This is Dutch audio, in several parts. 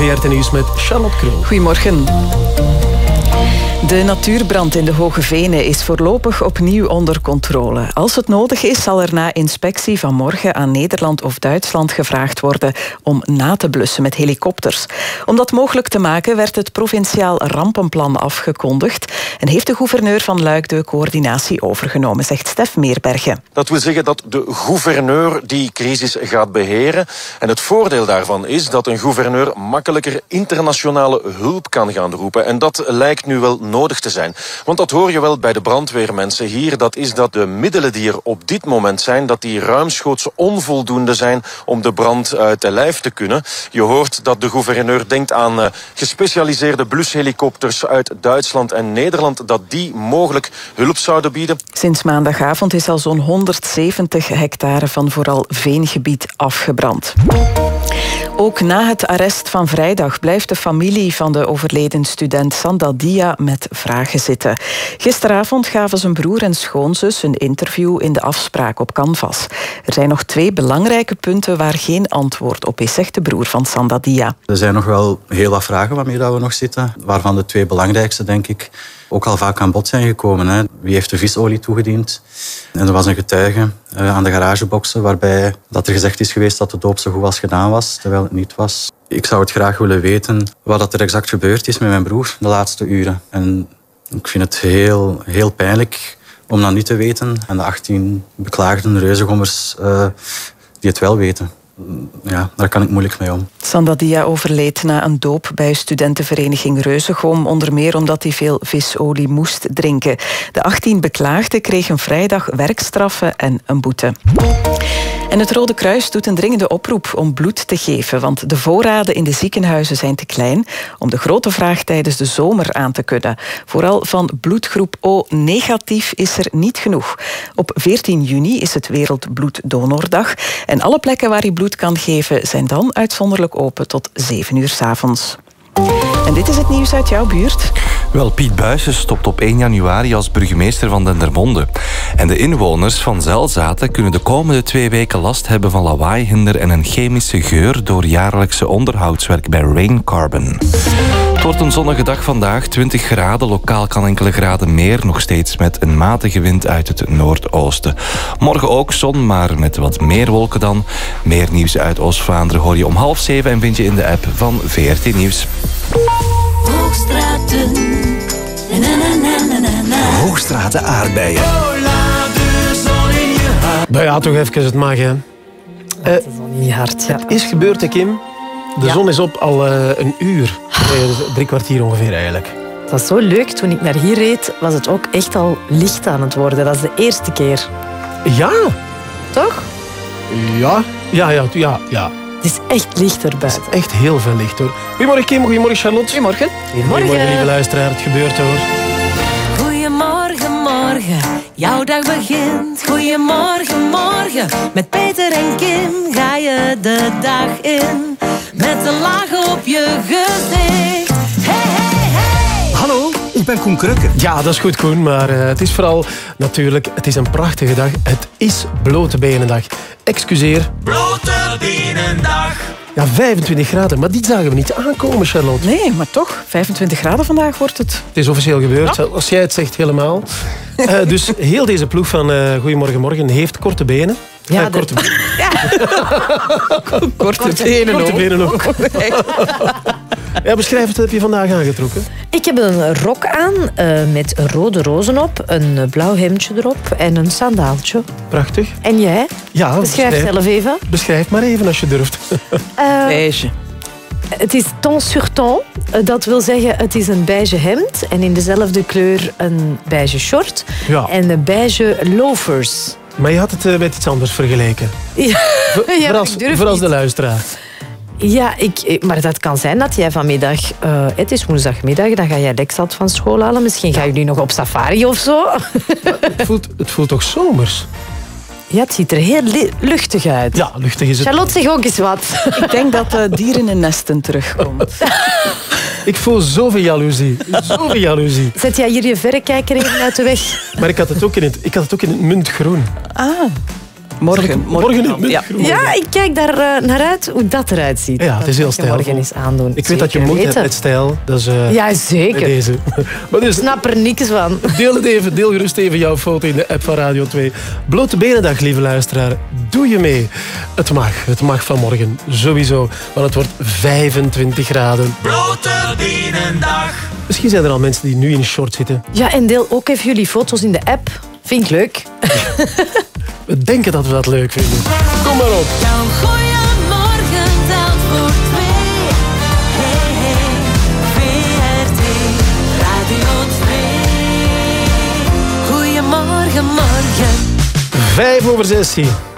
VRT Nieuws met Charlotte Krul. Goedemorgen. De natuurbrand in de Hoge Venen is voorlopig opnieuw onder controle. Als het nodig is, zal er na inspectie van morgen aan Nederland of Duitsland gevraagd worden om na te blussen met helikopters. Om dat mogelijk te maken werd het provinciaal rampenplan afgekondigd en heeft de gouverneur van Luik de coördinatie overgenomen, zegt Stef Meerbergen. Dat wil zeggen dat de gouverneur die crisis gaat beheren. En het voordeel daarvan is dat een gouverneur makkelijker internationale hulp kan gaan roepen. En dat lijkt nu wel nodig te zijn. Want dat hoor je wel bij de brandweermensen hier. Dat is dat de middelen die er op dit moment zijn, dat die ruimschoots onvoldoende zijn om de brand uit de lijf te kunnen. Je hoort dat de gouverneur denkt aan uh, gespecialiseerde blushelikopters uit Duitsland en Nederland, dat die mogelijk hulp zouden bieden. Sinds maandagavond is al zo'n 170 hectare van vooral veengebied afgebrand. Ook na het arrest van vrijdag blijft de familie van de overleden student Sandadia met vragen zitten. Gisteravond gaven zijn broer en schoonzus een interview in de afspraak op Canvas. Er zijn nog twee belangrijke punten waar geen antwoord op is, zegt de broer van Sandadia. Er zijn nog wel heel wat vragen waarmee we nog zitten, waarvan de twee belangrijkste, denk ik, ook al vaak aan bod zijn gekomen. Hè. Wie heeft de visolie toegediend? En er was een getuige uh, aan de garageboxen waarbij dat er gezegd is geweest dat de doop zo goed als gedaan was, terwijl het niet was. Ik zou het graag willen weten wat er exact gebeurd is met mijn broer de laatste uren. En ik vind het heel, heel pijnlijk om dat niet te weten. En de 18 beklaagden reuzengommers uh, die het wel weten ja, daar kan ik moeilijk mee om. Sandadia overleed na een doop bij studentenvereniging Reuzegom, onder meer omdat hij veel visolie moest drinken. De 18 beklaagden kregen vrijdag werkstraffen en een boete. En het Rode Kruis doet een dringende oproep om bloed te geven, want de voorraden in de ziekenhuizen zijn te klein om de grote vraag tijdens de zomer aan te kunnen. Vooral van bloedgroep O negatief is er niet genoeg. Op 14 juni is het Wereldbloeddonordag en alle plekken waar je bloed kan geven zijn dan uitzonderlijk open tot 7 uur s avonds. En dit is het nieuws uit jouw buurt. Wel, Piet Buijsen stopt op 1 januari als burgemeester van Dendermonde. En de inwoners van Zelzaten kunnen de komende twee weken last hebben van lawaaihinder en een chemische geur door jaarlijkse onderhoudswerk bij Rain Carbon. Het wordt een zonnige dag vandaag, 20 graden. Lokaal kan enkele graden meer, nog steeds met een matige wind uit het noordoosten. Morgen ook zon, maar met wat meer wolken dan. Meer nieuws uit Oost-Vlaanderen hoor je om half zeven en vind je in de app van VRT Nieuws. Hoogstraten. Hoogstraten aardbeien. Nou ja, toch even het mag, hè. Uh, het is al niet hard, ja. Het is gebeurd, hè, Kim. De ja. zon is op al uh, een uur. Uh, drie kwartier ongeveer, eigenlijk. Het was zo leuk. Toen ik naar hier reed, was het ook echt al licht aan het worden. Dat is de eerste keer. Ja. Toch? Ja. Ja, ja, ja, ja. Het is echt licht erbuiten. Het is echt heel veel licht hoor. Goedemorgen Kim, goedemorgen Charlotte. Goedemorgen. Goedemorgen lieve luisteraar, het gebeurt hoor. Morgen, jouw dag begint. Goedemorgen, morgen, met Peter en Kim ga je de dag in. Met een laag op je gezicht. Hey, hey, hey. Hallo, ik ben Koen Krukke. Ja, dat is goed Koen, maar uh, het is vooral natuurlijk, het is een prachtige dag. Het is blote benendag. Excuseer. Blote benendag. Ja, 25 graden, maar die zagen we niet aankomen, Charlotte. Nee, maar toch, 25 graden vandaag wordt het. Het is officieel gebeurd, ja. als jij het zegt helemaal. uh, dus heel deze ploeg van uh, Goedemorgen Morgen heeft korte benen. Ja, uh, korte, de... ja. korte, korte benen korte benen ook. Ja, beschrijf het, wat heb je vandaag aangetrokken? Ik heb een rok aan uh, met rode rozen op, een blauw hemdje erop en een sandaaltje. Prachtig. En jij? Ja, beschrijf, beschrijf zelf even. Beschrijf maar even als je durft. Uh, beige. Het is ton sur ton. Dat wil zeggen, het is een beige hemd en in dezelfde kleur een beige short ja. en een beige loafers. Maar je had het met iets anders vergeleken. Ja, ja voorals, voorals de luisteraar. Ja, ik, maar dat kan zijn dat jij vanmiddag... Uh, het is woensdagmiddag, dan ga jij Lexat van school halen. Misschien gaan jullie nog op safari of zo. Het voelt, het voelt toch zomers? Ja, het ziet er heel luchtig uit. Ja, luchtig is het. Charlotte, zeg ook eens wat. Ik denk dat uh, dieren in nesten terugkomt. Ik voel zoveel jaloezie. Zoveel jaloezie. Zet jij hier je verrekijker even uit de weg? Maar ik had het ook in het, ik had het ook in het muntgroen. Ah. Morgen. Morgen, ja. Ja, ik kijk daar uh, naar uit hoe dat eruit ziet. Ja, het is heel stijl. morgen eens aandoen. Ik weet dat je moeite hebt met stijl. Dus, uh, ja, zeker. Deze. maar dus, ik snap er niks van. Deel, het even, deel gerust even jouw foto in de app van Radio 2. Blote Benendag, lieve luisteraar. Doe je mee. Het mag. Het mag vanmorgen. Sowieso. Want het wordt 25 graden. Blote Benendag. Misschien zijn er al mensen die nu in short zitten. Ja, en deel ook even jullie foto's in de app. Vind ik leuk. We denken dat we dat leuk vinden. Kom maar op. Jouw goeiemorgen telt voor twee. Hey, hey, VRT Radio 2. Goeiemorgen, morgen. Vijf over zestien.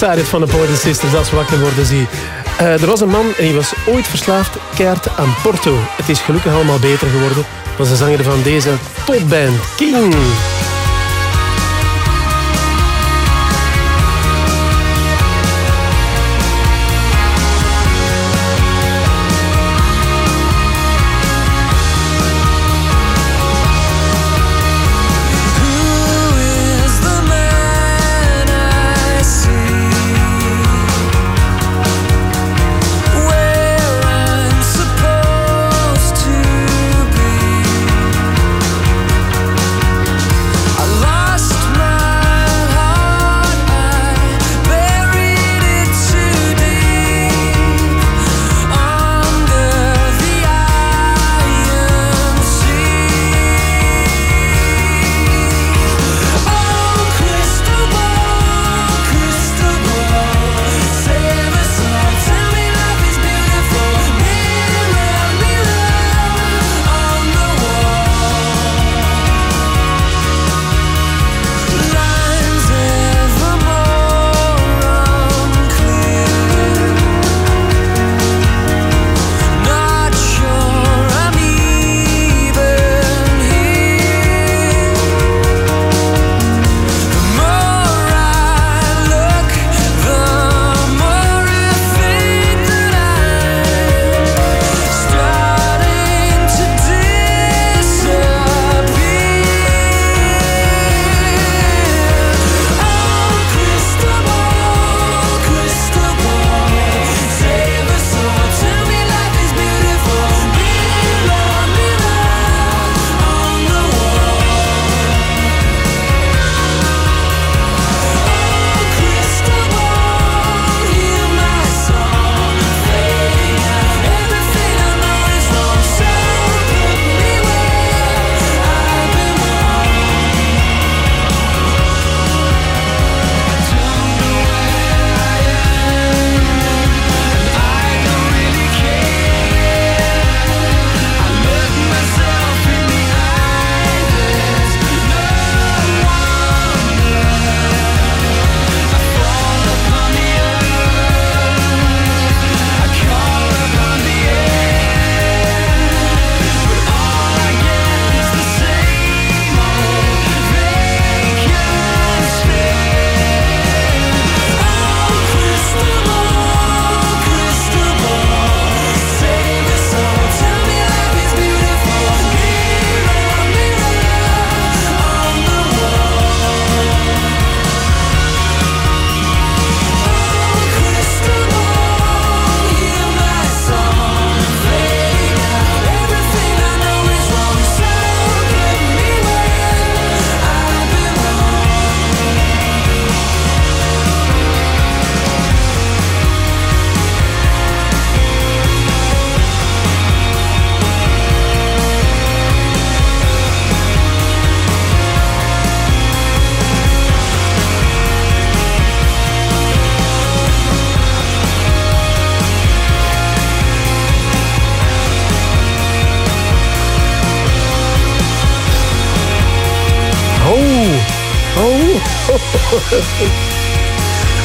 Van de Poison Sisters als wakker worden zie. Uh, er was een man en die was ooit verslaafd keert aan Porto. Het is gelukkig allemaal beter geworden. Was de zanger van deze topband, King.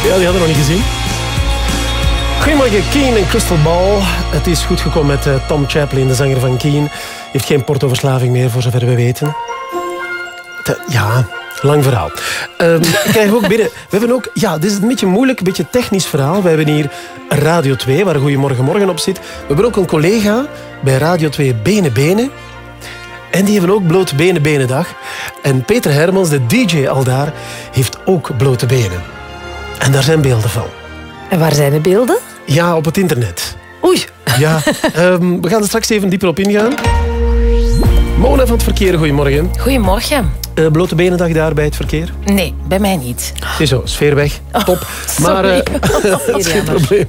Ja, die hadden we nog niet gezien. Goedemorgen, Keen en Crystal Ball. Het is goed gekomen met eh, Tom Chaplin, de zanger van Keen. Heeft geen portoverslaving meer, voor zover we weten. Te- ja, lang verhaal. Ehm, ik krijg ook binnen... We hebben ook... Ja, dit is een beetje moeilijk, een beetje technisch verhaal. We hebben hier Radio 2, waar Goedemorgen Morgen op zit. We hebben ook een collega bij Radio 2, Benen. En die hebben ook blote benen benendag. En Peter Hermans, de DJ al daar, heeft ook blote benen. En daar zijn beelden van. En waar zijn de beelden? Ja, op het internet. Oei. Ja, ehm, we gaan er straks even dieper op ingaan. Mona van het verkeer, goedemorgen. Goedemorgen. Eh, blote benendag daar bij het verkeer? Nee, bij mij niet. Ziezo, sfeer weg. Top. maar eh, dat is geen probleem.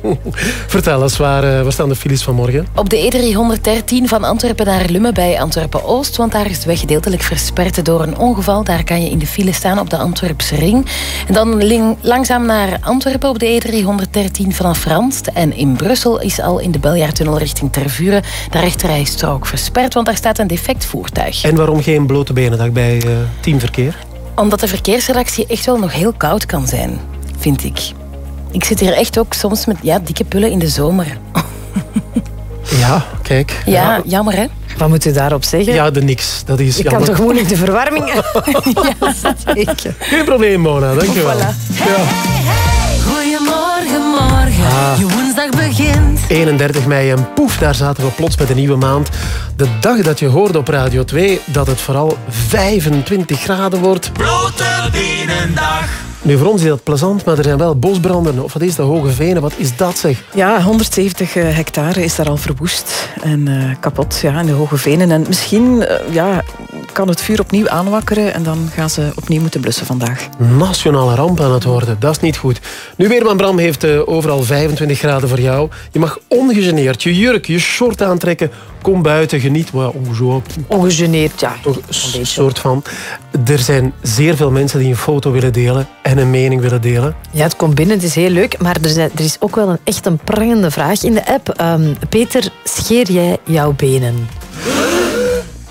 Vertel eens, waar, eh, waar staan de files vanmorgen? Op de E313 van Antwerpen naar Lummen bij Antwerpen-Oost, want daar is de weg gedeeltelijk versperd door een ongeval. Daar kan je in de file staan op de Antwerpse ring. En dan langzaam naar Antwerpen op de E313 vanaf Ranst. En in Brussel is al in de Beljaartunnel richting Tervuren de rechterrijstrook versperd, want daar staat een defect voertuig. En waarom geen blote benendag bij eh, teamverkeer? Omdat de verkeersredactie echt wel nog heel koud kan zijn, vind ik. Ik zit hier echt ook soms met ja, dikke pullen in de zomer. Ja, kijk. Ja, jammer hè? Wat moet u daarop zeggen? Ja, de niks. Dat is Je kan toch moeilijk de verwarming... ja, zeker. Geen probleem, Mona. Dankjewel. Ja. Ah. Je woensdag begint. 31 mei en poef, daar zaten we plots met een nieuwe maand. De dag dat je hoorde op Radio 2 dat het vooral 25 graden wordt. Blote Bienendag. Nu, voor ons is dat plezant, maar er zijn wel bosbranden. Of wat is dat, hoge venen? Wat is dat, zeg? Ja, 170 eh, hectare is daar al verwoest en eh, kapot ja, in de Hoge Venen. En misschien eh, ja, kan het vuur opnieuw aanwakkeren en dan gaan ze opnieuw moeten blussen vandaag. Nationale ramp aan het worden. Dat is niet goed. Nu, Weerman Bram heeft eh, overal 25 graden voor jou. Je mag ongegeneerd je jurk, je short aantrekken. Kom buiten, geniet. Zo, Ongegeneerd, ja. toch een soort van. Er zijn zeer veel mensen die een foto willen delen en een mening willen delen. Ja, het komt binnen, het is heel leuk. Maar er, zijn, er is ook wel een echt een prangende vraag in de app. Ehm, Peter, scheer jij jouw benen?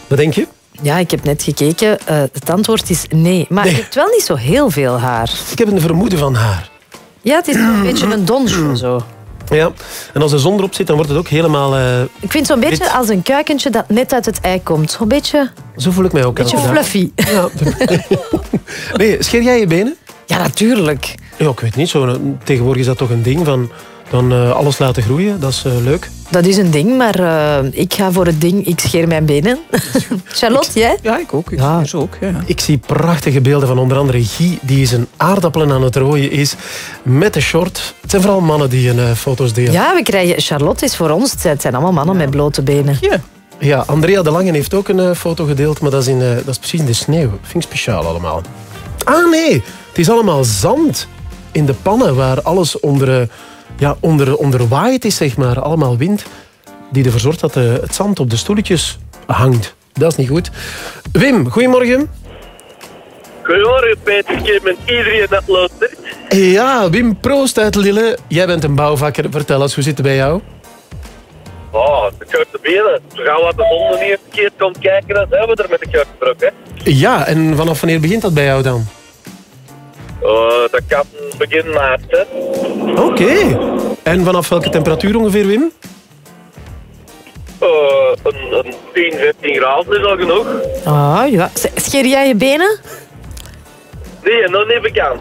Wat denk je? Ja, ik heb net gekeken. Eh, het antwoord is nee. Maar Nee. je hebt wel niet zo heel veel haar. Ik heb een vermoeden van haar. Ja, het is een beetje een donsje zo. Ja. En als de zon erop zit, dan wordt het ook helemaal... eh, Ik vind zo'n beetje Wit. als een kuikentje dat net uit het ei komt. Zo'n beetje, zo voel ik mij ook beetje elke dag. fluffy. Ja. Nee, scheer jij je benen? Ja, natuurlijk. Ja, ik weet niet. Zo, tegenwoordig is dat toch een ding van dan eh, alles laten groeien. Dat is eh, leuk. Dat is een ding, maar eh, ik ga voor het ding. Ik scheer mijn benen. Charlotte, jij? Ja, ik ook. Ik Ja. dus ook. Ja. Ik zie prachtige beelden van onder andere Guy, die zijn aardappelen aan het rooien is met de short. Het zijn vooral mannen die een eh, foto's delen. Ja, we krijgen... Charlotte is voor ons. Het zijn allemaal mannen met blote benen. Ja. Ja, Andrea de Lange heeft ook een foto gedeeld, maar dat is, in, eh, dat is precies in de sneeuw. Dat vind ik speciaal allemaal. Ah nee, het is allemaal zand in de pannen waar alles onder, eh, ja, onder, onderwaaid is, zeg maar. Allemaal wind die ervoor zorgt dat eh, het zand op de stoeltjes hangt. Dat is niet goed. Wim, goedemorgen. Goedemorgen Peter, met iedereen dat luistert. Ja, Wim Proost uit Lille. Jij bent een bouwvakker. Vertel eens, hoe zit het bij jou? Oh, de korte benen. We gaan wat de zon de eerste keer komt kijken, dan zijn we er met de kurkbrok, hè. Ja, en vanaf wanneer begint dat bij jou dan? Oh, dat kan begin maart, hè. Oké. En vanaf welke temperatuur ongeveer, Wim? Oh, een, een 10, 15 graden is al genoeg. Ah, ja. Scheer jij je benen? Nee, nog niet bekend.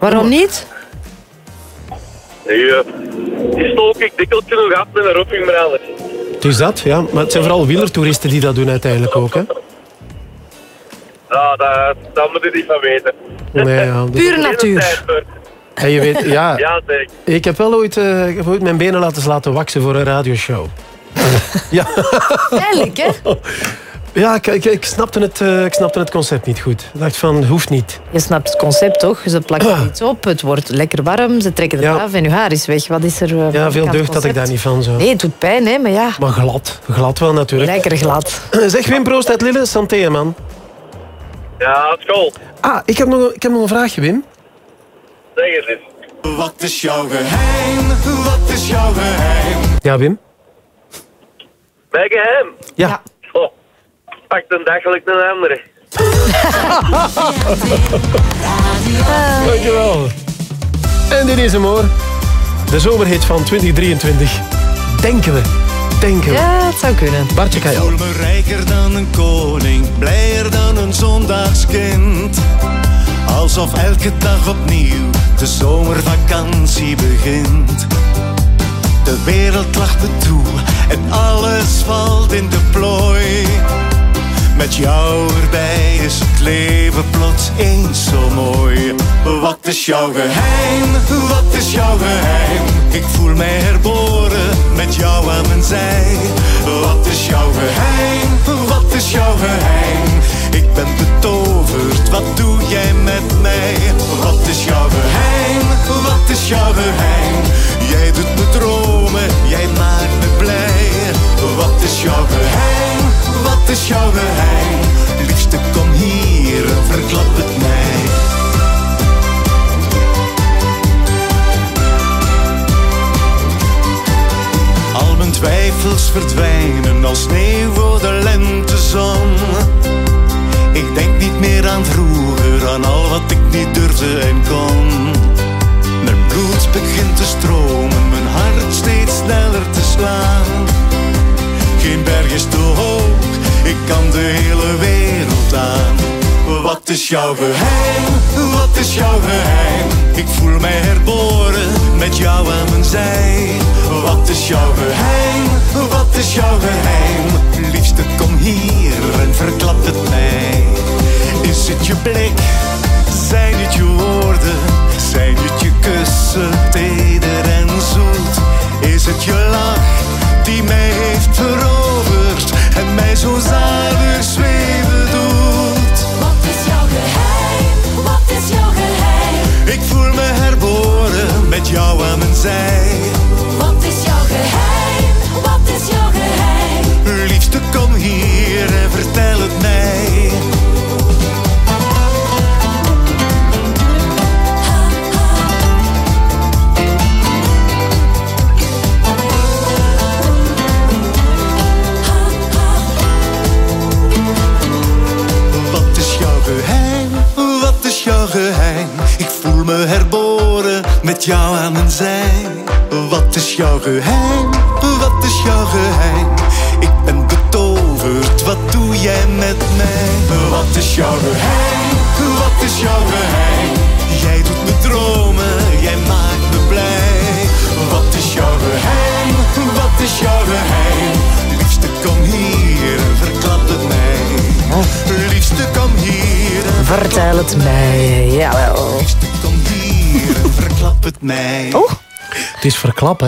Waarom niet? Nee, eh, die stook ik dikwijls genoeg af met een roofingbrander. Het is dat, ja. Maar het zijn vooral wielertoeristen die dat doen uiteindelijk ook, hè? Ja, daar, daar moet je niet van weten. Nee, ja. dat- Pure natuur. En je weet, ja, Ja, zeker. ik heb wel ooit, eh, ik heb ooit mijn benen laten laten waksen voor een radioshow. ja, Eigenlijk, hè? ja ik, ik, ik, snapte het, eh, ik snapte het concept niet goed. Ik dacht van, hoeft niet. Je snapt het concept toch? Ze plakken er iets op, het wordt lekker warm, ze trekken het Ja. af en je haar is weg. Wat is er? eh, Ja, veel deugd had ik daar niet van. Zo. Nee, het doet pijn, hè? maar ja, Maar glad, glad wel natuurlijk. lekker glad. Zeg Wim Proost uit Lille, santé man. Ja, school. Ah, ik heb nog, een- ik heb nog een vraagje, Wim. Zeg het eens. Wat is jouw geheim? Wat is jouw geheim? Ja, Wim? Mijn geheim. Ja. Oh, pak een dag gelijk een andere. Dankjewel. En dit is hem hoor. De zomerhit van 2023. Denken we. Denken we. Ja, het zou kunnen. Bartje kan Ik voel me rijker dan een koning, blijer dan een zondagskind. Alsof elke dag opnieuw de zomervakantie begint. De wereld lacht me toe en alles valt in de plooi. Met jou erbij is het leven plots eens zo mooi. Wat is jouw geheim? Wat is jouw geheim? Ik voel mij herboren met jou aan mijn zij. Wat is jouw geheim? Wat is jouw geheim? Ik ben betoverd, wat doe jij met mij? Wat is jouw geheim? Wat is jouw geheim? Jij doet me dromen, jij maakt me blij. Wat is jouw geheim? Wat is jouw geheim? Liefste kom hier en verklap het mij. Al mijn twijfels verdwijnen als sneeuw voor de lentezon. Ik denk niet meer aan vroeger, aan al wat ik niet durfde en kon. Mijn bloed begint te stromen, mijn hart steeds sneller te slaan. Geen berg is te hoog, ik kan de hele wereld aan. Wat is jouw geheim? Wat is jouw geheim? Ik voel mij herboren met jou aan mijn zij. Wat is jouw geheim? Wat is jouw geheim? Liefste kom hier en verklap het mij. Is het je blik? Zijn het je woorden? Zijn het je kussen, teder en zoet? Is het je lach die mij heeft veroverd en mij zo zalig zweven doet? Wat is jouw geheim? Wat is jouw geheim? Ik voel me herboren met jou aan mijn zij. Wat is jouw geheim? Wat is jouw geheim? Liefste, kom hier en vertel het mij. Jouw geheim? Ik voel me herboren met jou aan mijn zij. Wat is jouw geheim? Wat is jouw geheim? Ik ben betoverd, wat doe jij met mij? Wat is jouw geheim? Wat is jouw geheim? Jij doet me dromen, jij maakt me blij. Wat is jouw geheim? Wat is jouw geheim? Liefste, kom hier verklap het mij. Liefste, kom hier Vertel het mij. Jawel. Verklap het mij. Oh, Het is verklap, hè.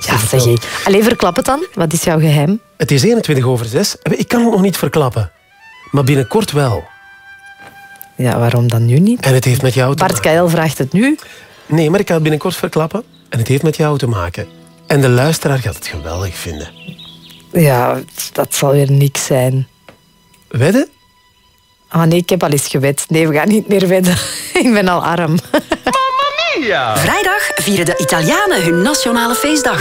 ja, zeg je. Allee, verklap het dan. Wat is jouw geheim? Het is 21 over 6. Ik kan het nog niet verklappen. Maar binnenkort wel. Ja, waarom dan nu niet? En het heeft met jou te Bart maken. Kael vraagt het nu. Nee, maar ik ga het binnenkort verklappen. En het heeft met jou te maken. En de luisteraar gaat het geweldig vinden. Ja, dat zal weer niks zijn. Wedden? Ah nee, ik heb al eens gewet. Nee, we gaan niet meer wedden. ik ben al arm. Vrijdag vieren de Italianen hun nationale feestdag.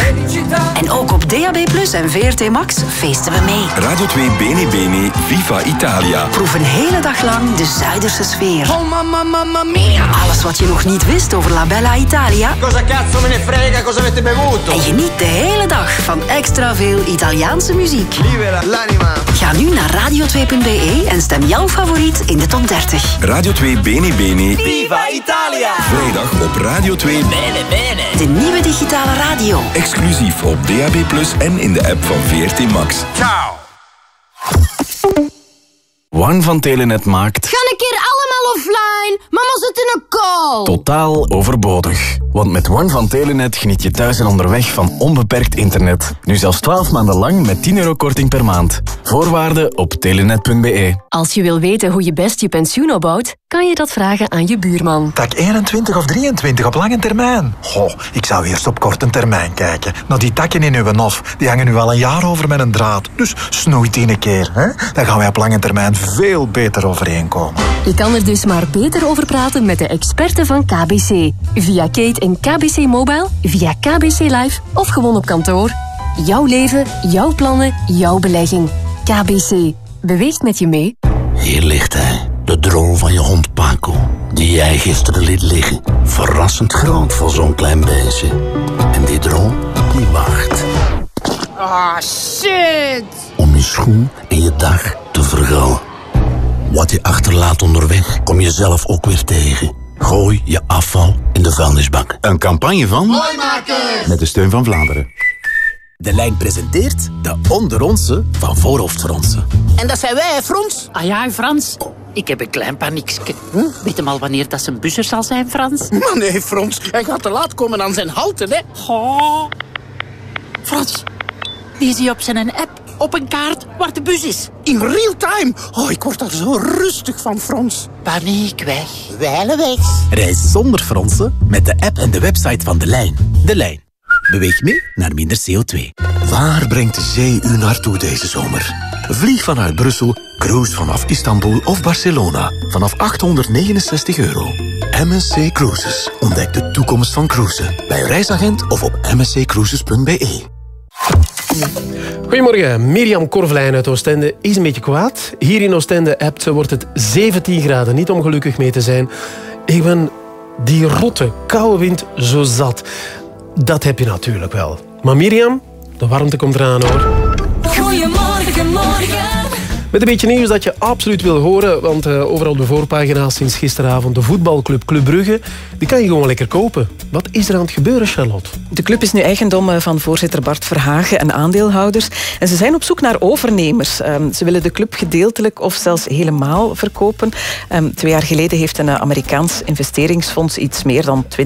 En ook op DAB Plus en VRT Max feesten we mee. Radio 2 Bene Bene Viva Italia. Proef een hele dag lang de Zuiderse sfeer. Oh mamma mamma mia! Alles wat je nog niet wist over La Bella Italia. Cosa cazzo me ne frega, cosa avete bevuto? En geniet de hele dag van extra veel Italiaanse muziek. L'anima! Ga nu naar radio2.be en stem jouw favoriet in de top 30. Radio 2 Bene Bene Viva Italia! Vrijdag op Radio 2 De nieuwe digitale radio. exclusief op DAB Plus en in de app van VRT Max. Ciao! One van Telenet maakt Ga een keer allemaal offline. Mama zit in een call. totaal overbodig. Want met One van Telenet geniet je thuis en onderweg van onbeperkt internet. Nu zelfs 12 maanden lang met 10 euro korting per maand. Voorwaarden op telenet.be. Als je wil weten hoe je best je pensioen opbouwt, kan je dat vragen aan je buurman. Tak 21 of 23 op lange termijn? Goh, ik zou eerst op korte termijn kijken. Nou, die takken in uw nof, die hangen nu al een jaar over met een draad. Dus snoeit die een keer, hè? Dan gaan wij op lange termijn veel beter overeenkomen. Je kan er dus maar beter over praten met de experten van KBC. Via Kate en KBC Mobile, via KBC Live of gewoon op kantoor. Jouw leven, jouw plannen, jouw belegging. KBC. Beweegt met je mee. Hier ligt de droom van je hond Paco. die jij gisteren liet liggen. Verrassend groot voor zo'n klein beestje. En die droom, die wacht. Ah, shit! Om je schoen en je dag te vergaan. Wat je achterlaat onderweg, kom je zelf ook weer tegen. Gooi je afval in de vuilnisbak. Een campagne van... Mooimakers! Met de steun van Vlaanderen. De lijn presenteert de onderonse van voorhoofdfronsen. En dat zijn wij, hè, Frans? Ah ja, Frans. Ik heb een klein paniekje. Weet hem al wanneer dat zijn buzzer zal zijn, Frans? Maar nee, Frans. Hij gaat te laat komen aan zijn halte, hè. Oh. Frans, die zie op zijn app op een kaart waar de bus is. In real time. Oh, ik word daar zo rustig van, Frans. Paniek weg. Wijlen weg. Reis zonder fronsen met de app en de website van De Lijn. De Lijn. Beweeg mee naar minder CO2. Waar brengt de zee u naartoe deze zomer? Vlieg vanuit Brussel, cruise vanaf Istanbul of Barcelona. Vanaf 869 euro. MSC Cruises. Ontdek de toekomst van cruisen. Bij uw reisagent of op msccruises.be. Goedemorgen, Mirjam Korvlijn uit Oostende is een beetje kwaad. Hier in Oostende hebt ze, wordt het 17 graden, niet om gelukkig mee te zijn. Ik ben die rotte, koude wind zo zat. Dat heb je natuurlijk wel. Maar Mirjam, de warmte komt eraan hoor. Goedemorgen, morgen. Met een beetje nieuws dat je absoluut wil horen, want uh, overal op de voorpagina's sinds gisteravond de voetbalclub Club Brugge, die kan je gewoon lekker kopen. Wat is er aan het gebeuren, Charlotte? De club is nu eigendom eh, van voorzitter Bart Verhagen en aandeelhouders. En ze zijn op zoek naar overnemers. Um, ze willen de club gedeeltelijk of zelfs helemaal verkopen. Um, twee jaar geleden heeft een Amerikaans investeringsfonds iets meer dan 20%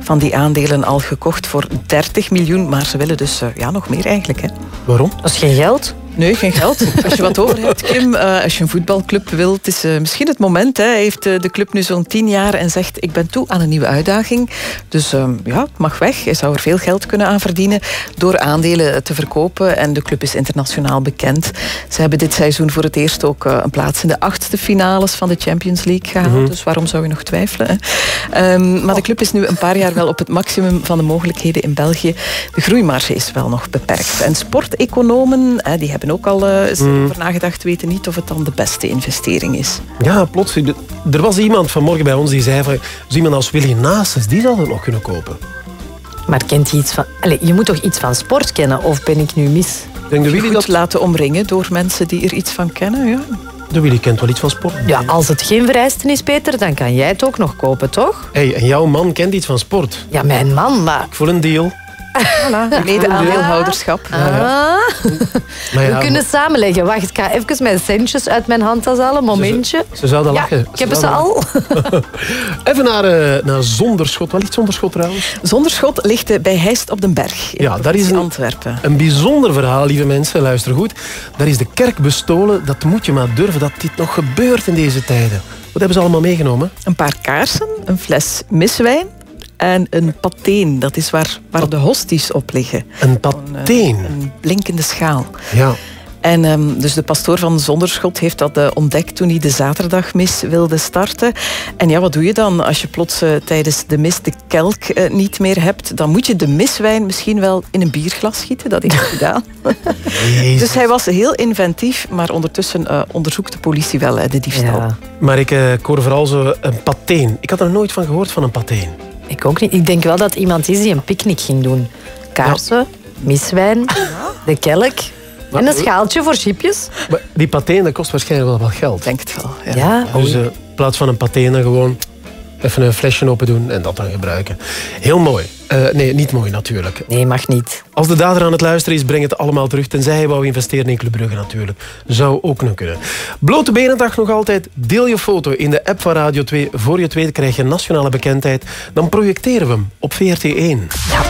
van die aandelen al gekocht voor 30 miljoen. Maar ze willen dus uh, ja, nog meer eigenlijk. Hè. Waarom? Dat is geen geld. Nee, geen geld. Als je wat over hebt, Kim, uh, als je een voetbalclub wilt, is uh, misschien het moment. Hè. Hij heeft uh, de club nu zo'n tien jaar en zegt, ik ben toe aan een nieuwe uitdaging. Dus ja, het mag weg. Hij zou er veel geld kunnen aan verdienen door aandelen te verkopen. En de club is internationaal bekend. Ze hebben dit seizoen voor het eerst ook een plaats in de achtste finales van de Champions League gehaald. Mm -hmm. Dus waarom zou je nog twijfelen? Um, maar de club is nu een paar jaar wel op het maximum van de mogelijkheden in België. De groeimarge is wel nog beperkt. En sporteconomen, die hebben ook al uh, eens mm. over nagedacht, weten niet of het dan de beste investering is. Ja, plots. Er was iemand vanmorgen bij ons die zei van, iemand als Willy Naasens, die zal het nog kunnen kopen. Maar kent hij iets van... Allez, je moet toch iets van sport kennen, of ben ik nu mis? Denk de Willy dat laten omringen door mensen die er iets van kennen, ja. De Willy kent wel iets van sport. Ja, als het geen vereiste is, Peter, dan kan jij het ook nog kopen, toch? Hé, hey, en jouw man kent iets van sport. Ja, mijn man, maar... Ik voel een deal. Voilà, mede-aandeelhouderschap. Ah. Ja. We kunnen samenleggen. Wacht, ik ga even mijn centjes uit mijn handtas halen. Momentje. Ze, ze zouden ja, lachen. Ik heb ze al. even naar, uh, naar Zonderschot. Wat ligt Zonderschot trouwens? Zonderschot ligt bij Heist op den Berg. In ja, daar is een, Antwerpen. een bijzonder verhaal, lieve mensen. Luister goed. Daar is de kerk bestolen. Dat moet je maar durven dat dit nog gebeurt in deze tijden. Wat hebben ze allemaal meegenomen? Een paar kaarsen, een fles miswijn en een pateen. Dat is waar, waar de hosties op liggen. Een pateen? Een, een blinkende schaal. Ja. En um, dus de pastoor van Zonderschot heeft dat uh, ontdekt toen hij de zaterdagmis wilde starten. En ja, wat doe je dan als je plots uh, tijdens de mis de kelk uh, niet meer hebt? Dan moet je de miswijn misschien wel in een bierglas gieten. Dat heeft hij gedaan. dus hij was heel inventief, maar ondertussen onderzoekt de politie wel de diefstal. Ja. Maar ik, ik hoor vooral zo een pateen. Ik had er nooit van gehoord van een pateen. Ik ook niet. Ik denk wel dat iemand is die een picknick ging doen. Kaarsen, ja. miswijn, de kelk... En een schaaltje voor chipjes. Maar die pateen dat kost waarschijnlijk wel wat geld. Denk het wel. Ja. ja. Dus uh, in plaats van een pateen dan gewoon even een flesje open doen en dat dan gebruiken. Heel mooi. Uh, nee, niet mooi natuurlijk. Nee, mag niet. Als de dader aan het luisteren is, breng het allemaal terug. Tenzij hij wou investeren in Club Brugge natuurlijk. Zou ook nog kunnen. Blote Benendag nog altijd. Deel je foto in de app van Radio 2. Voor je het weet krijg je nationale bekendheid. Dan projecteren we hem op VRT 1. Ja.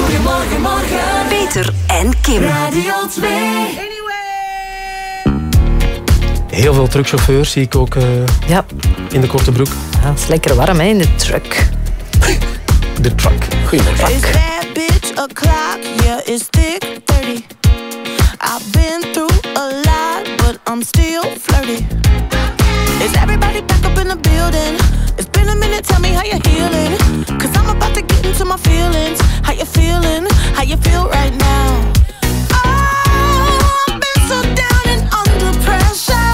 Goedemorgen, morgen. Peter en Kim. Radio 2. Heel veel truckchauffeurs zie ik ook uh, ja. in de korte broek. Ja, het is lekker warm hè, in de truck. de truck. Goedemorgen. Is that bitch a clock? Yeah, it's thick 30. I've been through a lot, but I'm still flirty. Is everybody back up in the building? It's been a minute, tell me how you're healing. Cause I'm about to get into my feelings. How you feeling? How you feel right now? Oh, I've been so down and under pressure.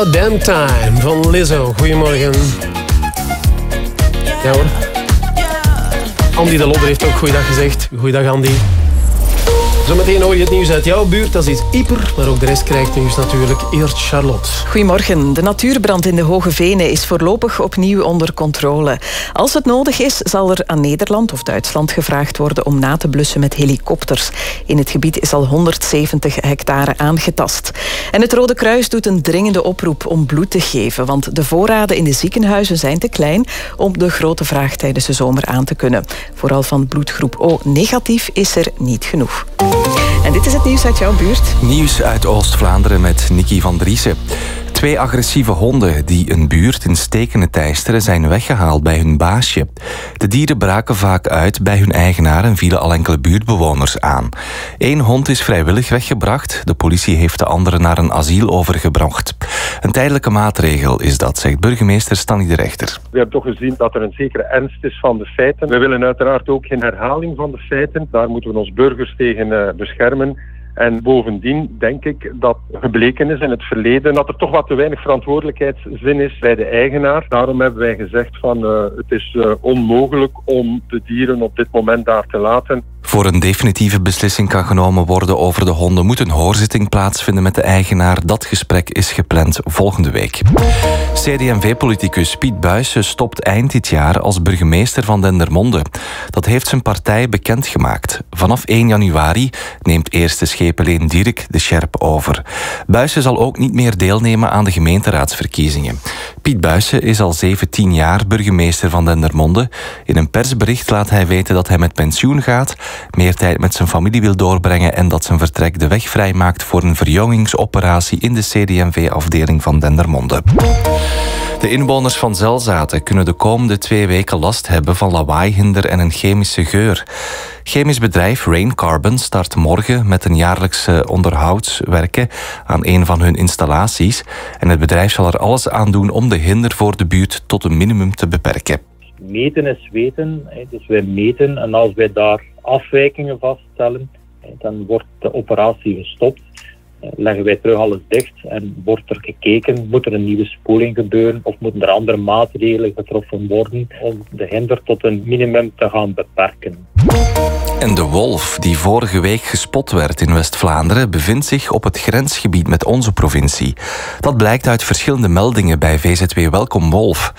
About Damn Time van Lizzo. Goedemorgen. Ja hoor. Andy de Lodder heeft ook goeiedag gezegd. Goeiedag Andy. Zometeen hoor je het nieuws uit jouw buurt. Dat is Ieper, maar ook de rest krijgt nieuws natuurlijk. Eerst Charlotte. Goedemorgen. De natuurbrand in de Hoge Venen is voorlopig opnieuw onder controle. Als het nodig is, zal er aan Nederland of Duitsland gevraagd worden om na te blussen met helikopters. In het gebied is al 170 hectare aangetast. En het Rode Kruis doet een dringende oproep om bloed te geven, want de voorraden in de ziekenhuizen zijn te klein om de grote vraag tijdens de zomer aan te kunnen. Vooral van bloedgroep O negatief is er niet genoeg. En dit is het nieuws uit jouw buurt. Nieuws uit Oost-Vlaanderen met Nicky van Driessen. Twee agressieve honden die een buurt in stekende teisteren zijn weggehaald bij hun baasje. De dieren braken vaak uit bij hun eigenaar en vielen al enkele buurtbewoners aan. Eén hond is vrijwillig weggebracht. De politie heeft de andere naar een asiel overgebracht. Een tijdelijke maatregel is dat, zegt burgemeester Stanny de Rechter. We hebben toch gezien dat er een zekere ernst is van de feiten. We willen uiteraard ook geen herhaling van de feiten. Daar moeten we ons burgers tegen eh, beschermen. En bovendien denk ik dat gebleken is in het verleden dat er toch wat te weinig verantwoordelijkheidszin is bij de eigenaar. Daarom hebben wij gezegd van uh, het is uh, onmogelijk om de dieren op dit moment daar te laten. Voor een definitieve beslissing kan genomen worden over de honden moet een hoorzitting plaatsvinden met de eigenaar. Dat gesprek is gepland volgende week. CD&V-politicus Piet Buijsen stopt eind dit jaar als burgemeester van Dendermonde. Dat heeft zijn partij bekendgemaakt. Vanaf 1 januari neemt eerste schepeleen Dirk de Scherp over. Buijsen zal ook niet meer deelnemen aan de gemeenteraadsverkiezingen. Piet Buijsen is al 17 jaar burgemeester van Dendermonde. In een persbericht laat hij weten dat hij met pensioen gaat, meer tijd met zijn familie wil doorbrengen en dat zijn vertrek de weg vrijmaakt voor een verjongingsoperatie in de CD&V-afdeling van Dendermonde. De inwoners van Zelzaten kunnen de komende twee weken last hebben van lawaaihinder en een chemische geur. Chemisch bedrijf Rain Carbon start morgen met een jaarlijkse onderhoudswerken aan een van hun installaties. En het bedrijf zal er alles aan doen om de hinder voor de buurt tot een minimum te beperken. Meten is weten, dus wij meten en als wij daar afwijkingen vaststellen, dan wordt de operatie gestopt. Leggen wij terug alles dicht en wordt er gekeken, moet er een nieuwe spoeling gebeuren of moeten er andere maatregelen getroffen worden om de hinder tot een minimum te gaan beperken. En de wolf die vorige week gespot werd in West-Vlaanderen bevindt zich op het grensgebied met onze provincie. Dat blijkt uit verschillende meldingen bij VZW Welkom Wolf.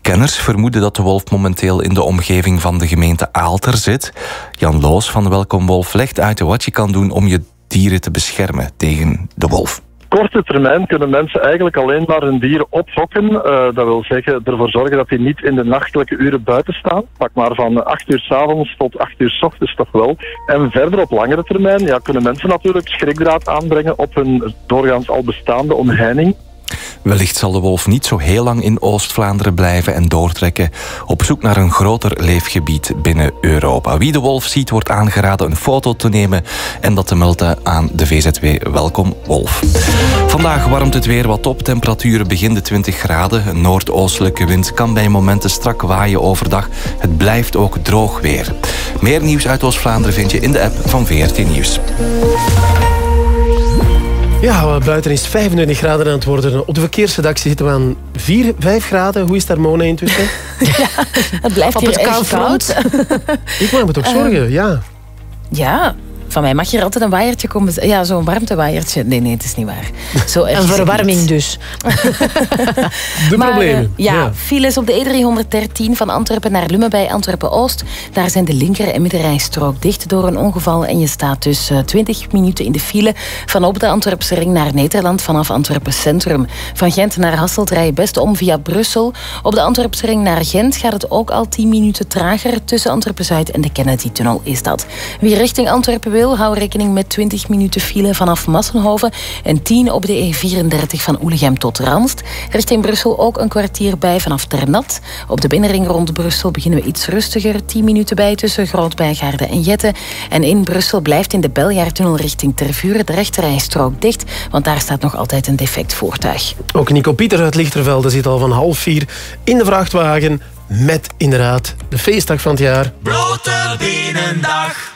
Kenners vermoeden dat de wolf momenteel in de omgeving van de gemeente Aalter zit. Jan Loos van Welkom Wolf legt uit wat je kan doen om je dieren te beschermen tegen de wolf korte termijn kunnen mensen eigenlijk alleen maar hun dieren opfokken. Uh, dat wil zeggen ervoor zorgen dat die niet in de nachtelijke uren buiten staan. Pak maar van 8 uur s avonds tot 8 uur s ochtends toch wel. En verder op langere termijn ja, kunnen mensen natuurlijk schrikdraad aanbrengen op hun doorgaans al bestaande omheining. Wellicht zal de wolf niet zo heel lang in Oost-Vlaanderen blijven en doortrekken op zoek naar een groter leefgebied binnen Europa. Wie de wolf ziet, wordt aangeraden een foto te nemen en dat te melden aan de VZW Welkom Wolf. Vandaag warmt het weer wat op. Temperaturen begin de 20 graden. Een noordoostelijke wind kan bij momenten strak waaien overdag. Het blijft ook droog weer. Meer nieuws uit Oost-Vlaanderen vind je in de app van VRT Nieuws. Ja, buiten is het 35 graden aan het worden. Op de verkeersredactie zitten we aan 4, 5 graden. Hoe is daar Mona intussen? ja, het blijft Op hier het echt koud. Ik maak me toch zorgen, ja. Ja, van mij mag je er altijd een waaiertje komen. Ja, zo'n warmtewaaiertje. Nee, nee, het is niet waar. Zo Een verwarming niet. dus. De Maar, problemen. eh, ja, files op de E313 van Antwerpen naar Lummen bij Antwerpen-Oost. Daar zijn de linker- en middenrijstrook dicht door een ongeval. En je staat dus eh, 20 minuten in de file van op de Antwerpse ring naar Nederland vanaf Antwerpen Centrum. Van Gent naar Hasselt rij je best om via Brussel. Op de Antwerpse ring naar Gent gaat het ook al 10 minuten trager. Tussen Antwerpen-Zuid en de Kennedy-tunnel is dat. Wie richting Antwerpen wil, hou rekening met 20 minuten file vanaf Massenhoven. En 10 op de E34 van Oelegem tot Ranst. Richting Brussel ook een kwartier bij vanaf Ternat. Op de binnenring rond Brussel beginnen we iets rustiger. 10 minuten bij tussen Grootbijgaarden en Jette. En in Brussel blijft in de Beljaartunnel richting Tervuren de rechterrijstrook dicht. Want daar staat nog altijd een defect voertuig. Ook Nico Pieter uit Lichtervelde zit al van half vier in de vrachtwagen. Met inderdaad de feestdag van het jaar. Blote bienendag.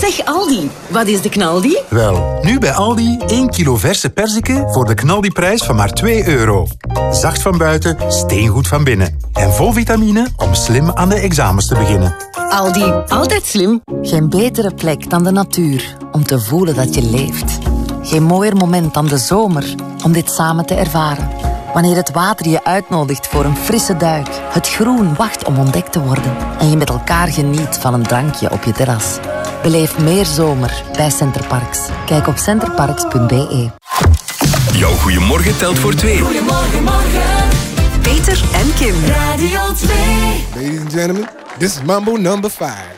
Zeg Aldi, wat is de knaldi? Wel, nu bij Aldi 1 kilo verse perziken voor de knaldiprijs van maar 2 euro. Zacht van buiten, steengoed van binnen. En vol vitamine om slim aan de examens te beginnen. Aldi, altijd slim. Geen betere plek dan de natuur om te voelen dat je leeft. Geen mooier moment dan de zomer om dit samen te ervaren. Wanneer het water je uitnodigt voor een frisse duik. Het groen wacht om ontdekt te worden. En je met elkaar geniet van een drankje op je terras. Beleef meer zomer bij Centerparks. Kijk op centerparks.be. Jouw goeiemorgen telt voor twee. Goeiemorgen, morgen. Peter en Kim. Radio 2. Ladies and gentlemen, this is Mambo number 5.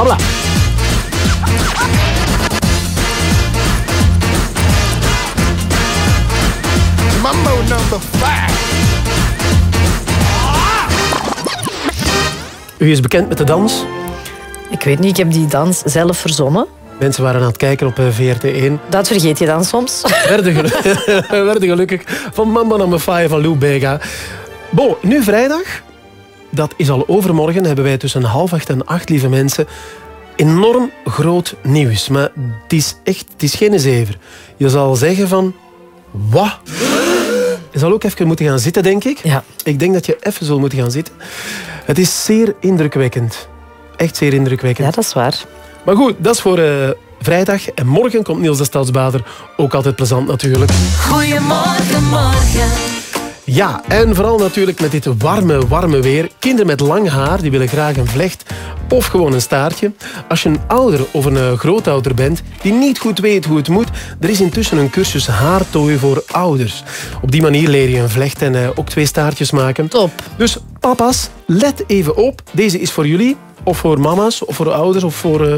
Habla. Mambo number five. U is bekend met de dans. Ik weet niet, ik heb die dans zelf verzonnen. Mensen waren aan het kijken op eh, VRT1. Dat vergeet je dan soms. Werden, gelu- werden gelukkig van Mamba Number 5 van Lou Bega. Bo, nu vrijdag. Dat is al overmorgen. Hebben wij tussen half acht en acht, lieve mensen, enorm groot nieuws. Maar het is echt, het is geen zever. Je zal zeggen van, wat? Je zal ook even moeten gaan zitten, denk ik. Ja. Ik denk dat je even zal moeten gaan zitten. Het is zeer indrukwekkend. Echt zeer indrukwekkend. Ja, dat is waar. Maar goed, dat is voor eh, vrijdag. En morgen komt Niels de Stadsbader. Ook altijd plezant natuurlijk. Goedemorgen, morgen. Ja, en vooral natuurlijk met dit warme, warme weer. Kinderen met lang haar, die willen graag een vlecht of gewoon een staartje. Als je een ouder of een eh, grootouder bent die niet goed weet hoe het moet, er is intussen een cursus haartooi voor ouders. Op die manier leer je een vlecht en eh, ook twee staartjes maken. Top. Dus papa's, let even op. Deze is voor jullie, of voor mama's, of voor ouders, of voor... eh,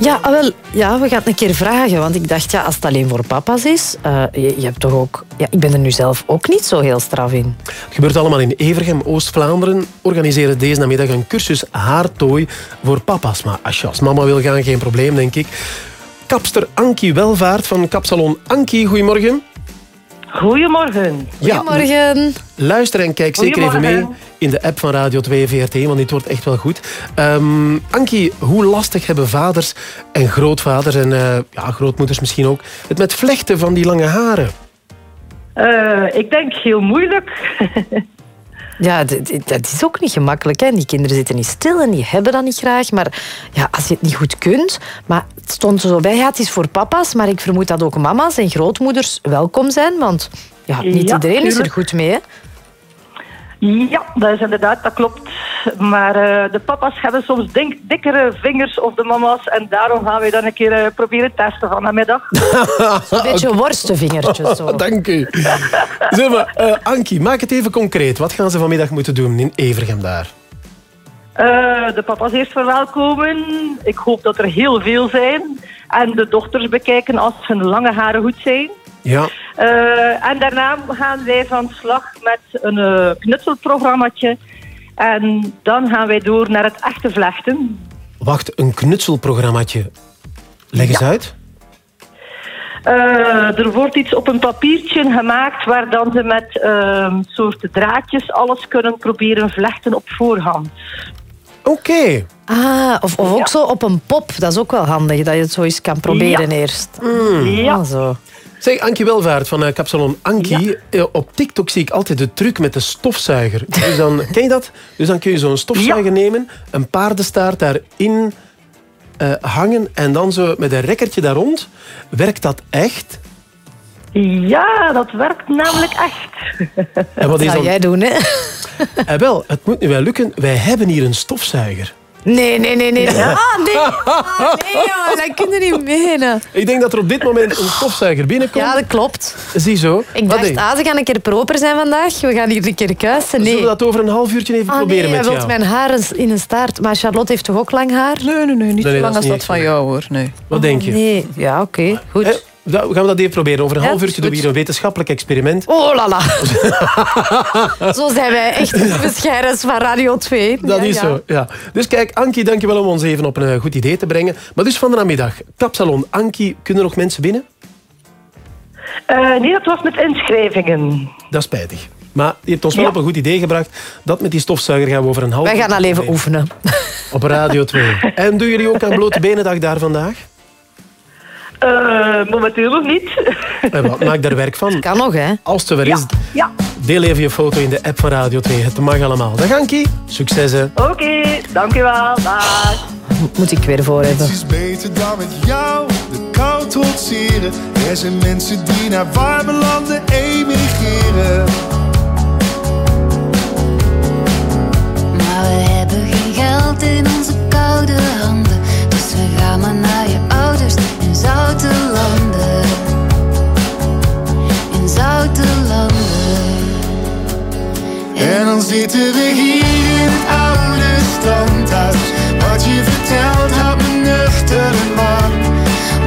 Ja, ah, wel, ja, we gaan het een keer vragen. Want ik dacht, ja, als het alleen voor papa's is... eh, je, je hebt toch ook... Ja, ik ben er nu zelf ook niet zo heel straf in. Het gebeurt allemaal in Evergem, Oost-Vlaanderen. Organiseren deze namiddag een cursus haartooi voor papa's. Maar als je als mama wil gaan, geen probleem, denk ik. Kapster Ankie Welvaart van Kapsalon Ankie, goedemorgen. Goedemorgen. Goedemorgen. Luister en kijk zeker even mee in de app van Radio 2 VRT, want dit wordt echt wel goed. Ehm, Ankie, hoe lastig hebben vaders en grootvaders en eh, ja, grootmoeders misschien ook het met vlechten van die lange haren? Eh, ik denk heel moeilijk. Ja, dat is ook niet gemakkelijk. Hè. Die kinderen zitten niet stil en die hebben dat niet graag. Maar ja, als je het niet goed kunt... Maar het stond er zo bij, ja, het is voor papa's. Maar ik vermoed dat ook mama's en grootmoeders welkom zijn. Want ja, niet Ja, iedereen is er goed mee. Hè. Ja, dat is inderdaad, dat klopt. Maar eh, de papa's hebben soms dikkere vingers of de mama's. En daarom gaan we dan een keer eh, proberen testen van de middag. Een beetje worstenvingertjes. Zo. Dank u. Zeg maar, eh, Ankie, maak het even concreet. Wat gaan ze vanmiddag moeten doen in Evergem daar? Eh, de papa's eerst verwelkomen. Ik hoop dat er heel veel zijn. En de dochters bekijken als hun lange haren goed zijn. Ja. Eh, en daarna gaan wij van slag met een eh, knutselprogrammaatje. En dan gaan wij door naar het echte vlechten. Wacht, een knutselprogrammaatje. Leg eens uit. Eh, er wordt iets op een papiertje gemaakt waar dan ze met ehm soorten draadjes alles kunnen proberen vlechten op voorhand. Oké. Ah, of, of ook zo op een pop. Dat is ook wel handig, dat je het zo eens kan proberen Ja. eerst. Ja. Ah, zo. Zeg, Ankie Welvaart van uh, Kapsalon Ankie. eh, op TikTok zie ik altijd de truc met de stofzuiger. Dus dan, ken je dat? Dus dan kun je zo'n stofzuiger nemen, een paardenstaart daarin eh, hangen en dan zo met een rekkertje daar rond. Werkt dat echt? Ja, dat werkt namelijk echt. En wat is zou dan... jij doen, hè? Eh, wel, het moet nu wel lukken. Wij hebben hier een stofzuiger. Nee, nee, nee, nee. Ah, nee. Ah, nee, joh, dat kun je niet menen. Ik denk dat er op dit moment een stofzuiger binnenkomt. Ja, dat klopt. Ziezo. Ik Wat dacht, ah, ze gaan een keer proper zijn vandaag. We gaan hier een keer kuisen. Nee. Zullen we dat over een half uurtje even Ah, proberen nee, met hij jou? wilt mijn haar in een staart. Maar Charlotte heeft toch ook lang haar? Nee, nee, nee. Niet Nee, zo lang als dat van jou, hoor. Nee. Wat denk je? Nee. Ja, oké. Goed. Dat- gaan we dat even proberen. Over een Ja, half uurtje doen we hier een wetenschappelijk experiment. Oh, lala. zo zijn wij echt bescheiders van Radio 2. Dat Ja, is ja. zo, ja. Dus kijk, Ankie, dankjewel om ons even op een eh, goed idee te brengen. Maar dus van de namiddag, Kapsalon Ankie, kunnen er nog mensen binnen? Eh, nee, dat was met inschrijvingen. Dat is spijtig. Maar je hebt ons wel Ja. op een goed idee gebracht. Dat met die stofzuiger gaan we over een half Wij uur gaan al even oefenen. Op Radio 2. En doen jullie ook aan blote benendag daar vandaag? Eh, momenteel nog niet. En wat maak daar werk van? Kan nog, hè? Als het er is, Ja. deel even je foto in de app van Radio 2. Het mag allemaal. Dag Ankie. Succes hè. Oké, dankjewel. Dag. Moet ik weer voor hebben. Het is beter dan met jou de kou trotseren. Er zijn mensen die naar warme landen emigreren. Maar we hebben geen geld in onze koude handen. Dus we gaan maar naar je ouders in zoute landen. In zoute landen. En dan zitten we hier in het oude standhuis. Wat je vertelt houdt me nuchter warm.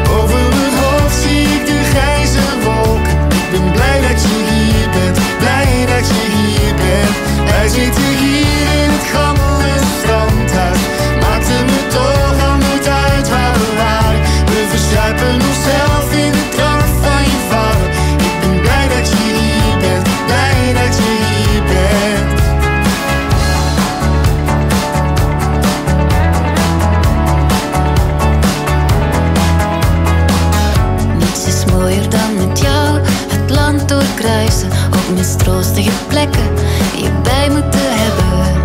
Boven mijn hoofd zie ik de grijze wolken. Ik ben blij dat je hier bent, blij dat je hier bent. Wij zitten hier in het gammele je bij moeten hebben.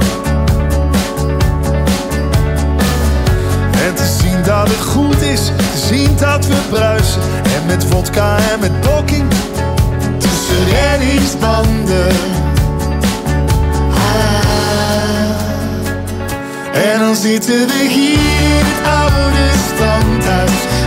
En te zien dat het goed is, te zien dat we bruisen. En met vodka en met blokking tussen reddingsbanden. Ah. En dan zitten we hier in het oude standhuis.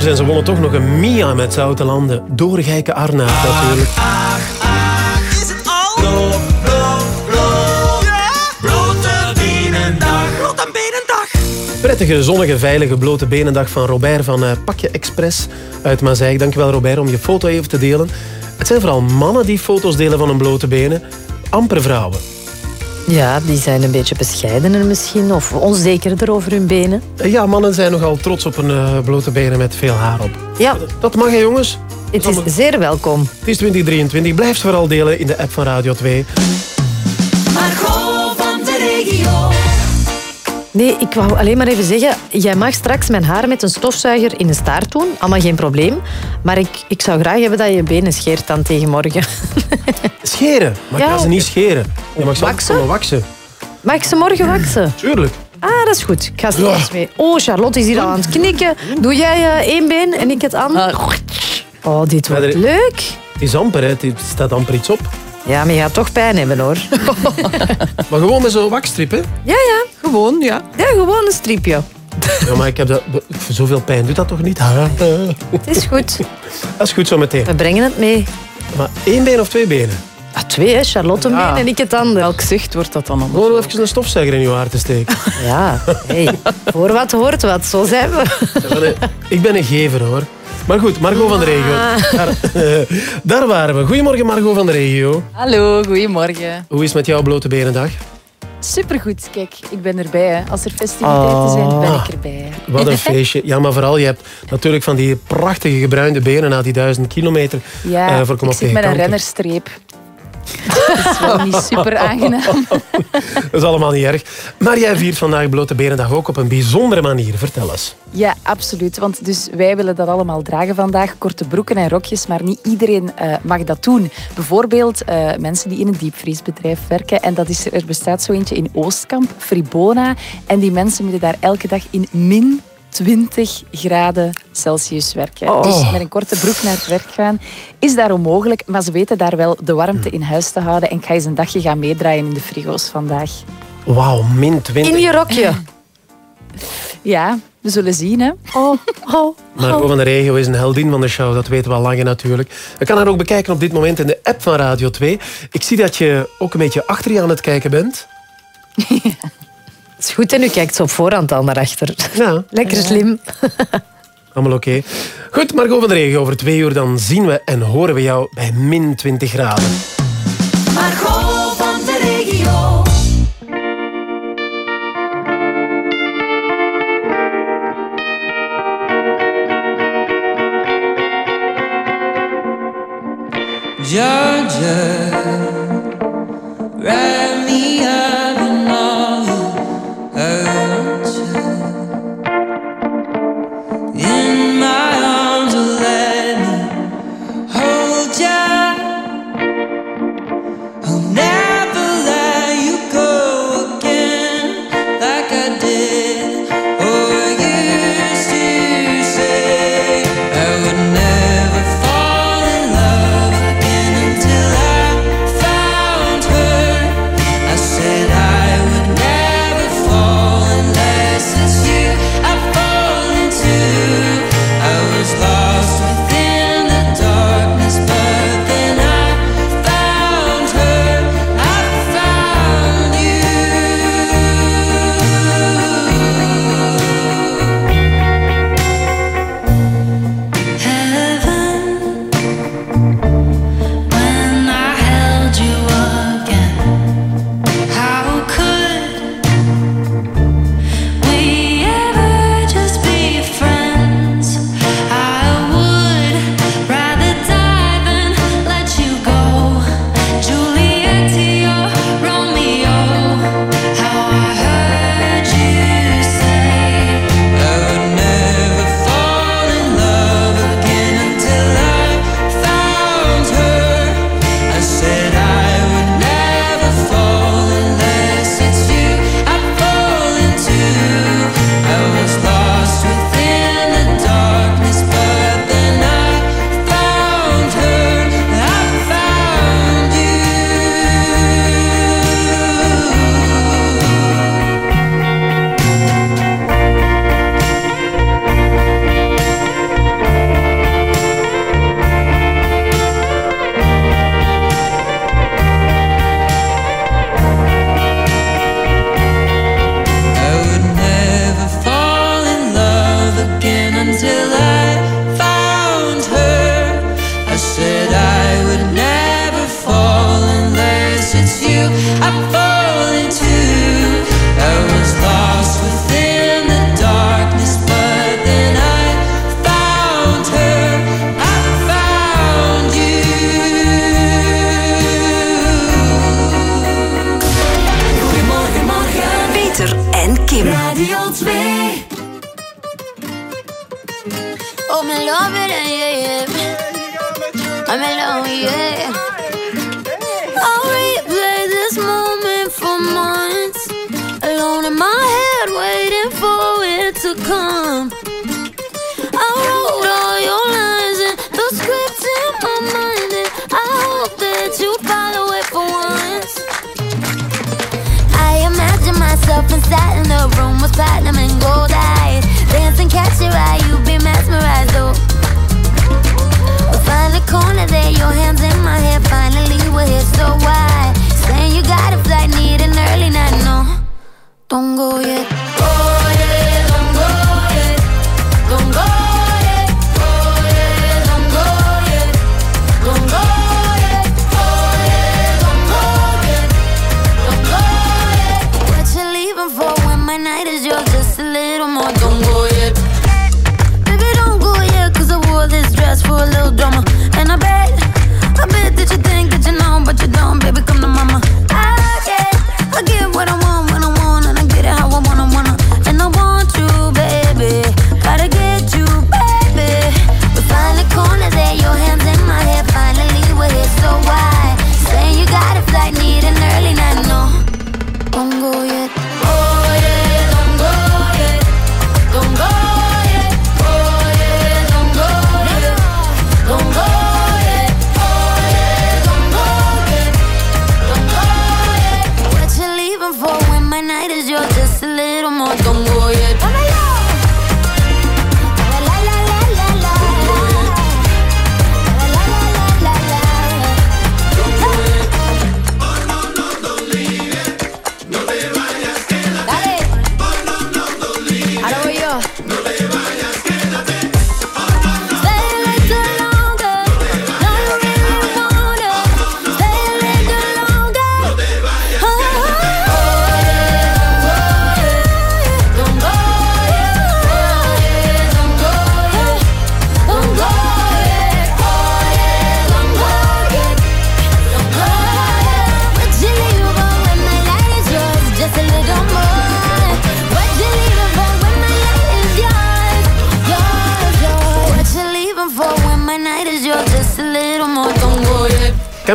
Hollanders en ze wonnen toch nog een Mia met Zoute Landen. Doorgijke Arnaert natuurlijk. Is het al? Blok. Blote Benendag. Blote Benendag. Prettige, zonnige, veilige, blote benendag van Robert van eh, Pakje Express uit Mazeik. Dankjewel Robert om je foto even te delen. Het zijn vooral mannen die foto's delen van hun blote benen. Amper vrouwen. Ja, die zijn een beetje bescheidener misschien, of onzekerder over hun benen. Eh, Ja, mannen zijn nogal trots op hun eh, blote benen met veel haar op. Ja. Dat mag hè jongens? Het is zeer welkom. Het is 2023. Blijf ze vooral delen in de app van Radio 2. Nee, ik wou alleen maar even zeggen, jij mag straks mijn haar met een stofzuiger in de staart doen. Allemaal geen probleem. Maar ik, ik zou graag hebben dat je je benen scheert dan tegen morgen. Scheren? Maar ik Ja. ga ze niet scheren. Je mag ze altijd Waksen? komen waksen. Mag ik ze morgen waksen? Tuurlijk. Ah, dat is goed. Ik ga straks mee. Oh, Charlotte is hier al aan het knikken. Doe jij eh, één been en ik het andere? Oh, dit wordt er- leuk. Het is amper, hè. het staat amper iets op. Ja, maar je gaat toch pijn hebben, hoor. Maar gewoon met zo'n wakstrip, hè? Ja, ja. Gewoon, ja. Ja, gewoon een stripje. Ja, maar ik heb dat, zoveel pijn doet dat toch niet? Het is goed. Dat is goed zo meteen. We brengen het mee. Maar één been of twee benen? Ah, twee, hè? Charlotte been en ik het ander. Welk zicht wordt dat dan? Gewoon even een stofzuiger in je haar te steken. Ja, hey, voor wat hoort wat, zo zijn we. Ik ben een gever hoor. Maar goed, Margot van de regio. Ah. Daar, daar waren we. Goedemorgen Margot van de regio. Hallo, goedemorgen. Hoe is het met jouw blote berendag? Supergoed, kijk, ik ben erbij. Hè. Als er festiviteiten zijn, ben ik erbij. hè. Wat een feestje. Ja, maar vooral, je hebt natuurlijk van die prachtige gebruinde benen na die duizend kilometer. Ja, eh, voor kom ik zit met een kanker. rennerstreep. Dat is wel niet super aangenaam. Dat is allemaal niet erg. Maar jij viert vandaag blote berendag ook op een bijzondere manier. Vertel eens. Ja, absoluut. Want dus wij willen dat allemaal dragen vandaag. Korte broeken en rokjes, maar niet iedereen eh, mag dat doen. Bijvoorbeeld eh, mensen die in een diepvriesbedrijf werken. En dat is, er bestaat zo eentje in Oostkamp, Fribona. En die mensen moeten daar elke dag in min 20 graden Celsius werken. Oh. Dus met een korte broek naar het werk gaan is daar onmogelijk. Maar ze weten daar wel de warmte in huis te houden. En ik ga eens een dagje gaan meedraaien in de frigo's vandaag. Wauw, min 20. In je rokje. Ja, we zullen zien. Hè. Oh, oh. Margot van de Regio is een heldin van de show, dat weten we al lang natuurlijk. Je kan haar ook bekijken op dit moment in de app van Radio 2. Ik zie dat je ook een beetje achter je aan het kijken bent. is goed en u kijkt zo op voorhand al naar achter. Ja. Lekker slim. Allemaal oké. Goed, Margot van de Regio, over twee uur dan zien we en horen we jou bij min 20 graden. Margot van de regio. Georgia,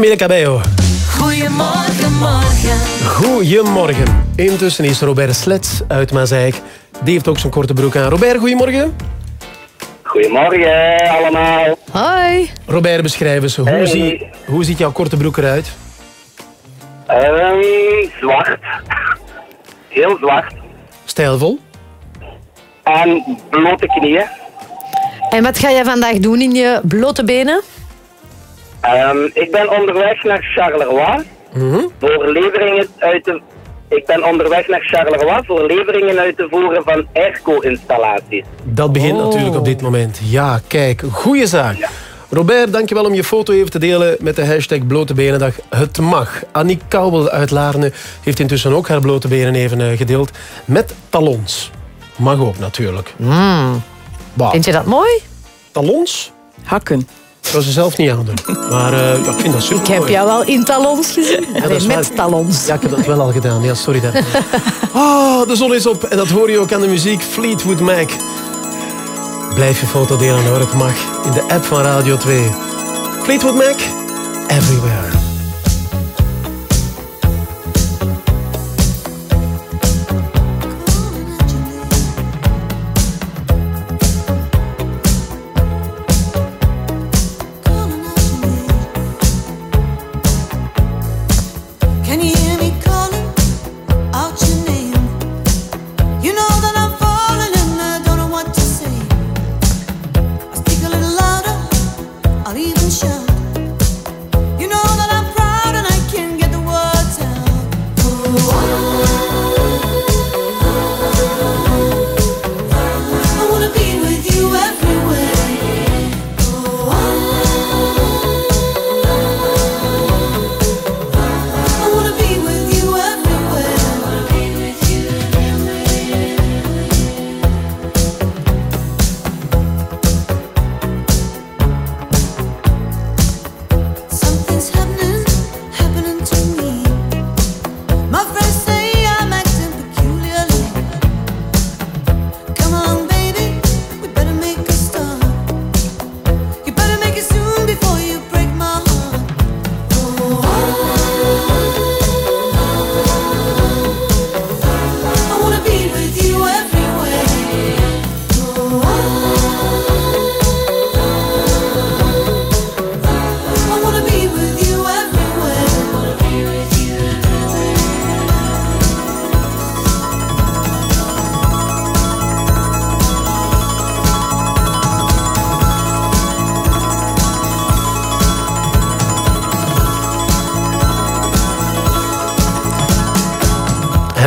Camille Cabello. Goedemorgen, morgen. Goedemorgen. Intussen is Robert Slets uit Mazeik. Die heeft ook zijn korte broek aan. Robert, goedemorgen. Goedemorgen allemaal. Hoi. Robert, beschrijf eens. Hoe, Hey. zie, hoe ziet jouw korte broek eruit? Ehm, zwart. Heel zwart. Stijlvol. En blote knieën. En wat ga jij vandaag doen in je blote benen? Ik ben onderweg naar Charleroi Mhm. voor leveringen uit te... Ik ben onderweg naar Charleroi voor leveringen uit te voeren van airco-installaties. Dat begint natuurlijk op dit moment. Ja, kijk, goede zaak. Robert, dankjewel om je foto even te delen met de hashtag Blote Benendag. Het mag. Annie Kouwel uit Laarne heeft intussen ook haar blote benen even eh, gedeeld. Met talons. Mag ook natuurlijk. Bah. Vind je dat mooi? Talons? Hakken. Ik zou ze zelf niet aandoen. Maar eh, ja, ik vind dat super Ik heb jou wel in talons gezien. Ja, met waar. talons. Ja, ik heb dat wel al gedaan. Ja, sorry daar. Ah, de zon is op en dat hoor je ook aan de muziek. Fleetwood Mac. Blijf je foto delen hoor, het mag. In de app van Radio 2. Fleetwood Mac, everywhere.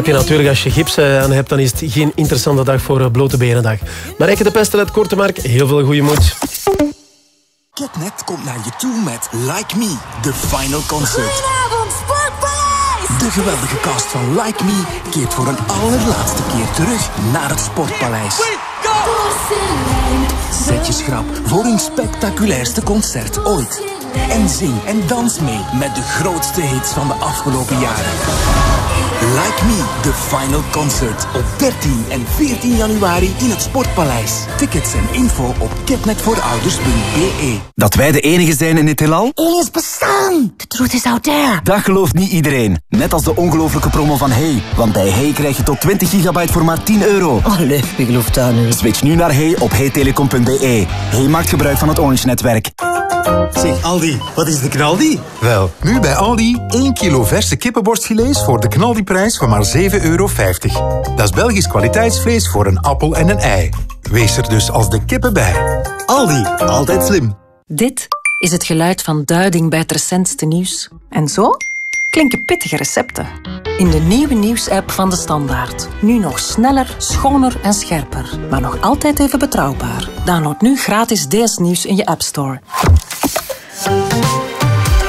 Je natuurlijk, als je gips eh, aan hebt, dan is het geen interessante dag voor eh, blote benendag. Maar Rijke de Pest en het Korte Mark, heel veel goede moed. Ketnet komt naar je toe met Like Me, de final concert. De geweldige cast van Like Me keert voor een allerlaatste keer terug naar het Sportpaleis. Zet je schrap voor hun spectaculairste concert ooit. En zing en dans mee met de grootste hits van de afgelopen jaren. Like Me, de final concert op 13 en 14 januari in het Sportpaleis. Tickets en info op ketnetvoorouders.be. Dat wij de enige zijn in het heelal? Aliens bestaan! The truth is out there! Dat gelooft niet iedereen. Net als de ongelofelijke promo van Hey. Want bij Hey krijg je tot 20 gigabyte voor maar 10 euro. Allee, wie gelooft dat nu? Switch nu naar Hey op heytelecom.be. Hey maakt gebruik van het Orange-netwerk. Zeg Aldi, wat is de knaldi? Wel, nu bij Aldi 1 kilo verse kippenborstfilets voor de knaldiprijs van maar 7,50 euro. Dat is Belgisch kwaliteitsvlees voor een appel en een ei. Wees er dus als de kippen bij. Aldi, altijd slim. Dit is het geluid van duiding bij het recentste nieuws. En zo klinken pittige recepten. In de nieuwe nieuwsapp van De Standaard. Nu nog sneller, schoner en scherper. Maar nog altijd even betrouwbaar. Download nu gratis DS Nieuws in je App Store.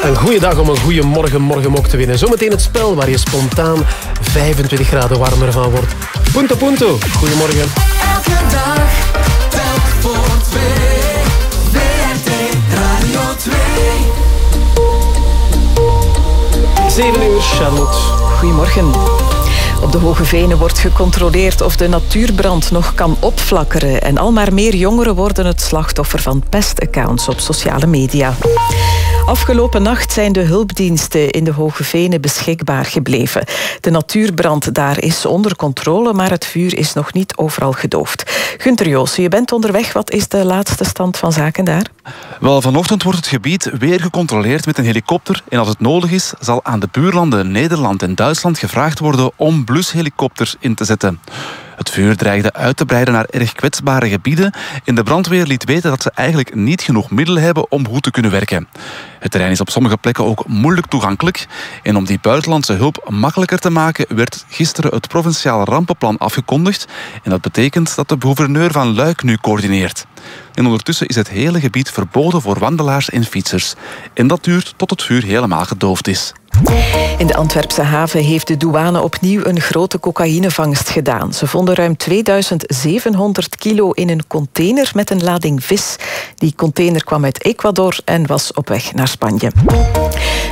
Een goede dag om een goede morgen morgenmok te winnen. Zometeen het spel waar je spontaan 25 graden warmer van wordt. Punto punto. Goedemorgen. Elke dag, telk voor twee. WRT Radio 2. 7 uur, Charlotte. Goedemorgen. Op de Hoge Venen wordt gecontroleerd of de natuurbrand nog kan opflakkeren. En al maar meer jongeren worden het slachtoffer van pestaccounts op sociale media. Afgelopen nacht zijn de hulpdiensten in de Hoge Venen beschikbaar gebleven. De natuurbrand daar is onder controle, maar het vuur is nog niet overal gedoofd. Gunter Joosen, je bent onderweg. Wat is de laatste stand van zaken daar? Wel, vanochtend wordt het gebied weer gecontroleerd met een helikopter. En als het nodig is, zal aan de buurlanden Nederland en Duitsland gevraagd worden om blushelikopters in te zetten. Het vuur dreigde uit te breiden naar erg kwetsbare gebieden en de brandweer liet weten dat ze eigenlijk niet genoeg middelen hebben om goed te kunnen werken. Het terrein is op sommige plekken ook moeilijk toegankelijk en om die buitenlandse hulp makkelijker te maken werd gisteren het provinciale rampenplan afgekondigd en dat betekent dat de gouverneur van Luik nu coördineert. En ondertussen is het hele gebied verboden voor wandelaars en fietsers. En dat duurt tot het vuur helemaal gedoofd is. In de Antwerpse haven heeft de douane opnieuw een grote cocaïnevangst gedaan. Ze vonden ruim 2700 kilo in een container met een lading vis. Die container kwam uit Ecuador en was op weg naar Spanje.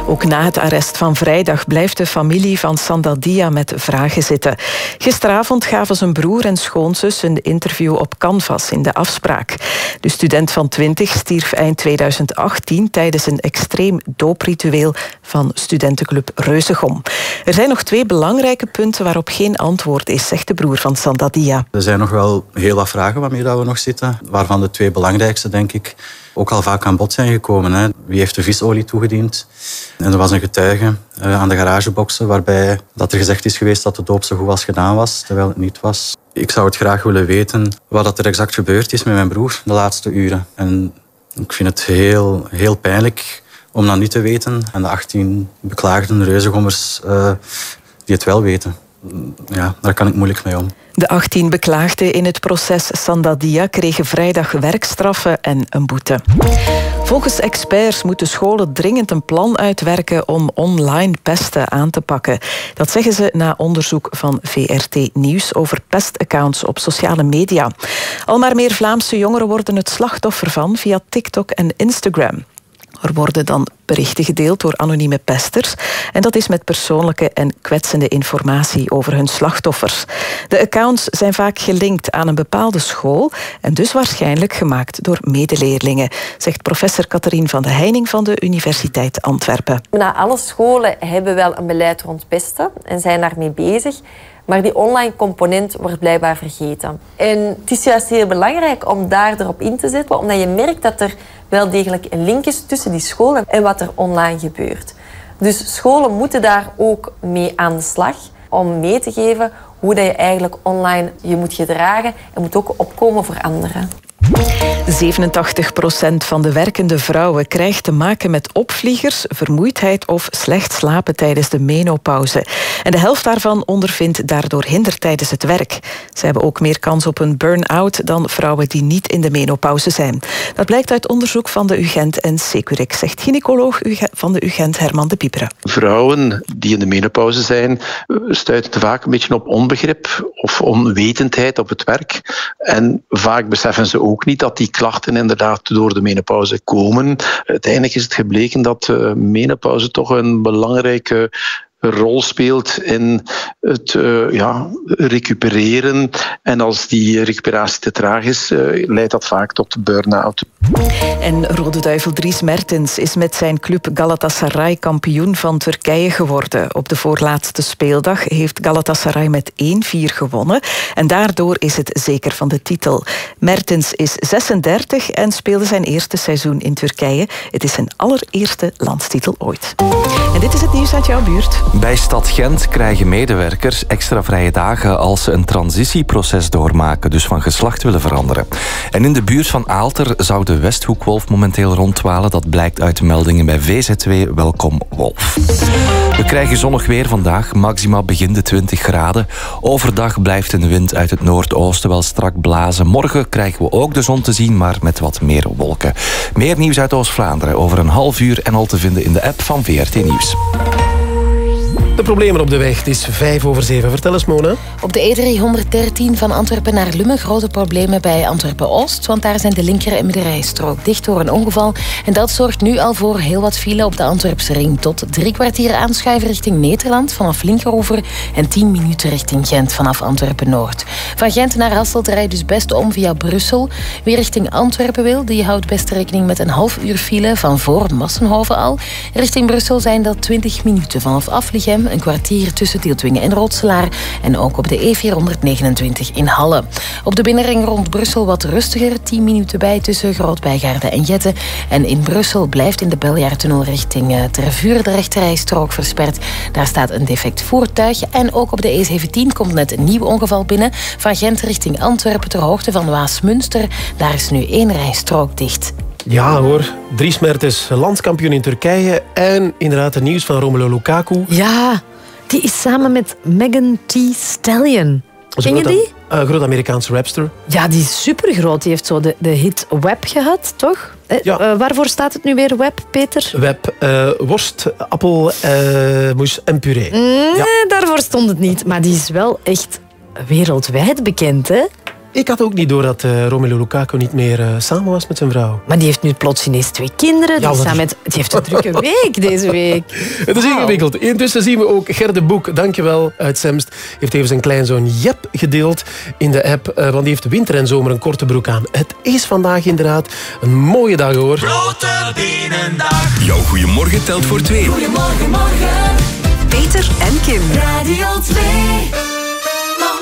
Ook na het arrest van vrijdag blijft de familie van Sandadia met vragen zitten. Gisteravond gaven zijn broer en schoonzus een interview op Canvas in de afspraak. De student van 20 stierf eind 2018 tijdens een extreem doopritueel van studentenclub Reuzegom. Er zijn nog twee belangrijke punten waarop geen antwoord is, zegt de broer van Sandadia. Er zijn nog wel heel wat vragen waarmee dat we nog zitten, waarvan de twee belangrijkste, denk ik, ook al vaak aan bod zijn gekomen. Hè. Wie heeft de visolie toegediend? En er was een getuige eh, aan de garageboxen waarbij dat er gezegd is geweest dat de doop zo goed als gedaan was, terwijl het niet was. Ik zou het graag willen weten wat er exact gebeurd is met mijn broer de laatste uren. En ik vind het heel, heel pijnlijk om dat niet te weten. En de 18 beklaagden reuzengommers uh, die het wel weten. Ja, daar kan ik moeilijk mee om. De 18 beklaagden in het proces Sandadia kregen vrijdag werkstraffen en een boete. Volgens experts moeten scholen dringend een plan uitwerken om online pesten aan te pakken. Dat zeggen ze na onderzoek van VRT Nieuws over pestaccounts op sociale media. Al maar meer Vlaamse jongeren worden het slachtoffer van via TikTok en Instagram. Er worden dan berichten gedeeld door anonieme pesters. En dat is met persoonlijke en kwetsende informatie over hun slachtoffers. De accounts zijn vaak gelinkt aan een bepaalde school en dus waarschijnlijk gemaakt door medeleerlingen, zegt professor Catherine van de Heining van de Universiteit Antwerpen. Na alle scholen hebben wel een beleid rond pesten en zijn daarmee bezig. Maar die online component wordt blijkbaar vergeten. En het is juist heel belangrijk om daar erop in te zetten, omdat je merkt dat er wel degelijk een link is tussen die scholen en wat er online gebeurt. Dus scholen moeten daar ook mee aan de slag om mee te geven hoe dat je eigenlijk online je moet gedragen en moet ook opkomen voor anderen. 87% van de werkende vrouwen krijgt te maken met opvliegers, vermoeidheid of slecht slapen tijdens de menopauze. En de helft daarvan ondervindt daardoor hinder tijdens het werk. Ze hebben ook meer kans op een burn-out dan vrouwen die niet in de menopauze zijn. Dat blijkt uit onderzoek van de UGent en Securix, zegt gynaecoloog van de UGent Herman de Pieperen. Vrouwen die in de menopauze zijn, stuiten vaak een beetje op onbegrip of onwetendheid op het werk. En vaak beseffen ze ook niet dat die klachten inderdaad door de menopauze komen. Uiteindelijk is het gebleken dat de menopauze toch een belangrijke rol speelt in het uh, ja, recupereren. En als die recuperatie te traag is, uh, leidt dat vaak tot burn-out. En Rode Duivel Dries Mertens is met zijn club Galatasaray kampioen van Turkije geworden. Op de voorlaatste speeldag heeft Galatasaray met 1-4 gewonnen. En daardoor is het zeker van de titel. Mertens is 36 en speelde zijn eerste seizoen in Turkije. Het is zijn allereerste landstitel ooit. En dit is het nieuws uit jouw buurt. Bij Stad Gent krijgen medewerkers extra vrije dagen als ze een transitieproces doormaken, dus van geslacht willen veranderen. En in de buurt van Aalter zou de Westhoekwolf momenteel rondwalen. Dat blijkt uit meldingen bij VZW Welkom Wolf. We krijgen zonnig weer vandaag, maxima begin de 20 graden. Overdag blijft een wind uit het noordoosten wel strak blazen. Morgen krijgen we ook de zon te zien, maar met wat meer wolken. Meer nieuws uit Oost-Vlaanderen over een half uur en al te vinden in de app van VRT Nieuws. De problemen op de weg. Het is vijf over zeven. Vertel eens, Mona. Op de E313 van Antwerpen naar Lummen grote problemen bij Antwerpen-Oost. Want daar zijn de linker- en middenrijstrook dicht door een ongeval. En dat zorgt nu al voor heel wat file op de Antwerpse ring. Tot drie kwartier aanschuiven richting Nederland vanaf Linkeroever. En tien minuten richting Gent vanaf Antwerpen-Noord. Van Gent naar Hasselt rijdt dus best om via Brussel. Wie richting Antwerpen wil, die houdt best rekening met een half uur file van voor Massenhoven al. Richting Brussel zijn dat 20 minuten vanaf Aflichem, een kwartier tussen Tieltwingen en Rotselaar en ook op de E429 in Halle. Op de binnenring rond Brussel wat rustiger, 10 minuten bij tussen Groot-Bijgaarden en Jette. En in Brussel blijft in de Beljaartunnel richting eh, Tervuur de rechterrijstrook versperd. Daar staat een defect voertuig en ook op de E17 komt net een nieuw ongeval binnen. Van Gent richting Antwerpen ter hoogte van Waasmunster. Daar is nu één rijstrook dicht. Ja hoor, Dries Mertens, landskampioen in Turkije. En inderdaad het nieuws van Romelu Lukaku. Ja, die is samen met Megan Thee Stallion. Ken je die? Een groot Amerikaanse rapster. Ja, die is supergroot. Die heeft zo de, de hit Web gehad, toch? Eh, eh, waarvoor staat het nu weer Web, Peter? Web, eh, worst, appel, eh moes en puree. Nee, daarvoor stond het niet. Maar die is wel echt wereldwijd bekend, hè? Ik had ook niet door dat eh, Romelu Lukaku niet meer eh, samen was met zijn vrouw. Maar die heeft nu plots ineens twee kinderen. Die, Ja, is- met, die heeft een drukke week deze week. Het is ingewikkeld. Intussen zien we ook Gerde Boek, dankjewel, uit Semst. Heeft even zijn kleinzoon Jep gedeeld in de app. eh, want die heeft winter en zomer een korte broek aan. Het is vandaag inderdaad een mooie dag hoor. Jouw goeiemorgen telt voor twee. Goedemorgen, morgen. Peter en Kim. Radio 2.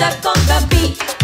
vida con Gaby.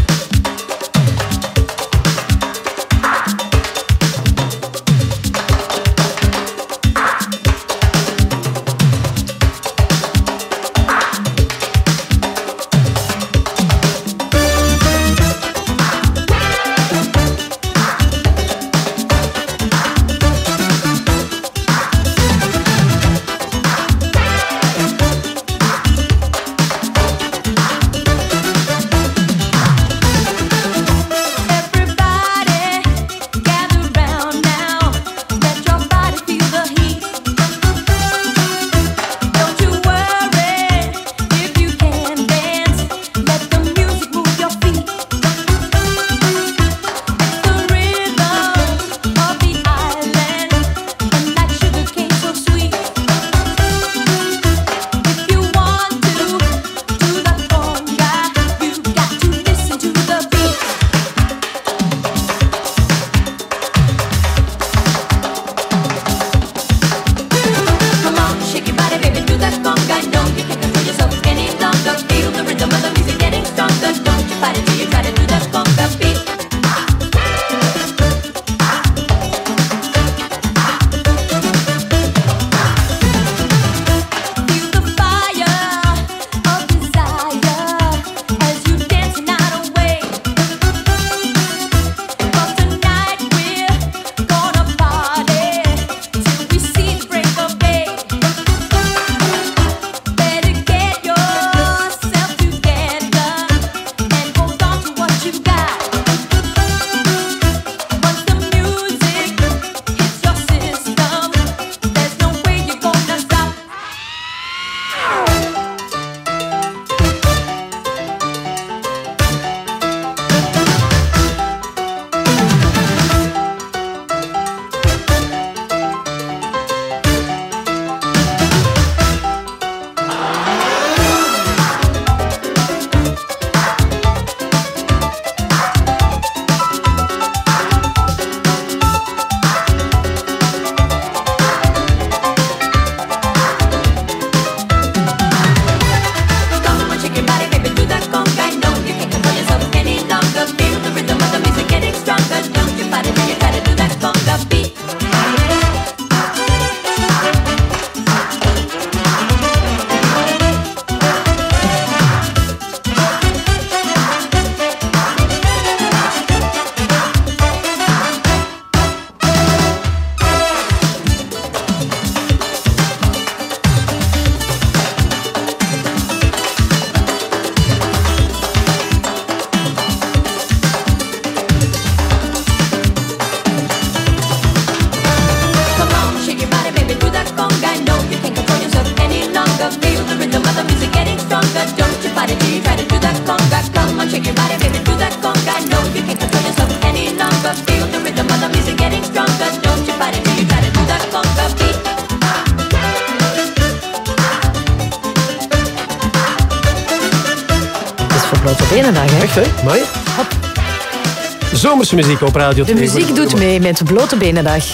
Op Radio De 2. muziek doet mee met blote benendag.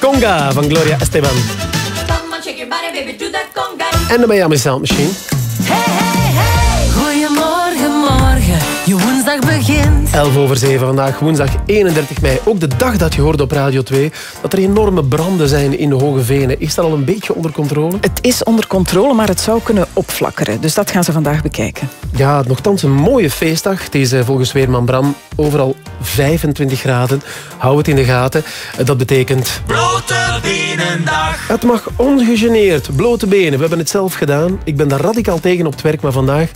Conga van Gloria Esteban. En de Miami Sound Machine. Goedemorgen, morgen, je woensdag begint. 11 over 7 vandaag, woensdag 31 mei. Ook de dag dat je hoorde op Radio 2 dat er enorme branden zijn in de Hoge Venen. Is dat al een beetje onder controle? Het is onder controle, maar het zou kunnen opflakkeren. Dus dat gaan ze vandaag bekijken. Ja, nogthans een mooie feestdag. Het is eh, volgens Weerman Bram overal 25 graden. Hou het in de gaten. Dat betekent... Blote Benendag. Het mag ongegeneerd, blote benen. We hebben het zelf gedaan. Ik ben daar radicaal tegen op het werk, maar vandaag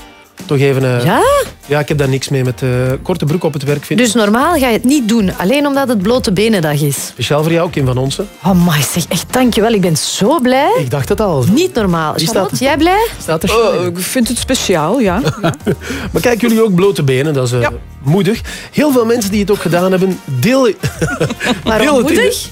toch even... eh, Ja? Ja, ik heb daar niks mee met eh, korte broek op het werk. Vind. Dus normaal ga je het niet doen, alleen omdat het blote benendag is. Speciaal voor jou, Kim van Onsen. Oh my, zeg echt dankjewel. Ik ben zo blij. Ik dacht het al. Niet normaal. Wie Charlotte, jij blij? Staat er Oh, ik vind het speciaal, ja. Maar kijken jullie ook blote benen? Dat is eh, moedig. Heel veel mensen die het ook gedaan hebben, deel... deel Waarom het in de- moedig?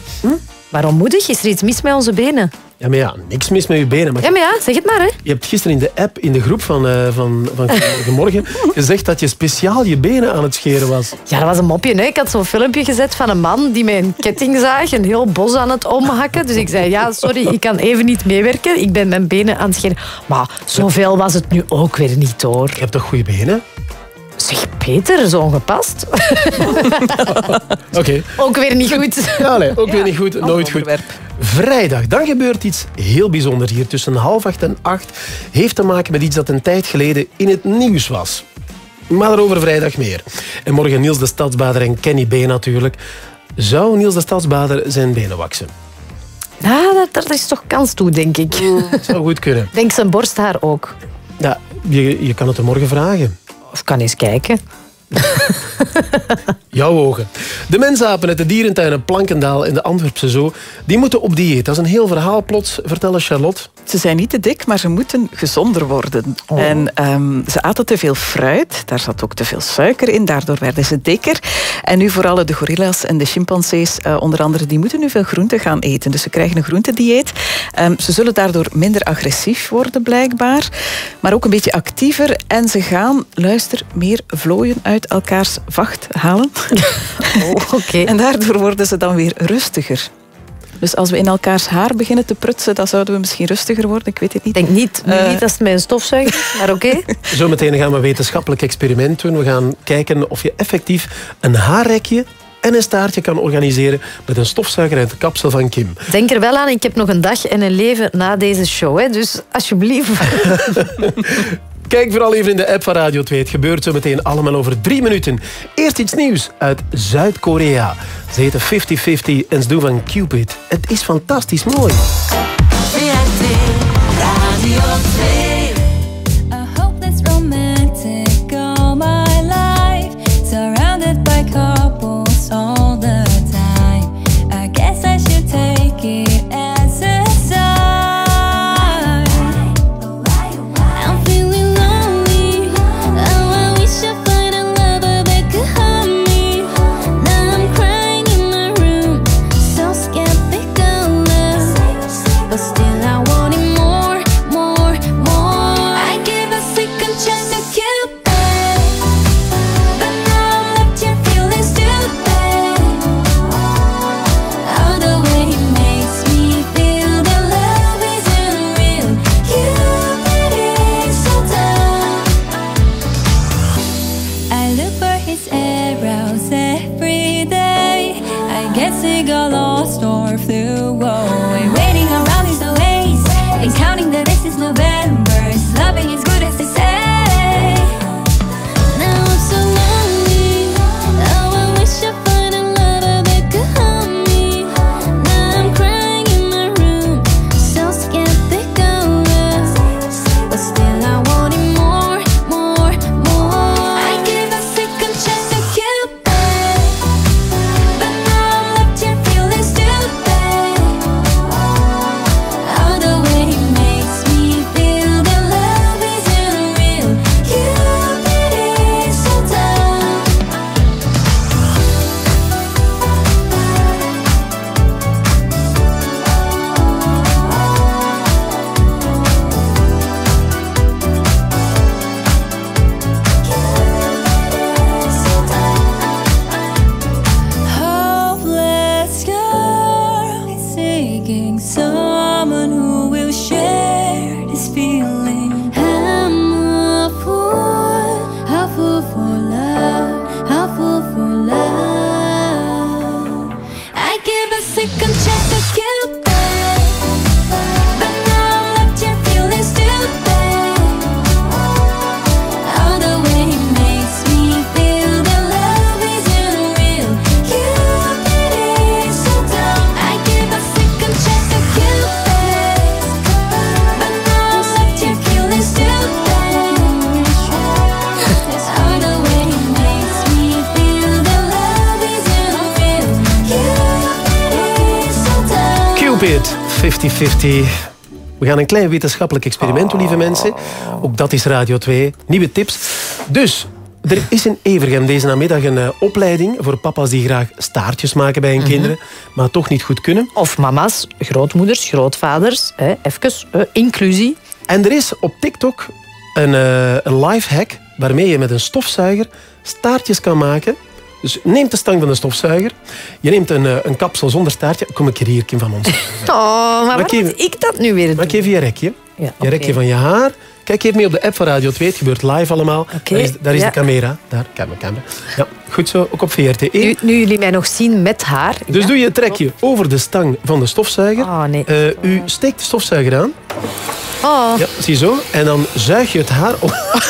Waarom moedig? Is er iets mis met onze benen? Ja, maar ja, niks mis met je benen. Maar Ja, maar ja, zeg het maar, hè. je hebt gisteren in de app, in de groep van, eh van, van Goedemorgen, gezegd dat je speciaal je benen aan het scheren was. Ja, dat was een mopje. Hè. Ik had zo'n filmpje gezet van een man die met een kettingzaag een heel bos aan het omhakken. Dus ik zei, ja, sorry, ik kan even niet meewerken. Ik ben mijn benen aan het scheren. Maar zoveel was het nu ook weer niet, hoor. Je hebt toch goede benen? Zeg, Peter, zo ongepast. Oké. Ook weer niet goed. Ja, ook weer niet goed. Nooit goed. Vrijdag, dan gebeurt iets heel bijzonders hier. Tussen half acht en acht heeft te maken met iets dat een tijd geleden in het nieuws was. Maar daarover vrijdag meer. En morgen Niels de Stadsbader en Kenny B natuurlijk. Zou Niels de Stadsbader zijn benen waksen? Ja, dat, daar is toch kans toe, denk ik. Zou goed kunnen. Denk zijn borsthaar ook. Ja, je, je kan het hem morgen vragen. Of kan eens kijken. Jouw ogen. De mensapen uit de dierentuinen Plankendaal en de Antwerpse Zoo, die moeten op dieet. Dat is een heel verhaal plots, vertellen Charlotte. Ze zijn niet te dik, maar ze moeten gezonder worden. En ehm, ze aten te veel fruit, daar zat ook te veel suiker in, daardoor werden ze dikker. En nu vooral de gorilla's en de chimpansees, eh, onder andere, die moeten nu veel groente gaan eten. Dus ze krijgen een groentedieet. Ehm, ze zullen daardoor minder agressief worden, blijkbaar. Maar ook een beetje actiever. En ze gaan, luister, meer vlooien uit elkaars vacht halen. Oké. En daardoor worden ze dan weer rustiger. Dus als we in elkaars haar beginnen te prutsen, dan zouden we misschien rustiger worden. Ik weet het niet. Ik denk niet, nu Eh, niet als het een stofzuiger is, maar oké. Zometeen gaan we een wetenschappelijk experiment doen. We gaan kijken of je effectief een haarrekje en een staartje kan organiseren met een stofzuiger uit de kapsel van Kim. Denk er wel aan, ik heb nog een dag en een leven na deze show. Hè. Dus alsjeblieft. Kijk vooral even in de app van Radio 2. Het gebeurt zo meteen allemaal over drie minuten. Eerst iets nieuws uit Zuid-Korea. Ze heten 50-50 en ze doen van Cupid. Het is fantastisch mooi. Radio 2. 50-50. We gaan een klein wetenschappelijk experiment doen, lieve mensen. Ook dat is Radio 2. Nieuwe tips. Dus, er is in Evergem deze namiddag een eh, opleiding voor papa's die graag staartjes maken bij hun kinderen, maar toch niet goed kunnen. Of mama's, grootmoeders, grootvaders. Hè, even, eh, inclusie. En er is op TikTok een, eh, een life hack waarmee je met een stofzuiger staartjes kan maken. Dus neem de stang van de stofzuiger. Je neemt een, eh, een kapsel zonder staartje. Kom ik hier, Kim van ons. Oh, maar Kim- moet ik dat nu weer Maak doen? even je rekje. Ja, Je rekje van je haar. Kijk even mee op de app van Radio 2. Het gebeurt live allemaal. Daar is, daar is ja. de camera. Daar, camera, camera. Ja, goed zo. Ook op VRT1. Nu, nu jullie mij nog zien met haar. Dus doe je het trekje over de stang van de stofzuiger. Oh, nee. Eh, u steekt de stofzuiger aan. Oh. Ja, zie zo. En dan zuig je het haar op.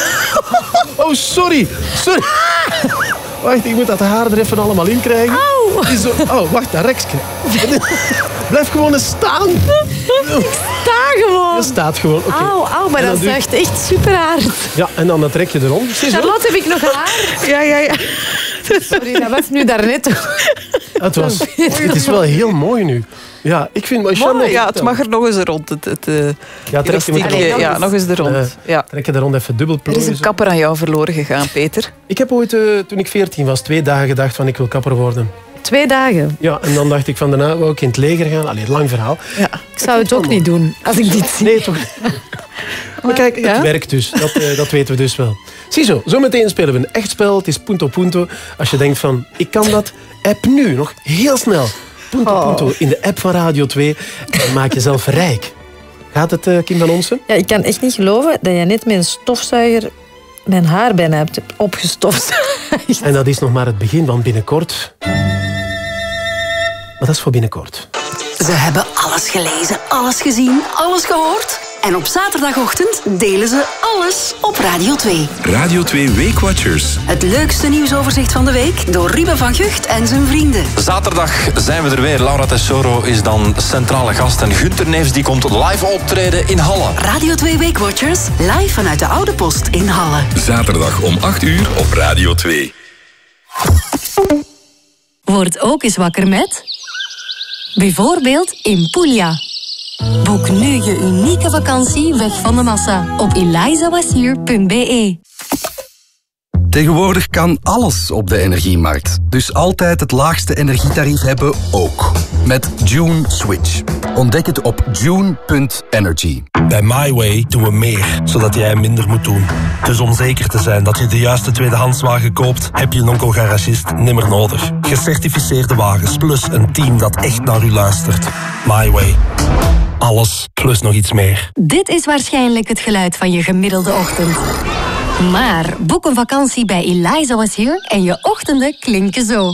Oh, sorry. Sorry. Wacht, ik moet dat haar er even allemaal in krijgen. Is Zo, oh, wacht, dat rekje. Blijf gewoon eens staan. Sta gewoon. Je staat gewoon. oké. Auw, auw, maar dat je- zuigt echt super hard. Ja, en dan dat rekje erom. Charlotte, heb ik nog haar? Ja, ja, ja. Sorry, dat was nu daarnet. Het, was, het is wel heel mooi nu. Ja, ik vind... Maar Mooi, ja, het mag er nog eens rond. Het, het, eh, Ja, trek je met de rond. ja, nog eens er rond. Eh, ja. Trek je daar rond even dubbel Er is een kapper aan jou verloren gegaan, Peter. Ik heb ooit, eh, toen ik 14 was, twee dagen gedacht van ik wil kapper worden. Twee dagen. Ja, en dan dacht ik van daarna wou ik in het leger gaan. Allee, lang verhaal. Ja. Ik zou het ook niet doen, als ik dit zie. Nee, toch? Maar kijk, het Ja? werkt dus. Dat, eh, dat weten we dus wel. Ziezo, zometeen spelen we een echt spel. Het is punto punto. Als je denkt van, ik kan dat, app nu nog heel snel. Punto Oh. punto in de app van Radio 2. En maak jezelf rijk. Gaat het, eh, Kim van Onsen? Ja, ik kan echt niet geloven dat jij net met een stofzuiger mijn haar bijna hebt opgestofzuigd. En dat is nog maar het begin van binnenkort. Maar dat is voor binnenkort. Ze hebben alles gelezen, alles gezien, alles gehoord. En op zaterdagochtend delen ze alles op Radio 2. Radio 2 Weekwatchers. Het leukste nieuwsoverzicht van de week door Ruben van Gucht en zijn vrienden. Zaterdag zijn we er weer. Laura Tesoro is dan centrale gast. En Gunther Neefs die komt live optreden in Halle. Radio 2 Weekwatchers, live vanuit de Oude Post in Halle. Zaterdag om 8 uur op Radio 2. Word ook eens wakker met... Bijvoorbeeld in Puglia. Boek nu je unieke vakantie weg van de massa op elizawashier.be. Tegenwoordig kan alles op de energiemarkt. Dus altijd het laagste energietarief hebben ook. Met June Switch. Ontdek het op june.energy. Bij MyWay doen we meer, zodat jij minder moet doen. Dus om zeker te zijn dat je de juiste tweedehandswagen koopt, heb je een onco-garagist nimmer nodig. Gecertificeerde wagens plus een team dat echt naar u luistert. MyWay. Alles plus nog iets meer. Dit is waarschijnlijk het geluid van je gemiddelde ochtend. Maar boek een vakantie bij Eliza Was Here en je ochtenden klinken zo.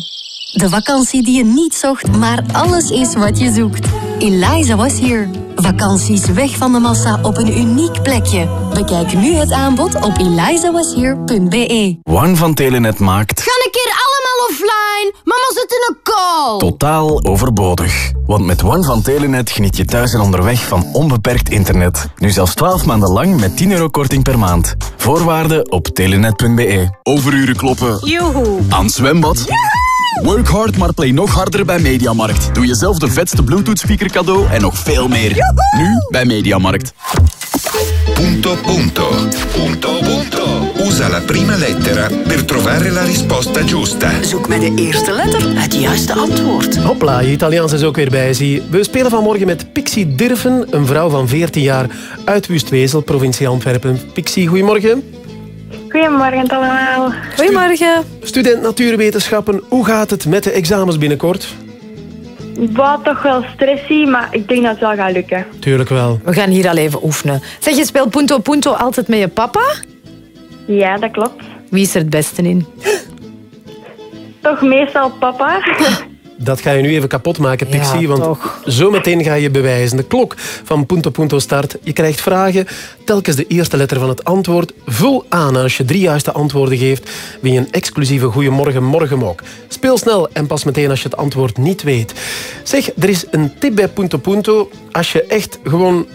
De vakantie die je niet zocht, maar alles is wat je zoekt. Eliza Was Here. Vakanties weg van de massa op een uniek plekje. Bekijk nu het aanbod op elizawashere.be. One van Telenet maakt Ga een keer allemaal offline. Mama zit in een call. totaal overbodig. Want met One van Telenet geniet je thuis en onderweg van onbeperkt internet. Nu zelfs 12 maanden lang met 10 euro korting per maand. Voorwaarden op telenet.be. Overuren kloppen. Joehoe. Aan het zwembad. Work hard, maar play nog harder bij Mediamarkt. Doe jezelf de vetste Bluetooth speaker cadeau en nog veel meer. Nu bij Mediamarkt. Punto punto. Punto punto. Usa la prima lettera per trovare la risposta giusta. Zoek met de eerste letter het juiste antwoord. Hopla, je Italiaans is ook weer bij. Zie. We spelen vanmorgen met Pixie Dirven, een vrouw van 14 jaar uit Wustwezel, provincie Antwerpen. Pixie, goedemorgen. Goedemorgen allemaal. Goedemorgen. Student natuurwetenschappen, hoe gaat het met de examens binnenkort? Wat toch wel stressy, maar ik denk dat het wel gaat lukken. Tuurlijk wel. We gaan hier al even oefenen. Zeg, je speelt punto punto altijd met je papa? Ja, dat klopt. Wie is er het beste in? Toch meestal papa. Dat ga je nu even kapot maken, Pixie. Ja, want toch. zometeen ga je bewijzen. De klok van Punto Punto start. Je krijgt vragen. Telkens de eerste letter van het antwoord. Vul aan. Als je drie juiste antwoorden geeft, win je een exclusieve Goeiemorgen Morgenmok. Speel snel en pas meteen als je het antwoord niet weet. Zeg, er is een tip bij Punto Punto. Als je echt gewoon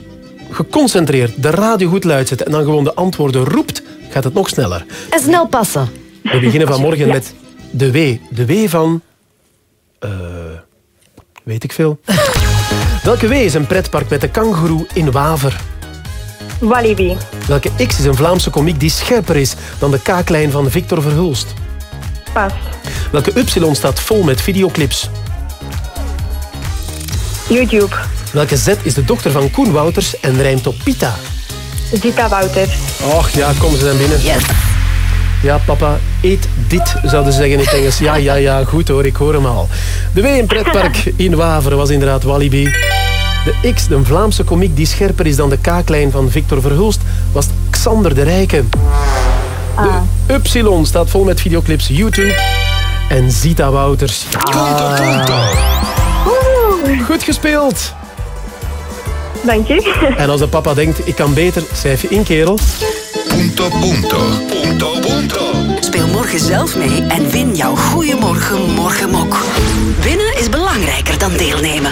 geconcentreerd de radio goed luid zet en dan gewoon de antwoorden roept, gaat het nog sneller. En snel passen. We beginnen vanmorgen met de W. De W van... eh, weet ik veel. Welke W is een pretpark met de kangoeroe in Waver? Walibi. Welke X is een Vlaamse komiek die scherper is dan de kaaklijn van Victor Verhulst? Pas. Welke Y staat vol met videoclips? YouTube. Welke Z is de dochter van Koen Wouters en rijmt op Pita? Zita Wouter. Och ja, kom ze zijn binnen. Ja, papa, eet dit, zouden ze zeggen in het Engels. Ja, ja, ja, goed hoor, ik hoor hem al. De W in pretpark in Waveren was inderdaad Walibi. De X, de Vlaamse komiek die scherper is dan de kaaklijn van Victor Verhulst, was Xander de Rijke. De Y staat vol met videoclips YouTube. En Zita Wouters. Ah. Goed gespeeld. Dank je. En als de papa denkt, ik kan beter, schrijf je in, kerel. Punto, punto. Punto, punto. Speel morgen zelf mee en win jouw Goeiemorgen Morgenmok. Winnen is belangrijker dan deelnemen.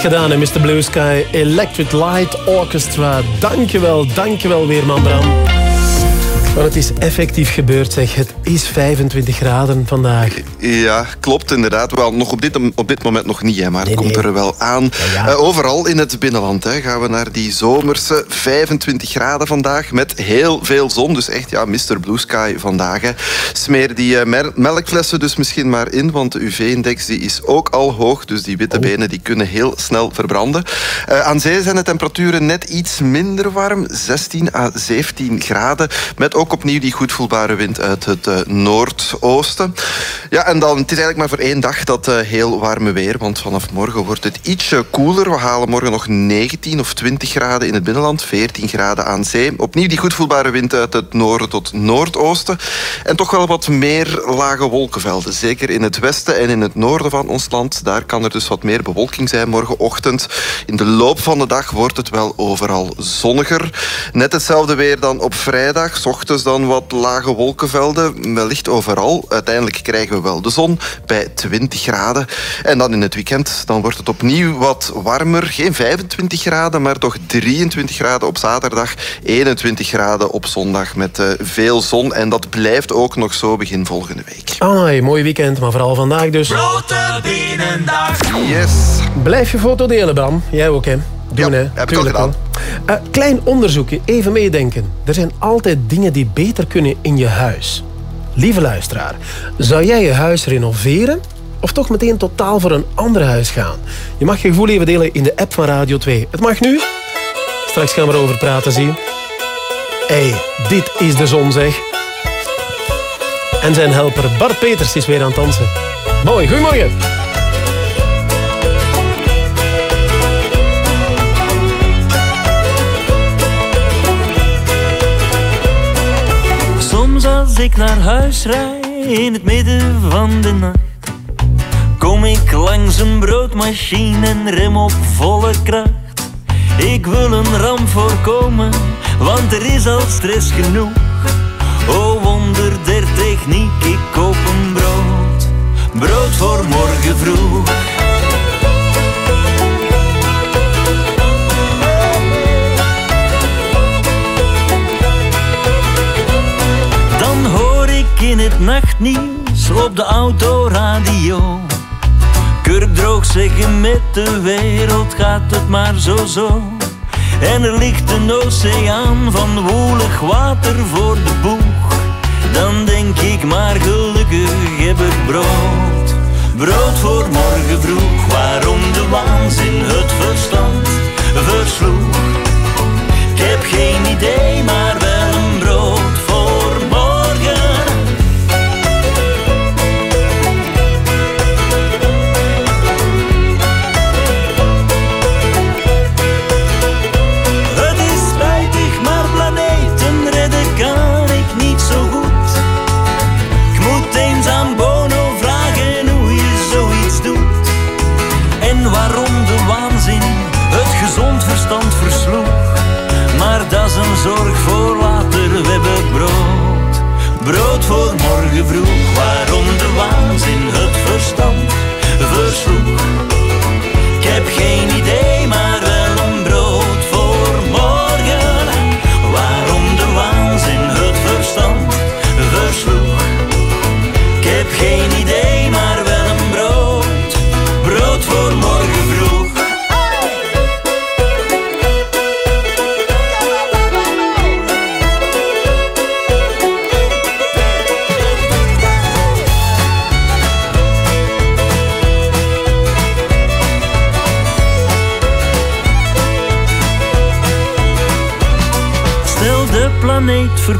gedaan, hè, Mr. Blue Sky. Electric Light Orchestra. Dankjewel, dankjewel, Weerman Bram. Maar het is effectief gebeurd, zeg. Het is 25 graden vandaag. Ja, klopt inderdaad. Wel, nog op dit, op dit moment nog niet, hè, maar het komt er wel aan. Eh, overal in het binnenland hè, gaan we naar die zomerse 25 graden vandaag met heel veel zon. Dus echt, ja, Mr. Blue Sky vandaag. Hè. Smeer die eh, melkflessen dus misschien maar in, want de UV-index die is ook al hoog. Dus die witte benen die kunnen heel snel verbranden. Eh, aan zee zijn de temperaturen net iets minder warm, 16 à 17 graden. Met ook opnieuw die goed voelbare wind uit het eh, noordoosten. Ja, en dan, het is eigenlijk maar voor één dag dat eh, heel warme weer. Want vanaf morgen wordt het ietsje koeler. We halen morgen nog 19 of 20 graden in het binnenland, 14 graden aan zee. Opnieuw die goed voelbare wind uit het noorden tot noordoosten. En toch wel wat meer lage wolkenvelden. Zeker in het westen en in het noorden van ons land. Daar kan er dus wat meer bewolking zijn morgenochtend. In de loop van de dag wordt het wel overal zonniger. Net hetzelfde weer dan op vrijdag. Ochtends dan wat lage wolkenvelden. Wellicht overal. Uiteindelijk krijgen we wel de zon bij 20 graden. En dan in het weekend dan wordt het opnieuw wat warmer. Geen 25 graden, maar toch 23 graden op zaterdag. 21 graden op zondag met eh, veel zon. En dat blijft ook nog zo begin volgende week. Amai, mooi weekend, maar vooral vandaag dus. Yes. Blijf je foto delen, Bram. Jij ook, hè? Doen, hè? heb ik al gedaan. Eh, klein onderzoekje, even meedenken. Er zijn altijd dingen die beter kunnen in je huis. Lieve luisteraar, zou jij je huis renoveren? Of toch meteen totaal voor een ander huis gaan? Je mag je gevoel even delen in de app van Radio 2. Het mag nu. Straks gaan we erover praten, zie je. Hé, hey, dit is de zon, zeg. En zijn helper Bart Peters is weer aan het dansen. Mooi, goedemorgen. Ik naar huis rijd in het midden van de nacht, kom ik langs een broodmachine en rem op volle kracht. Ik wil een ramp voorkomen, want er is al stress genoeg. O wonder der techniek, ik koop een brood, brood voor morgen vroeg. In het nachtnieuws op de autoradio. Kurkdroog zeggen met de wereld gaat het maar zo zo. En er ligt een oceaan van woelig water voor de boeg. Dan denk ik maar gelukkig heb ik brood. Brood voor morgen vroeg, waarom de waanzin het verstand versloeg. Ik heb geen idee, maar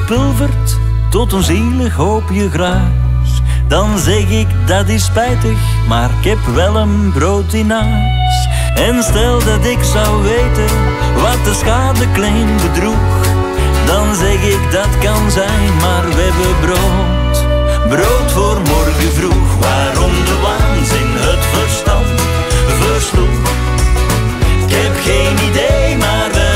planeet verpulvert tot een zielig hoopje gras. Dan zeg ik dat is spijtig, maar ik heb wel een brood in huis. En stel dat ik zou weten wat de schade klein bedroeg. Dan zeg ik dat kan zijn, maar we hebben brood. Brood voor morgen vroeg, waarom de waanzin het verstand versloeg. Ik heb geen idee, maar wel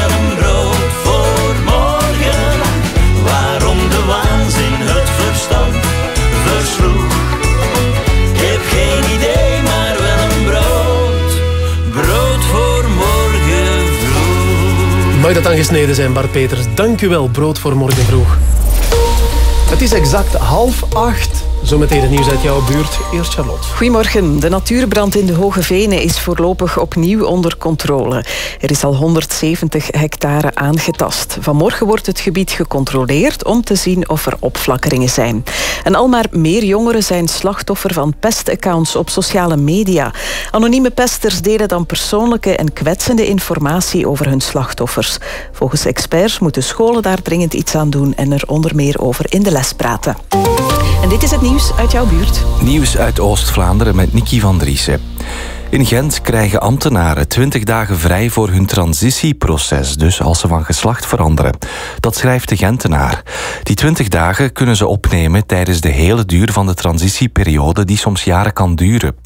Mag dat dan gesneden zijn, Bart Peters? Dank u wel, brood voor morgen vroeg. Het is exact half acht. Zometeen het nieuws uit jouw buurt. Eerst Charlotte. Goedemorgen. De natuurbrand in de Hoge Venen is voorlopig opnieuw onder controle. Er is al 170 hectare aangetast. Vanmorgen wordt het gebied gecontroleerd om te zien of er opflakkeringen zijn. En al maar meer jongeren zijn slachtoffer van pestaccounts op sociale media. Anonieme pesters delen dan persoonlijke en kwetsende informatie over hun slachtoffers. Volgens experts moeten scholen daar dringend iets aan doen en er onder meer over in de les praten. En dit is het nieuws uit jouw buurt. Nieuws uit Oost-Vlaanderen met Nicky van Driessen. In Gent krijgen ambtenaren 20 dagen vrij voor hun transitieproces, dus als ze van geslacht veranderen. Dat schrijft de Gentenaar. Die 20 dagen kunnen ze opnemen tijdens de hele duur van de transitieperiode, die soms jaren kan duren.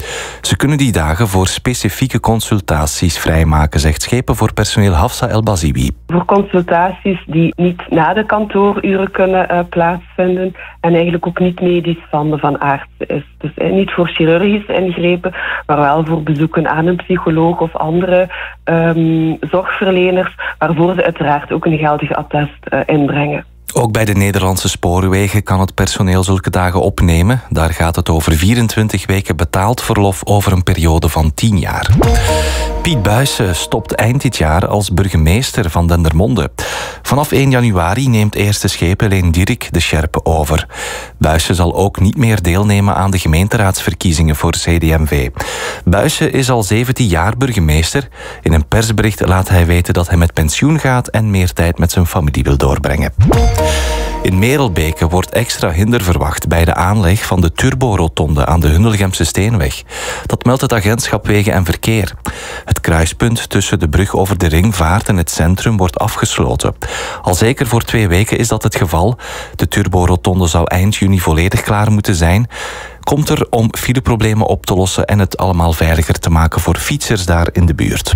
Ze kunnen die dagen voor specifieke consultaties vrijmaken, zegt schepen voor personeel Hafsa El Bazibi. Voor consultaties die niet na de kantooruren kunnen eh, plaatsvinden en eigenlijk ook niet medisch van, van aard is. Dus eh, niet voor chirurgische ingrepen, maar wel voor bezoeken aan een psycholoog of andere ehm, zorgverleners, waarvoor ze uiteraard ook een geldig attest eh, inbrengen. Ook bij de Nederlandse spoorwegen kan het personeel zulke dagen opnemen. Daar gaat het over 24 weken betaald verlof over een periode van 10 jaar. Piet Buijsen stopt eind dit jaar als burgemeester van Dendermonde. Vanaf 1 januari neemt eerste schepeleen Dirk de Scherpe over. Buijsen zal ook niet meer deelnemen aan de gemeenteraadsverkiezingen voor CDMV. Buijsen is al 17 jaar burgemeester. In een persbericht laat hij weten dat hij met pensioen gaat en meer tijd met zijn familie wil doorbrengen. In Merelbeke wordt extra hinder verwacht bij de aanleg van de turborotonde aan de Hundelgemse Steenweg. Dat meldt het agentschap Wegen en Verkeer. Het kruispunt tussen de brug over de ringvaart en het centrum wordt afgesloten. Al zeker voor twee weken is dat het geval. De turborotonde zou eind juni volledig klaar moeten zijn komt er om fileproblemen op te lossen en het allemaal veiliger te maken voor fietsers daar in de buurt.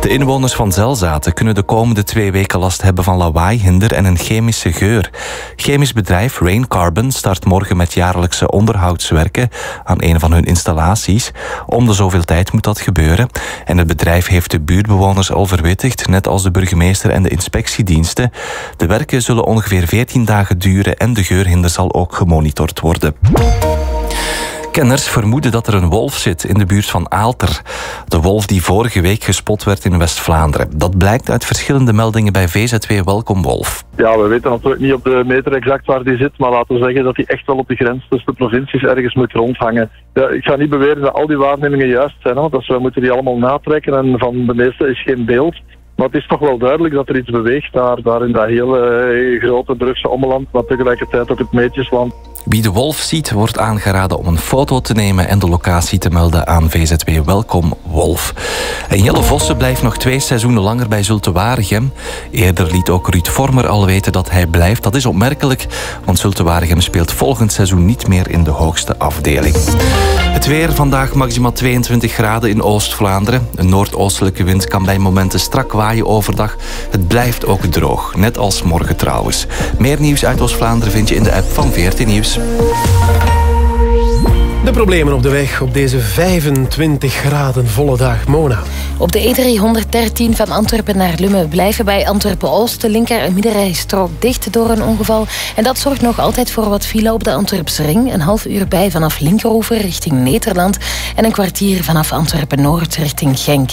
De inwoners van Zelzaten kunnen de komende twee weken last hebben van lawaaihinder en een chemische geur. Chemisch bedrijf Rain Carbon start morgen met jaarlijkse onderhoudswerken aan een van hun installaties. Om de zoveel tijd moet dat gebeuren. En het bedrijf heeft de buurtbewoners al verwittigd, net als de burgemeester en de inspectiediensten. De werken zullen ongeveer 14 dagen duren en de geurhinder zal ook gemonitord worden. Kenners vermoeden dat er een wolf zit in de buurt van Aalter. De wolf die vorige week gespot werd in West-Vlaanderen. Dat blijkt uit verschillende meldingen bij VZW Welkom Wolf. Ja, we weten natuurlijk niet op de meter exact waar die zit, maar laten we zeggen dat hij echt wel op de grens tussen de provincies ergens moet rondhangen. Ik ga niet beweren dat al die waarnemingen juist zijn, hè, dus we moeten die allemaal natrekken en van de meeste is geen beeld. Maar het is toch wel duidelijk dat er iets beweegt daar, daar in dat hele eh, grote Brugse omland, maar tegelijkertijd ook het Meetjesland. Wie de wolf ziet, wordt aangeraden om een foto te nemen en de locatie te melden aan VZW Welkom Wolf. En Jelle Vossen blijft nog twee seizoenen langer bij Zulte Waregem. Eerder liet ook Ruud Vormer al weten dat hij blijft. Dat is opmerkelijk, want Zulte Waregem speelt volgend seizoen niet meer in de hoogste afdeling. Het weer vandaag maximaal 22 graden in Oost-Vlaanderen. Een noordoostelijke wind kan bij momenten strak waaien overdag. Het blijft ook droog, net als morgen trouwens. Meer nieuws uit Oost-Vlaanderen vind je in de app van 14 Nieuws. De problemen op de weg op deze 25 graden volle dag. Mona. Op de E313 van Antwerpen naar Lummen blijven bij Antwerpen-Oost de linker- en middenrijstrook dicht door een ongeval. En dat zorgt nog altijd voor wat file op de Antwerpse ring. Een half uur bij vanaf Linkeroever richting Nederland. En een kwartier vanaf Antwerpen-Noord richting Genk.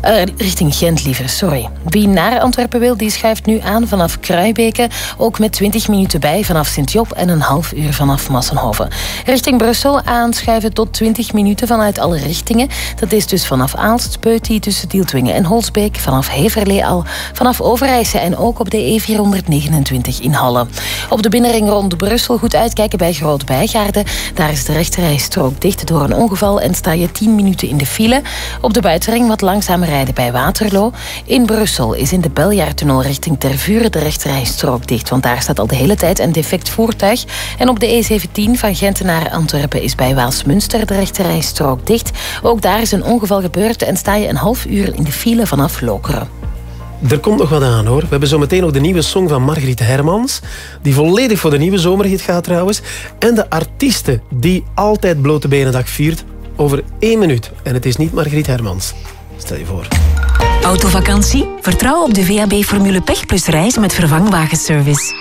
Eh, richting Gent liever, sorry. Wie naar Antwerpen wil, die schuift nu aan vanaf Kruibeke. Ook met 20 minuten bij vanaf Sint-Job en een half uur vanaf Massenhoven. Richting Brussel aanschuiven tot 20 minuten vanuit alle richtingen. Dat is dus vanaf Aalst, Peuty tussen Dieltwingen en Holsbeek, vanaf Heverlee al, vanaf Overijse en ook op de E429 in Halle. Op de binnenring rond Brussel goed uitkijken bij Groot Bijgaarden. Daar is de rechterrijstrook dicht door een ongeval en sta je 10 minuten in de file. Op de buitenring wat langzamer rijden bij Waterloo. In Brussel is in de Beljaartunnel richting Tervuren de rechterrijstrook dicht, want daar staat al de hele tijd een defect voertuig. En op de E17 van Gent naar Antwerpen is bij Waalsmünster de rechterrijstrook dicht. Ook daar is een ongeval gebeurd en sta je een half uur in de file vanaf Lokeren. Er komt nog wat aan hoor. We hebben zo meteen ook de nieuwe song van Margriet Hermans. Die volledig voor de nieuwe zomerhit gaat trouwens. En de artieste die altijd blote benendag viert. Over één minuut. En het is niet Margriet Hermans. Stel je voor. Autovakantie? Vertrouw op de VAB Formule Pech Plus reizen met vervangwagenservice.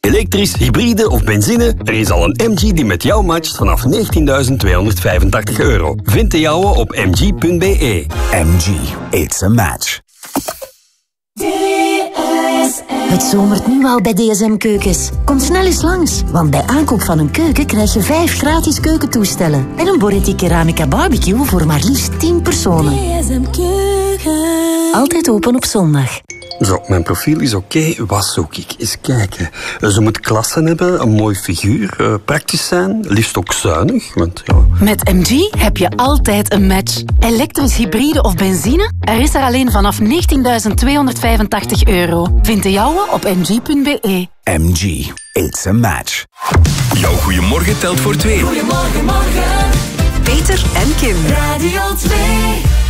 Elektrisch, hybride of benzine, er is al een MG die met jou matcht vanaf 19.285 euro. Vind de jouwe op mg.be. MG, it's a match. Het zomert nu al bij DSM Keukens. Kom snel eens langs, want bij aankoop van een keuken krijg je vijf gratis keukentoestellen. En een Boretti Keramica Barbecue voor maar liefst 10 personen. DSM Keuken. Altijd open op zondag. Zo, mijn profiel is oké. Wat zoek ik? Eens kijken. Ze moet klassen hebben, een mooi figuur, eh, praktisch zijn, liefst ook zuinig. Want ja, Met MG heb je altijd een match. Elektrisch, hybride of benzine? Er is er alleen vanaf 19.285 euro. Vind de jouwe op mg.be. MG, it's a match. Jouw goeiemorgen telt voor twee. Goedemorgen, morgen. Peter en Kim. Radio 2.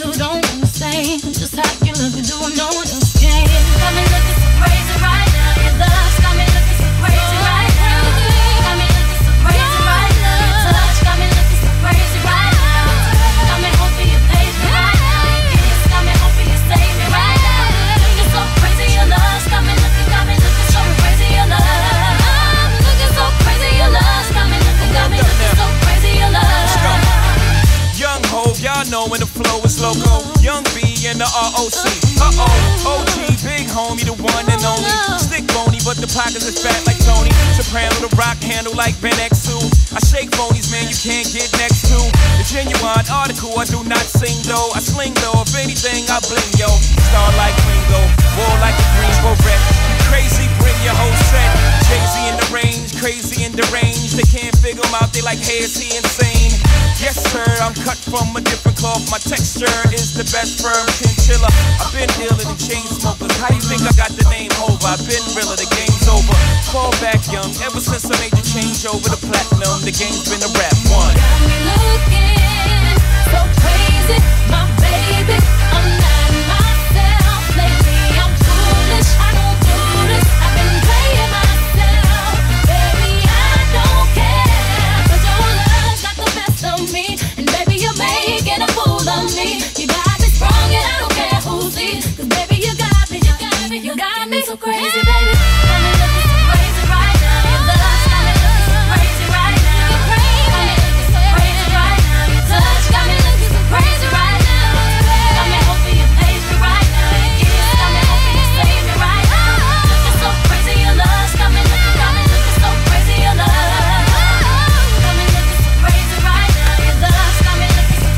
But I still don't the ROC. Uh oh, OG, big homie, the one and only. Stick bony, but the pockets is fat like Tony. Soprano, the rock handle like Ben X2. I shake phonies, man, you can't get next to. The genuine article, I do not sing though. I sling though, if anything, I bling yo. Star like Ringo, war like a green beret. You crazy, bring your whole set. Jay Z in the range, crazy and deranged. They can't figure him out, they like, hey, is he insane? Yes, sir, I'm cut from a different cloth. My texture is the best firm chinchilla. I've been dealing in chain smokers. How you think I got the name over? I've been realer, the game's over. Fall back young, ever since I made the change over to platinum, the game's been a rap one. Got me looking so crazy, my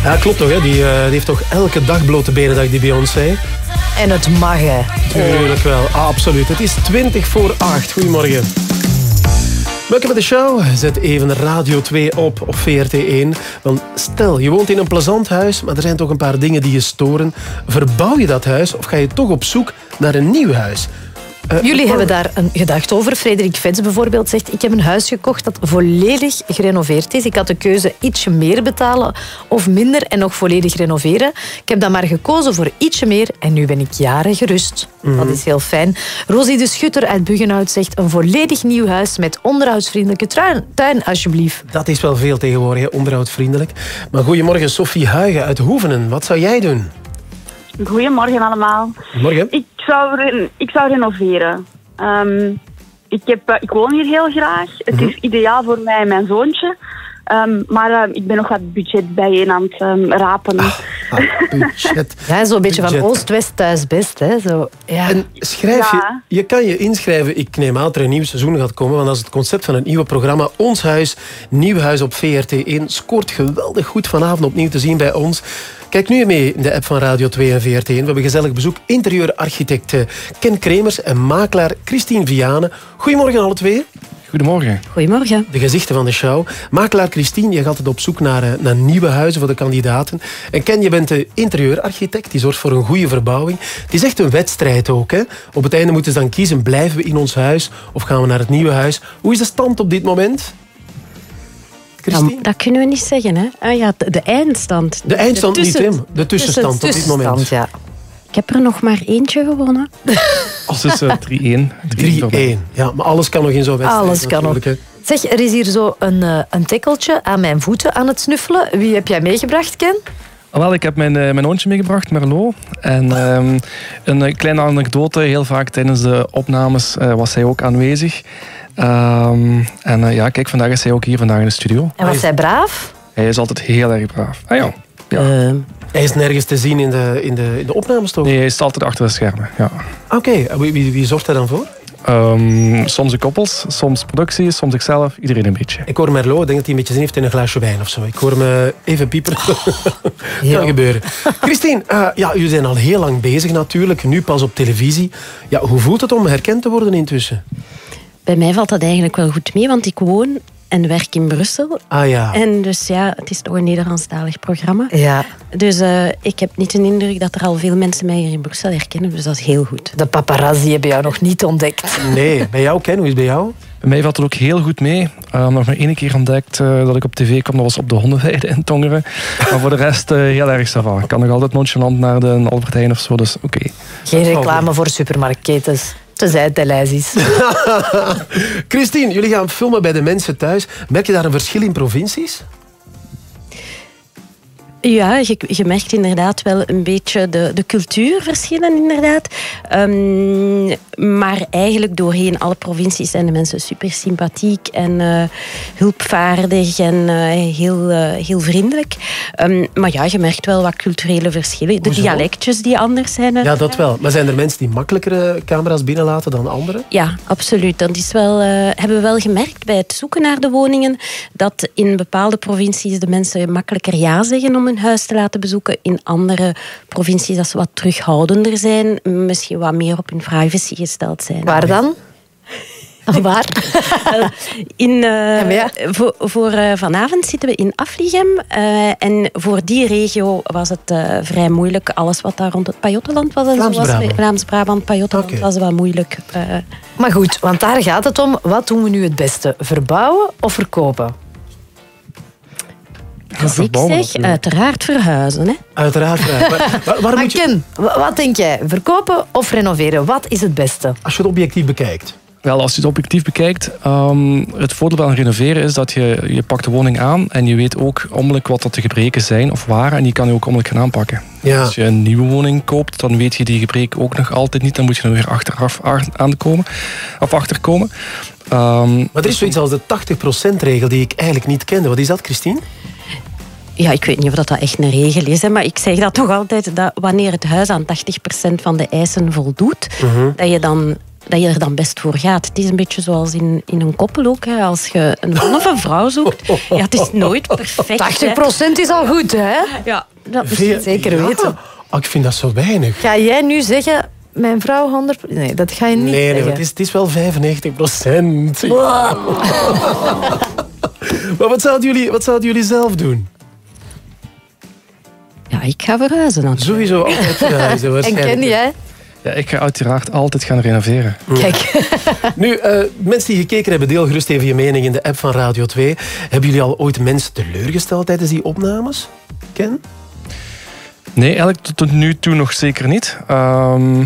Ja, klopt toch, hè? Die, eh, die heeft toch elke dag blote benen, dat die Beyoncé. En het mag, hè. Tuurlijk wel, absoluut. Het is 20 voor 8. Goedemorgen. Welkom bij de show. Zet even Radio 2 op op VRT1. Want stel, je woont in een plezant huis, maar er zijn toch een paar dingen die je storen. Verbouw je dat huis of ga je toch op zoek naar een nieuw huis? Jullie hebben daar een gedachte over. Frederik Vets bijvoorbeeld zegt... Ik heb een huis gekocht dat volledig gerenoveerd is. Ik had de keuze ietsje meer betalen of minder en nog volledig renoveren. Ik heb dan maar gekozen voor ietsje meer en nu ben ik jaren gerust. Mhm. Dat is heel fijn. Rosie de Schutter uit Buggenhout zegt... Een volledig nieuw huis met onderhoudsvriendelijke tuin, tuin alsjeblieft. Dat is wel veel tegenwoordig, hè, onderhoudvriendelijk. Maar goedemorgen, Sophie Huigen uit Hoevenen. Wat zou jij doen? Goedemorgen allemaal. Morgen. Ik zou, re- ik zou renoveren. Ehm, ik, heb, eh, ik woon hier heel graag. Het Mhm. is ideaal voor mij en mijn zoontje. Ehm, maar eh, ik ben nog wat budget bijeen aan het ehm, rapen. Ah, budget. Ja, zo'n beetje van. Oost-West thuis best. Hè? Zo, ja. En schrijf je, Ja. je kan je inschrijven. Ik neem aan dat er een nieuw seizoen gaat komen. Want dat is het concept van het nieuwe programma Ons Huis. Nieuw Huis op VRT1. Scoort geweldig goed vanavond opnieuw te zien bij ons. Kijk nu mee in de app van Radio 2 en VRT1. We hebben gezellig bezoek. Interieurarchitect Ken Kremers en makelaar Christine Vianen. Goedemorgen alle twee. Goedemorgen. Goedemorgen. De gezichten van de show. Makelaar Christine, je gaat het op zoek naar, eh, naar nieuwe huizen voor de kandidaten. En Ken, je bent de interieurarchitect. Die zorgt voor een goede verbouwing. Het is echt een wedstrijd ook. Hè? Op het einde moeten ze dan kiezen, blijven we in ons huis of gaan we naar het nieuwe huis? Hoe is de stand op dit moment? Nou, dat kunnen we niet zeggen, hè? Ah ja, de, de eindstand. De eindstand niet, tussen- Tim. De tussenstand op dit moment. ja. Ik heb er nog maar eentje gewonnen. Als is eh, 3-1. 3-1. Ja, maar alles kan nog in zo'n wedstrijd. Alles kan nog. Zeg, er is hier zo een, eh, een tikkeltje aan mijn voeten aan het snuffelen. Wie heb jij meegebracht, Ken? Wel, ik heb mijn, eh, mijn hondje meegebracht, Merlot. En ehm, een eh, kleine anekdote. Heel vaak tijdens de opnames eh, was hij ook aanwezig. Ehm, en ja, kijk, vandaag is hij ook hier vandaag in de studio. En was hij braaf? Hij is altijd heel erg braaf. Ah ja. Hij is nergens te zien in de, in de, in de opnames, toch? Nee, hij staat altijd achter de schermen. Ja. Oké, en wie, wie, wie zorgt daar dan voor? Ehm, soms de koppels, soms productie, soms ikzelf. Iedereen een beetje. Ik hoor Merlot, ik denk dat hij een beetje zin heeft in een glaasje wijn of zo. Ik hoor hem eh, even pieperen. kan gebeuren. Christine, eh, ja, jullie zijn al heel lang bezig natuurlijk. Nu pas op televisie. Ja, hoe voelt het om herkend te worden intussen? Bij mij valt dat eigenlijk wel goed mee, want ik woon en werk in Brussel. Ah ja. En dus ja, het is toch een Nederlandstalig programma. Ja. Dus eh, ik heb niet de indruk dat er al veel mensen mij hier in Brussel herkennen. Dus dat is heel goed. De paparazzi hebben jou nog niet ontdekt. Nee, bij jou, Ken, hoe is het bij jou? Bij mij valt het ook heel goed mee. Uh, nog maar één keer ontdekt eh, dat ik op tv kwam. Dat was op de hondenweide in Tongeren. Maar voor de rest eh, heel erg sava. Ik kan nog altijd nonchalant naar de Albert Heijn of zo. Dus oké. Geen reclame voor supermarktketens. Tenzij het is. Christine, jullie gaan filmen bij de mensen thuis. Merk je daar een verschil in provincies? Ja, je, je merkt inderdaad wel een beetje de, de cultuurverschillen, inderdaad. Ehm, maar eigenlijk doorheen alle provincies zijn de mensen super sympathiek en eh, hulpvaardig en eh, heel, eh, heel vriendelijk. Ehm, maar ja, je merkt wel wat culturele verschillen. De dialectjes die anders zijn. Ja, dat wel. Maar zijn er mensen die makkelijkere camera's binnenlaten dan anderen? Ja, absoluut. Dat is wel, hebben we wel gemerkt bij het zoeken naar de woningen. Dat in bepaalde provincies de mensen makkelijker ja zeggen om hun huis te laten bezoeken. In andere provincies dat ze wat terughoudender zijn. Misschien wat meer op hun privacy gesteld zijn. Waar dan? Waar? In, eh, Voor, voor eh, vanavond zitten we in Afligem. eh, en voor die regio was het eh, vrij moeilijk. Alles wat daar rond het Pajottenland was. en zo was- Vlaams-Brabant. Vlaams-Brabant, Pajottenland was wat moeilijk. eh. Maar goed, want daar gaat het om. Wat doen we nu het beste? Verbouwen of verkopen? Als ik zeg, uiteraard verhuizen. Hè? Uiteraard. vraag. Maar, waar- waar Maar moet je- Ken, wa- wat denk jij? Verkopen of renoveren? Wat is het beste? Als je het objectief bekijkt. Wel, als je het objectief bekijkt, um, het voordeel van renoveren is dat je, je pakt de woning aan en je weet ook onmiddellijk wat dat de gebreken zijn of waren en die kan je ook onmiddellijk gaan aanpakken. Ja. Als je een nieuwe woning koopt, dan weet je die gebreken ook nog altijd niet. Dan moet je er weer achteraf aankomen of achterkomen. Um, Maar er is zoiets als de 80%-regel die ik eigenlijk niet kende. Wat is dat, Christine? Ja, ik weet niet of dat, dat echt een regel is. Hè, maar ik zeg dat toch altijd, dat wanneer het huis aan 80% van de eisen voldoet, Mhm. dat, je dan, dat je er dan best voor gaat. Het is een beetje zoals in, in een koppel ook. Hè. Als je een man of een vrouw zoekt, ja, het is nooit perfect. 80% is al goed, hè? Ja, dat is Veel- zeker Ja. weten. Ah, ik vind dat zo weinig. Ga jij nu zeggen, mijn vrouw 100... Nee, dat ga je niet Nee, nee, zeggen. het is, het is wel 95 procent. maar wat zouden, jullie, wat zouden jullie zelf doen? Ja, ik ga verhuizen natuurlijk. Sowieso altijd verhuizen, En waarschijnlijk. ken jij? Ja, ik ga uiteraard altijd gaan renoveren. Kijk. Nu, eh, mensen die gekeken hebben, deel gerust even je mening in de app van Radio 2. Hebben jullie al ooit mensen teleurgesteld tijdens die opnames? Ken? Nee, eigenlijk tot, tot nu toe nog zeker niet. Ehm,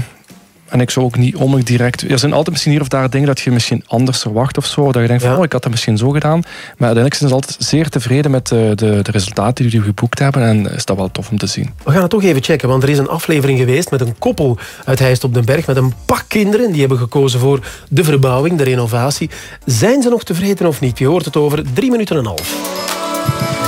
en ik zou ook niet onmiddellijk direct... Er zijn altijd misschien hier of daar dingen dat je misschien anders verwacht of zo. Dat je denkt van, oh, ik had dat misschien zo gedaan. Maar uiteindelijk zijn ze altijd zeer tevreden met de, de, de resultaten die we geboekt hebben. En is dat wel tof om te zien. We gaan het toch even checken, want er is een aflevering geweest met een koppel uit Heist op den Berg met een pak kinderen. Die hebben gekozen voor de verbouwing, de renovatie. Zijn ze nog tevreden of niet? Je hoort het over drie minuten en een half.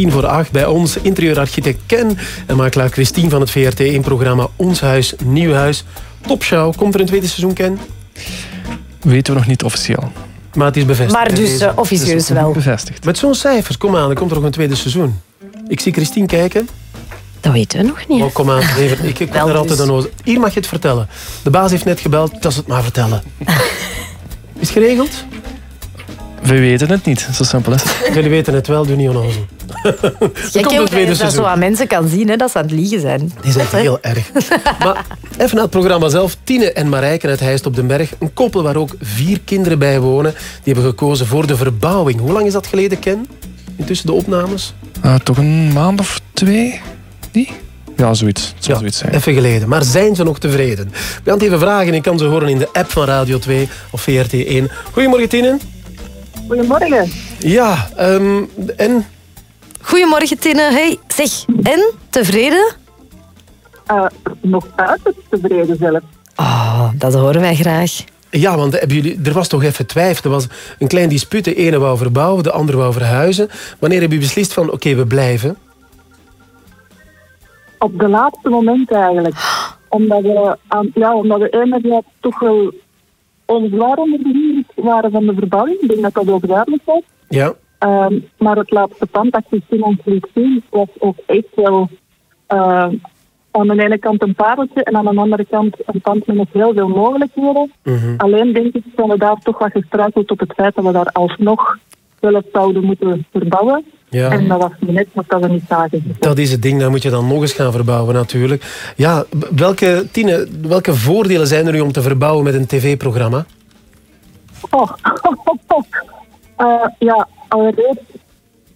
Tien voor acht bij ons. Interieurarchitect Ken en makelaar Christine van het VRT in programma Ons Huis, Nieuw Huis. Topshow. Komt er een tweede seizoen, Ken? Weten we nog niet officieel. Maar het is bevestigd. Maar dus eh, officieus wel. Bevestigd. Met zo'n cijfers, kom aan, er komt er nog een tweede seizoen. Ik zie Christine kijken. Dat weten we nog niet. Oh, kom aan, even. Ik, kom er altijd dus. aan over. Hier mag je het vertellen. De baas heeft net gebeld, dat is het maar vertellen. Is het geregeld? We weten het niet, zo simpel is het. Jullie weten het wel, doe niet onnozel. Hoe tweede je dat zo aan mensen kan zien, hè, dat ze aan het liegen zijn. Die zijn heel erg. Maar even naar het programma zelf. Tine en Marijke uit Heist op den Berg. Een koppel waar ook vier kinderen bij wonen. Die hebben gekozen voor de verbouwing. Hoe lang is dat geleden, Ken? Intussen de opnames? Ah, toch een maand of twee? Die? Ja, zoiets. Zoiets zijn. Even geleden. Maar zijn ze nog tevreden? We gaan het even vragen. Ik kan ze horen in de app van Radio 2 of VRT1. Goedemorgen, Tine. Goedemorgen. Ja, ehm, en? Goedemorgen, Tine. Hey, zeg, en? Tevreden? Eh, nog uiterst tevreden zelf. Oh, dat horen wij graag. Ja, want hebben jullie, er was toch even twijfel. Er was een klein dispuut. De ene wou verbouwen, de andere wou verhuizen. Wanneer heb je beslist van, oké, we blijven? Op de laatste moment eigenlijk. Omdat we, aan, ja, omdat we enerzijds toch wel onzwaar onder de waren van de verbouwing. Ik denk dat dat ook duidelijk was. Ja. Ehm, maar het laatste pand dat Christine ons liet zien was ook echt wel eh, aan de ene kant een pareltje en aan de andere kant een pand met nog heel veel mogelijkheden. Alleen denk ik zijn we daar toch wat gestruikeld op het feit dat we daar alsnog zelf zouden moeten verbouwen. Ja. En dat was net wat dat we niet zagen. Dat is het ding, dan moet je dan nog eens gaan verbouwen natuurlijk. Ja, welke, Tine, welke voordelen zijn er nu om te verbouwen met een tv-programma? Oh. Eh, ja, allereerst,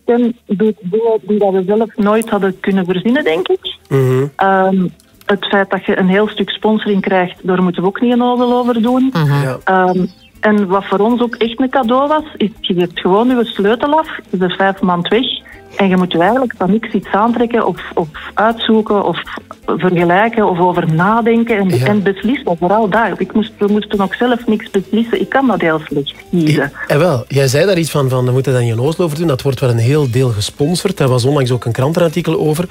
Ken doet dingen die dat we zelf nooit hadden kunnen verzinnen, denk ik. Mhm. Ehm, het feit dat je een heel stuk sponsoring krijgt, daar moeten we ook niet een ozel over doen. Ja. Ehm, en wat voor ons ook echt een cadeau was, is je hebt gewoon je sleutel af, je bent vijf maand weg. En je moet je eigenlijk van niks iets aantrekken of, of uitzoeken of vergelijken of over nadenken en, en beslissen. Vooral daar. Ik moest, we moesten ook zelf niks beslissen. Ik kan dat heel slecht kiezen. En wel, jij zei daar iets van, van we moeten niet in Oslo over doen. Dat wordt wel een heel deel gesponsord. Daar was onlangs ook een krantenartikel over.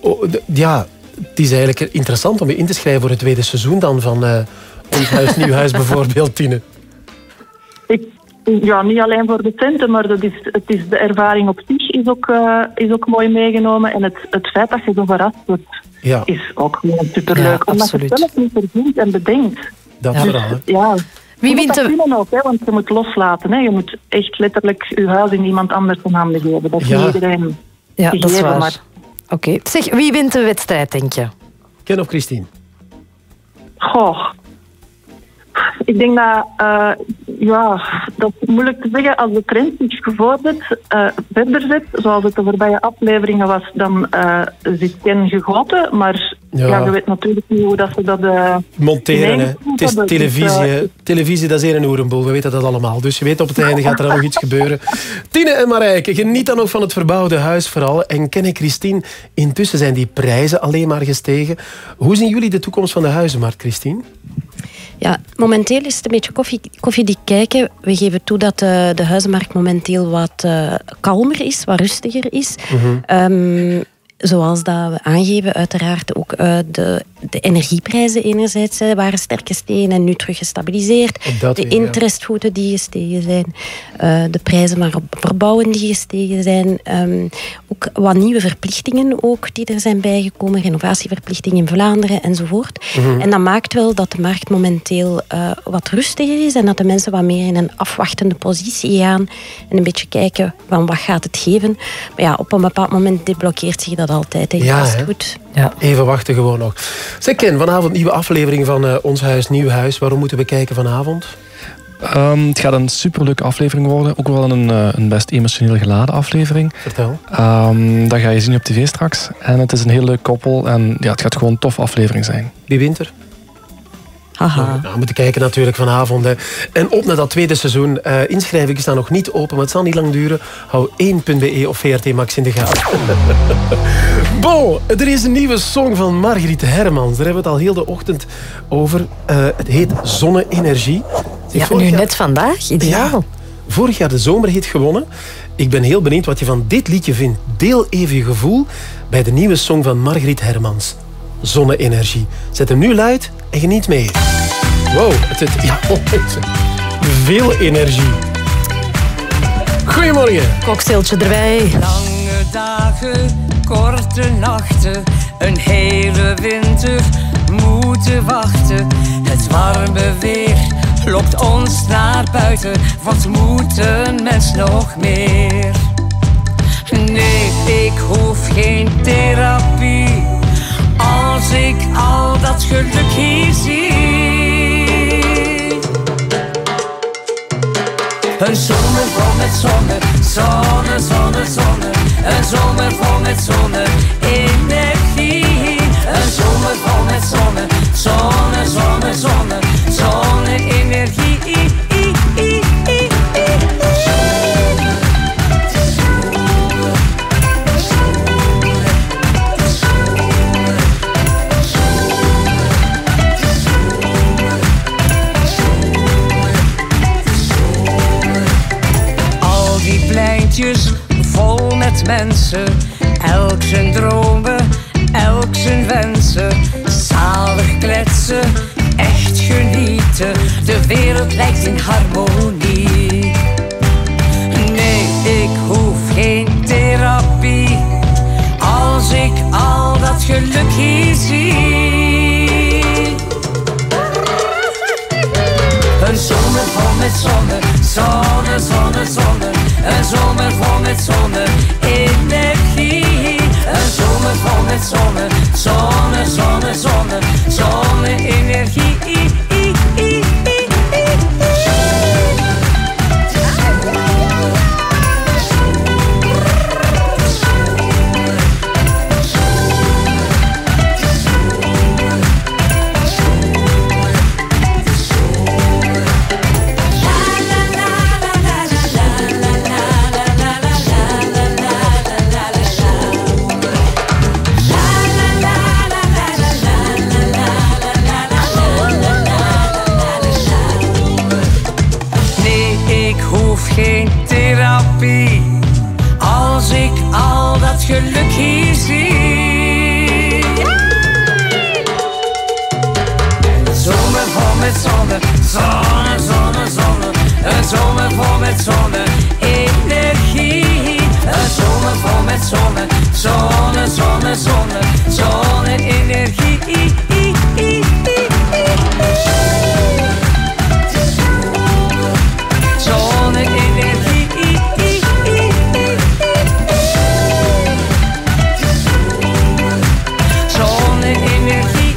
Oh, ja, het is eigenlijk interessant om je in te schrijven voor het tweede seizoen dan van eh Ons Huis, Nieuw Huis bijvoorbeeld, Tine. Ik, ja, niet alleen voor de centen, maar dat is, het is de ervaring op zich is ook, eh, is ook mooi meegenomen. En het, het feit dat je zo verrast wordt, Ja. is ook gewoon superleuk. Ja, Omdat je absoluut. het zelf niet verzint en bedenkt. Dat Dus, vooral. Ja. Wie Je moet wint dat de- kunnen ook, hè, want je moet loslaten. Hè. Je moet echt letterlijk je huis in iemand anders in handen geven. Dat is Ja. niet iedereen Ja, dat is waar. maar Oké. Zeg, wie wint de wedstrijd, denk je? Ken of Christine? Goh. Ik denk dat, eh, ja, dat is moeilijk te zeggen. Als de trend gevorderd eh, verder zet, zoals het de voorbije afleveringen was, dan eh zit Ken gegoten. Maar Ja. ja. je weet natuurlijk niet hoe dat ze dat... eh, Monteren, hè. Het is is, televisie. Televisie, dat is een oerenboel. We weten dat allemaal. Dus je weet op het einde gaat er nog iets gebeuren. Tine en Marijke, geniet dan nog van het verbouwde huis vooral. En Ken en Christine, intussen zijn die prijzen alleen maar gestegen. Hoe zien jullie de toekomst van de huizenmarkt, Christine? Ja, momenteel is het een beetje koffie, koffiedik kijken. We geven toe dat de, de huizenmarkt momenteel wat eh, kalmer is, wat rustiger is. Ehm, zoals dat we aangeven, uiteraard ook eh, de, de energieprijzen enerzijds waren sterk gestegen en nu terug gestabiliseerd. De weer, ja. interestvoeten die gestegen zijn. eh, de prijzen maar op verbouwen die gestegen zijn. ehm, ook wat nieuwe verplichtingen ook die er zijn bijgekomen. Renovatieverplichtingen in Vlaanderen enzovoort. Mhm. En dat maakt wel dat de markt momenteel eh, wat rustiger is en dat de mensen wat meer in een afwachtende positie gaan en een beetje kijken van wat gaat het geven. Maar ja, op een bepaald moment deblokkeert zich dat altijd. Ik, Ja, hè? goed. Even wachten gewoon nog. Zeg Ken, vanavond nieuwe aflevering van eh, Ons Huis, Nieuw Huis. Waarom moeten we kijken vanavond? Ehm, het gaat een superleuke aflevering worden. Ook wel een, eh, een best emotioneel geladen aflevering. Vertel. Ehm, dat ga je zien op tv straks. En het is een heel leuk koppel. En ja, het gaat gewoon een tof aflevering zijn. Wie wint er? Nou, we moeten kijken natuurlijk vanavond. Hè. En op naar dat tweede seizoen. Eh inschrijvingen staan nog niet open, maar het zal niet lang duren. Hou 1.be of VRT Max in de gaten. bon, er is een nieuwe song van Margriet Hermans. Daar hebben we het al heel de ochtend over. Eh, het heet Zonne-energie. Ja, nu jaar- net vandaag, ideaal. Ja, vorig jaar de zomerhit gewonnen. Ik ben heel benieuwd wat je van dit liedje vindt. Deel even je gevoel bij de nieuwe song van Margriet Hermans. Zonne-energie. Zet hem nu luid en geniet mee. Wow, het zit... Ja, oh, veel energie. Goedemorgen. Cocktailtje erbij. Lange dagen, korte nachten, een hele winter moeten wachten. Het warme weer lokt ons naar buiten, wat moet een mens nog meer? Nee, ik hoef geen therapie, als ik al dat geluk hier zie. Een zomer vol met zonne, zonne, zonne, zonne. Een zomer vol met zonne, energie. Een zomer vol met zonne, zonne, zonne, zonne, zonne-energie. Vol met mensen, elk zijn dromen, elk zijn wensen. Zalig kletsen, echt genieten, de wereld lijkt in harmonie. Nee, ik hoef geen therapie, als ik al dat geluk hier zie. Een zomer vol met zonne, zonne, zonne, zonne. Een zomer vol met zonne, energie. Een zomer vol met zonne, zonne, zonne, zonne. Zonne, met zonne, zonne, zonne, zonne. Zonne, energie. Zonne-energie. Zonne-energie.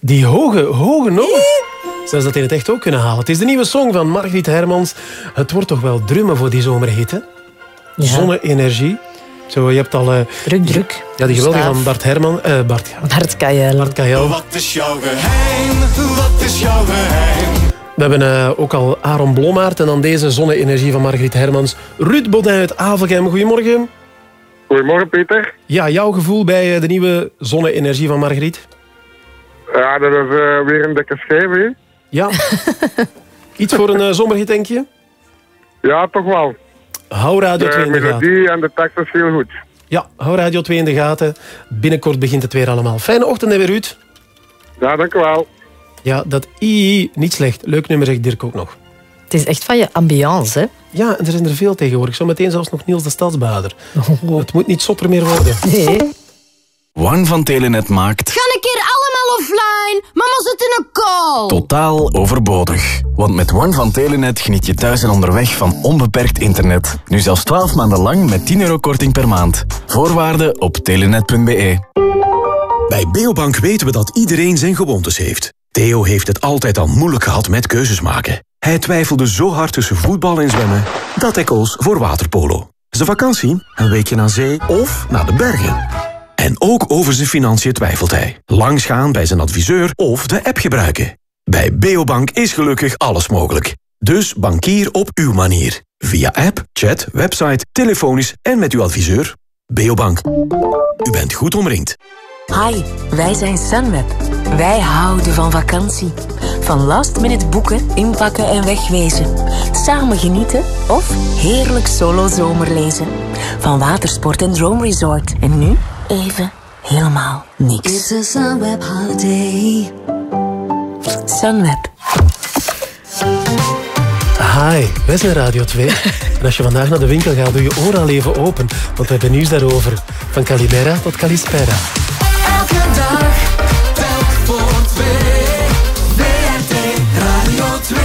Die hoge, hoge noot. Zelfs dat hij het echt ook kunnen halen. Het is de nieuwe song van Margriet Hermans. Het wordt toch wel drummen voor die zomerhitte. Ja. Zonne-energie. Zo, je hebt al... eh, Druk, druk. Ja, die geweldige van Bart Herman. eh, Bart, ja. Bart Kajel. Bart Kajel. Wat is jouw geheim? Wat is jouw geheim? We hebben eh, ook al Aaron Blommaert en dan deze zonne-energie van Margriet Hermans. Ruud Bodin uit Avelgem. Goedemorgen. Goedemorgen, Peter. Ja, jouw gevoel bij de nieuwe zonne-energie van Margriet? Ja, dat is weer een dikke schijf? Ja. Iets voor een zomerhit, denk je? Ja, toch wel. Hou Radio 2 De in de gaten. melodie en de tekst is heel goed. Ja, hou Radio 2 in de gaten. Binnenkort begint het weer allemaal. Fijne ochtend, hè, weer, Ruud. Ja, dank u wel. Ja, dat II, niet slecht. Leuk nummer, zegt Dirk ook nog. Het is echt van je ambiance, hè? Ja, en er zijn er veel tegenwoordig. Zometeen zelfs nog Niels de Stadsbader. Het moet niet zotter meer worden. Nee. One van Telenet maakt Ga een keer allemaal offline. Mama zit in een call. totaal overbodig. Want met One van Telenet geniet je thuis en onderweg van onbeperkt internet. Nu zelfs 12 maanden lang met 10 euro korting per maand. Voorwaarden op telenet.be. Bij Beobank weten we dat iedereen zijn gewoontes heeft. Theo heeft het altijd al moeilijk gehad met keuzes maken. Hij twijfelde zo hard tussen voetbal en zwemmen dat hij koos voor waterpolo. Zijn vakantie, een weekje naar zee of naar de bergen. En ook over zijn financiën twijfelt hij. Langsgaan bij zijn adviseur of de app gebruiken. Bij Beobank is gelukkig alles mogelijk. Dus bankier op uw manier. Via app, chat, website, telefonisch en met uw adviseur. Beobank. U bent goed omringd. Hi, wij zijn Sunweb. Wij houden van vakantie. Van last minute boeken, inpakken en wegwezen. Samen genieten of heerlijk solo zomerlezen. Van watersport en droomresort. En nu even helemaal niks. It's a Sunweb holiday. Sunweb. Hi, wij zijn Radio 2. En als je vandaag naar de winkel gaat, doe je oren al even open. Want we hebben nieuws daarover. Van Calimera tot Calispera. Elke dag, telk voor twee. WRT Radio 2.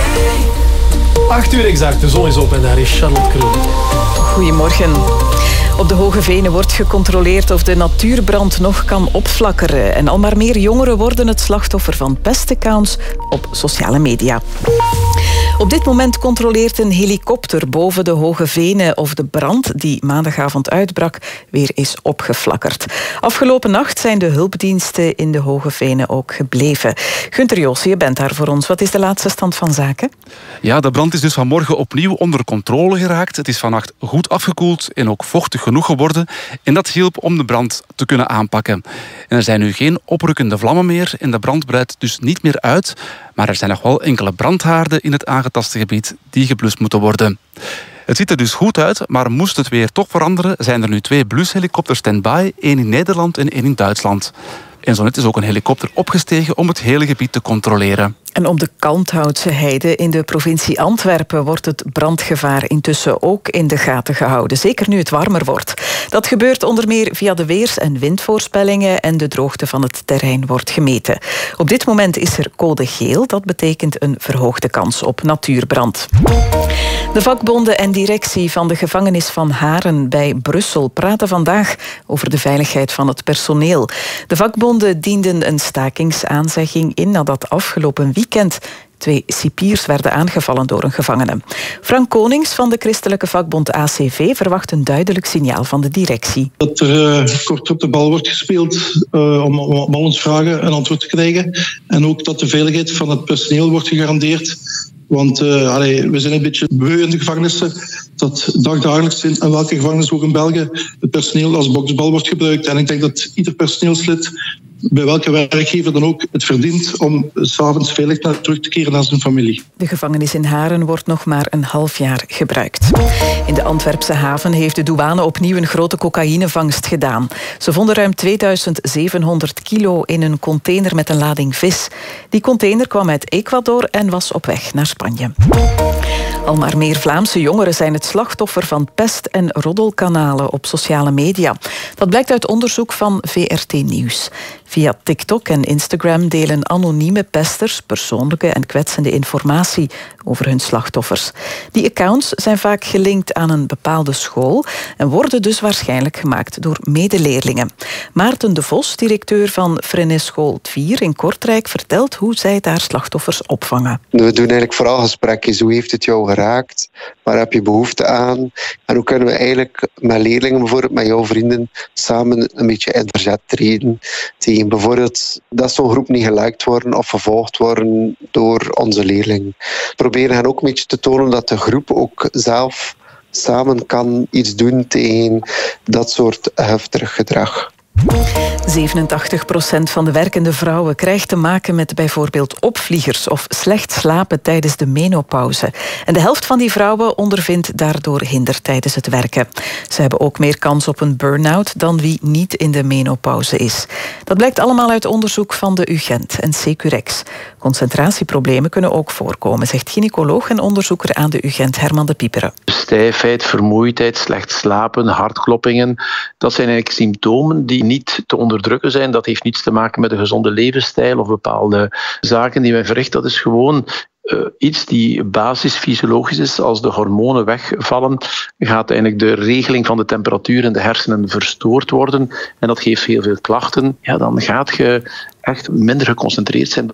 8 uur exact, de zon is op en daar is Charlotte Kroon. Goedemorgen. Op de Hoge Venen wordt gecontroleerd of de natuurbrand nog kan opflakkeren. En al maar meer jongeren worden het slachtoffer van pestaccounts op sociale media. Op dit moment controleert een helikopter boven de Hoge Venen of de brand die maandagavond uitbrak weer is opgeflakkerd. Afgelopen nacht zijn de hulpdiensten in de Hoge Venen ook gebleven. Gunter Jos, je bent daar voor ons. Wat is de laatste stand van zaken? Ja, de brand is dus vanmorgen opnieuw onder controle geraakt. Het is vannacht goed afgekoeld en ook vochtig genoeg geworden. En dat hielp om de brand te kunnen aanpakken. En er zijn nu geen oprukkende vlammen meer en de brand breidt dus niet meer uit. Maar er zijn nog wel enkele brandhaarden in het aangetaste gebied die geblust moeten worden. Het ziet er dus goed uit, maar moest het weer toch veranderen, zijn er nu twee blushelikopters stand-by, één in Nederland en één in Duitsland. En zo net is ook een helikopter opgestegen om het hele gebied te controleren. En op de Kalmthoutse heide in de provincie Antwerpen wordt het brandgevaar intussen ook in de gaten gehouden. Zeker nu het warmer wordt. Dat gebeurt onder meer via de weers- en windvoorspellingen en de droogte van het terrein wordt gemeten. Op dit moment is er code geel. Dat betekent een verhoogde kans op natuurbrand. De vakbonden en directie van de gevangenis van Haren bij Brussel praten vandaag over de veiligheid van het personeel. De vakbonden dienden een stakingsaanzegging in nadat afgelopen weekend twee cipiers werden aangevallen door een gevangene. Frank Konings van de christelijke vakbond ACV verwacht een duidelijk signaal van de directie. Dat er eh, kort op de bal wordt gespeeld eh, om, om al vragen een antwoord te krijgen. En ook dat de veiligheid van het personeel wordt gegarandeerd. Want eh, we zijn een beetje beu in de gevangenissen dat dagdagelijks in in welke gevangenis ook in België het personeel als boksbal wordt gebruikt. En ik denk dat ieder personeelslid bij welke werkgever dan ook het verdient om s'avonds veilig naar, terug te keren naar zijn familie. De gevangenis in Haren wordt nog maar een half jaar gebruikt. In de Antwerpse haven heeft de douane opnieuw een grote cocaïnevangst gedaan. Ze vonden ruim 2700 kilo in een container met een lading vis. Die container kwam uit Ecuador en was op weg naar Spanje. Al maar meer Vlaamse jongeren zijn het slachtoffer van pest- en roddelkanalen op sociale media. Dat blijkt uit onderzoek van VRT Nieuws. Via TikTok en Instagram delen anonieme pesters persoonlijke en kwetsende informatie over hun slachtoffers. Die accounts zijn vaak gelinkt aan een bepaalde school en worden dus waarschijnlijk gemaakt door medeleerlingen. Maarten de Vos, directeur van Frennes School 4 in Kortrijk, vertelt hoe zij daar slachtoffers opvangen. We doen eigenlijk vooral gesprekjes. Hoe heeft het jou geraakt? Waar heb je behoefte aan? En hoe kunnen we eigenlijk met leerlingen, bijvoorbeeld met jouw vrienden, samen een beetje in verzet treden bijvoorbeeld dat zo'n groep niet geliked worden of vervolgd worden door onze leerlingen. Proberen hen ook een beetje te tonen dat de groep ook zelf samen kan iets doen tegen dat soort heftig gedrag. 87% van de werkende vrouwen krijgt te maken met bijvoorbeeld opvliegers of slecht slapen tijdens de menopauze. En de helft van die vrouwen ondervindt daardoor hinder tijdens het werken. Ze hebben ook meer kans op een burn-out dan wie niet in de menopauze is. Dat blijkt allemaal uit onderzoek van de UGent en Securex. Concentratieproblemen kunnen ook voorkomen, zegt gynaecoloog en onderzoeker aan de UGent Herman de Pieperen. Stijfheid, vermoeidheid, slecht slapen, hartkloppingen. Dat zijn eigenlijk symptomen die niet te onderdrukken zijn. Dat heeft niets te maken met een gezonde levensstijl of bepaalde zaken die wij verrichten. Dat is gewoon eh, iets die basisfysiologisch is. Als de hormonen wegvallen, gaat eigenlijk de regeling van de temperatuur in de hersenen verstoord worden. En dat geeft heel veel klachten. Ja, dan gaat je echt minder geconcentreerd zijn.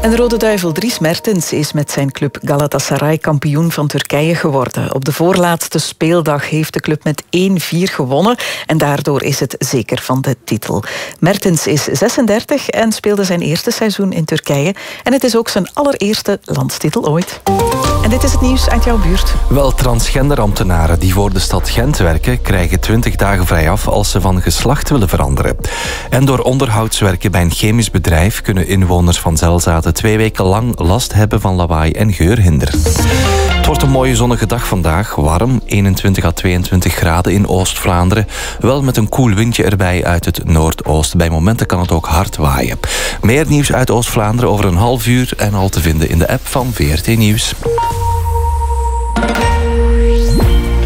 En de Rode Duivel Dries Mertens is met zijn club Galatasaray kampioen van Turkije geworden. Op de voorlaatste speeldag heeft de club met 1-4 gewonnen en daardoor is het zeker van de titel. Mertens is 36 en speelde zijn eerste seizoen in Turkije en het is ook zijn allereerste landstitel ooit. En dit is het nieuws uit jouw buurt. Wel, transgenderambtenaren die voor de stad Gent werken, krijgen 20 dagen vrij af als ze van geslacht willen veranderen. En door onderhoudswerken bij een chemisch bedrijf kunnen inwoners van Zelzaten twee weken lang last hebben van lawaai en geurhinder. Het wordt een mooie zonnige dag vandaag. Warm, 21 à 22 graden in Oost-Vlaanderen. Wel met een koel windje erbij uit het noordoosten. Bij momenten kan het ook hard waaien. Meer nieuws uit Oost-Vlaanderen over een half uur en al te vinden in de app van VRT Nieuws.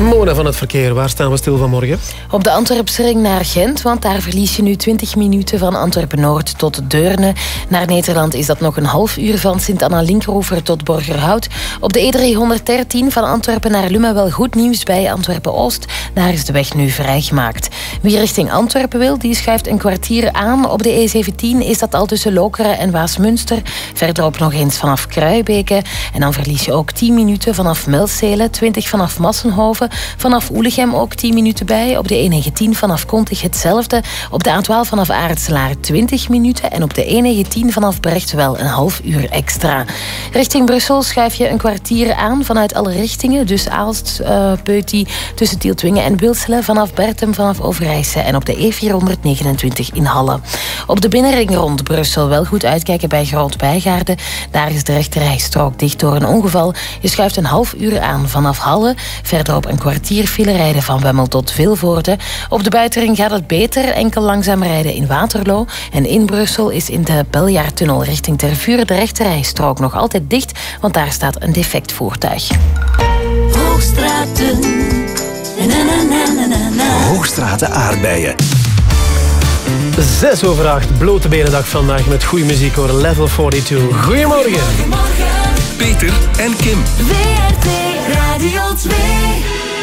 Mona van het verkeer, waar staan we stil vanmorgen? Op de Antwerpse ring naar Gent, want daar verlies je nu 20 minuten van Antwerpen-Noord tot Deurne. Naar Nederland is dat nog een half uur van Sint-Anna-Linkroever tot Borgerhout. Op de E313 van Antwerpen naar Lummen wel goed nieuws bij Antwerpen-Oost. Daar is de weg nu vrijgemaakt. Wie richting Antwerpen wil, die schuift een kwartier aan. Op de E17 is dat al tussen Lokeren en Waasmunster. Verderop nog eens vanaf Kruibeke. En dan verlies je ook 10 minuten vanaf Melzelen, 20 vanaf Massenhoven. Vanaf Oelegem ook 10 minuten bij. Op de E19 vanaf Kontig hetzelfde. Op de A12 vanaf Aartselaar 20 minuten. En op de E19 vanaf Brecht wel een half uur extra. Richting Brussel schuif je een kwartier aan vanuit alle richtingen. Dus Aalst, uh, Peuty, tussen Tieltwingen en Wilselen. Vanaf Bertem, vanaf Overijse. En op de E429 in Halle. Op de binnenring rond Brussel wel goed uitkijken bij Groot Bijgaarden. Daar is de rechterrijstrook dicht door een ongeval. Je schuift een half uur aan vanaf Halle. Verderop een kwartier file rijden van Wemmel tot Vilvoorde. Op de buitenring gaat het beter, enkel langzaam rijden in Waterloo. En in Brussel is in de Beljaartunnel richting Tervuur de rechterrijstrook nog altijd dicht, want daar staat een defect voertuig. Hoogstraten. Na, na, na, na, na. Hoogstraten aardbeien. Zes over acht, blote benendag vandaag met goede muziek hoor. Level 42. Goedemorgen. Peter en Kim. WRT Radio 2.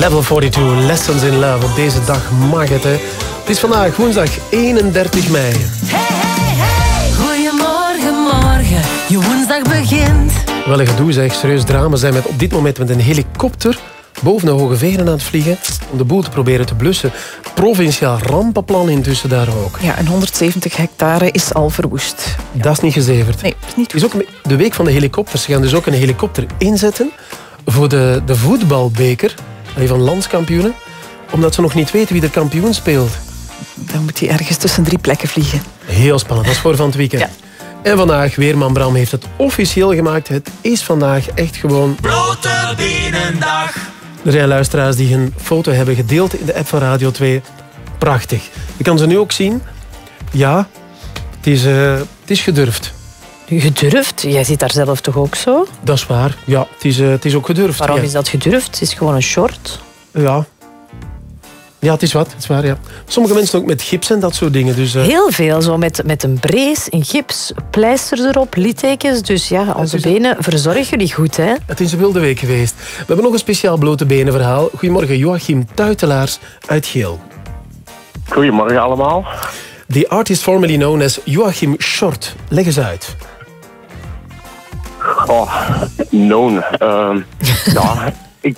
Level 42, Lessons in Love. Op deze dag mag het, hè. Het is vandaag woensdag 31 mei. Goedemorgen, morgen, je woensdag begint. Wel een gedoe zeg, serieus drama zijn met op dit moment met een helikopter boven de Hoge Veren aan het vliegen om de boel te proberen te blussen. Provinciaal rampenplan intussen daar ook. Ja, en 170 hectare is al verwoest. Dat is niet gezeverd. Nee, niet Het is ook een- de week van de helikopters. Ze gaan dus ook een helikopter inzetten voor de, de voetbalbeker van landskampioenen. Omdat ze nog niet weten wie er kampioen speelt. Dan moet hij ergens tussen drie plekken vliegen. Heel spannend, dat is voor van het weekend. En vandaag, Weerman Bram heeft het officieel gemaakt. Het is vandaag echt gewoon... Blote Bienendag. Er zijn luisteraars die hun foto hebben gedeeld in de app van Radio 2. Prachtig. Je kan ze nu ook zien. Ja, het is, eh, het is gedurfd. Gedurfd? Jij zit daar zelf toch ook zo? Dat is waar. Ja, het is, eh, het is ook gedurfd. Waarom ja. is dat gedurfd? Het is gewoon een short. Ja. Ja, het is wat. Het is waar, ja. Sommige mensen ook met gips en dat soort dingen. Dus, eh, Heel veel, zo met, met een brace, een gips, pleisters erop, littekens. Dus ja, onze benen verzorgen jullie goed, hè? Het is een wilde week geweest. We hebben nog een speciaal blote benen verhaal. Goedemorgen, Joachim Tuitelaars uit Geel. Goedemorgen allemaal. The artist formerly known as Joachim Short. Leg eens uit. Oh, known. Ehm, ja, ik,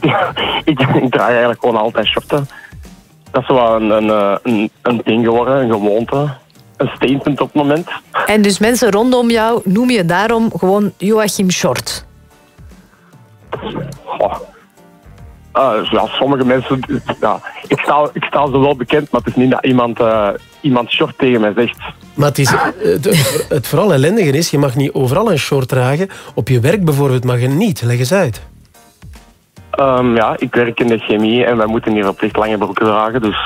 ik, ik draag eigenlijk gewoon altijd shorten. Dat is wel een, een, eh, een, een ding geworden, een gewoonte. Een statement op het moment. En dus mensen rondom jou noem je daarom gewoon Joachim Short. Oh. Eh, ja, sommige mensen, ja, ik, sta, ik sta zo wel bekend, maar het is niet dat iemand, eh, iemand short tegen mij zegt. Maar het, is, het, het vooral ellendige is, je mag niet overal een short dragen. Op je werk bijvoorbeeld mag je niet. Leg eens uit. Ehm, ja, ik werk in de chemie en wij moeten hier verplicht lange broeken dragen. Dus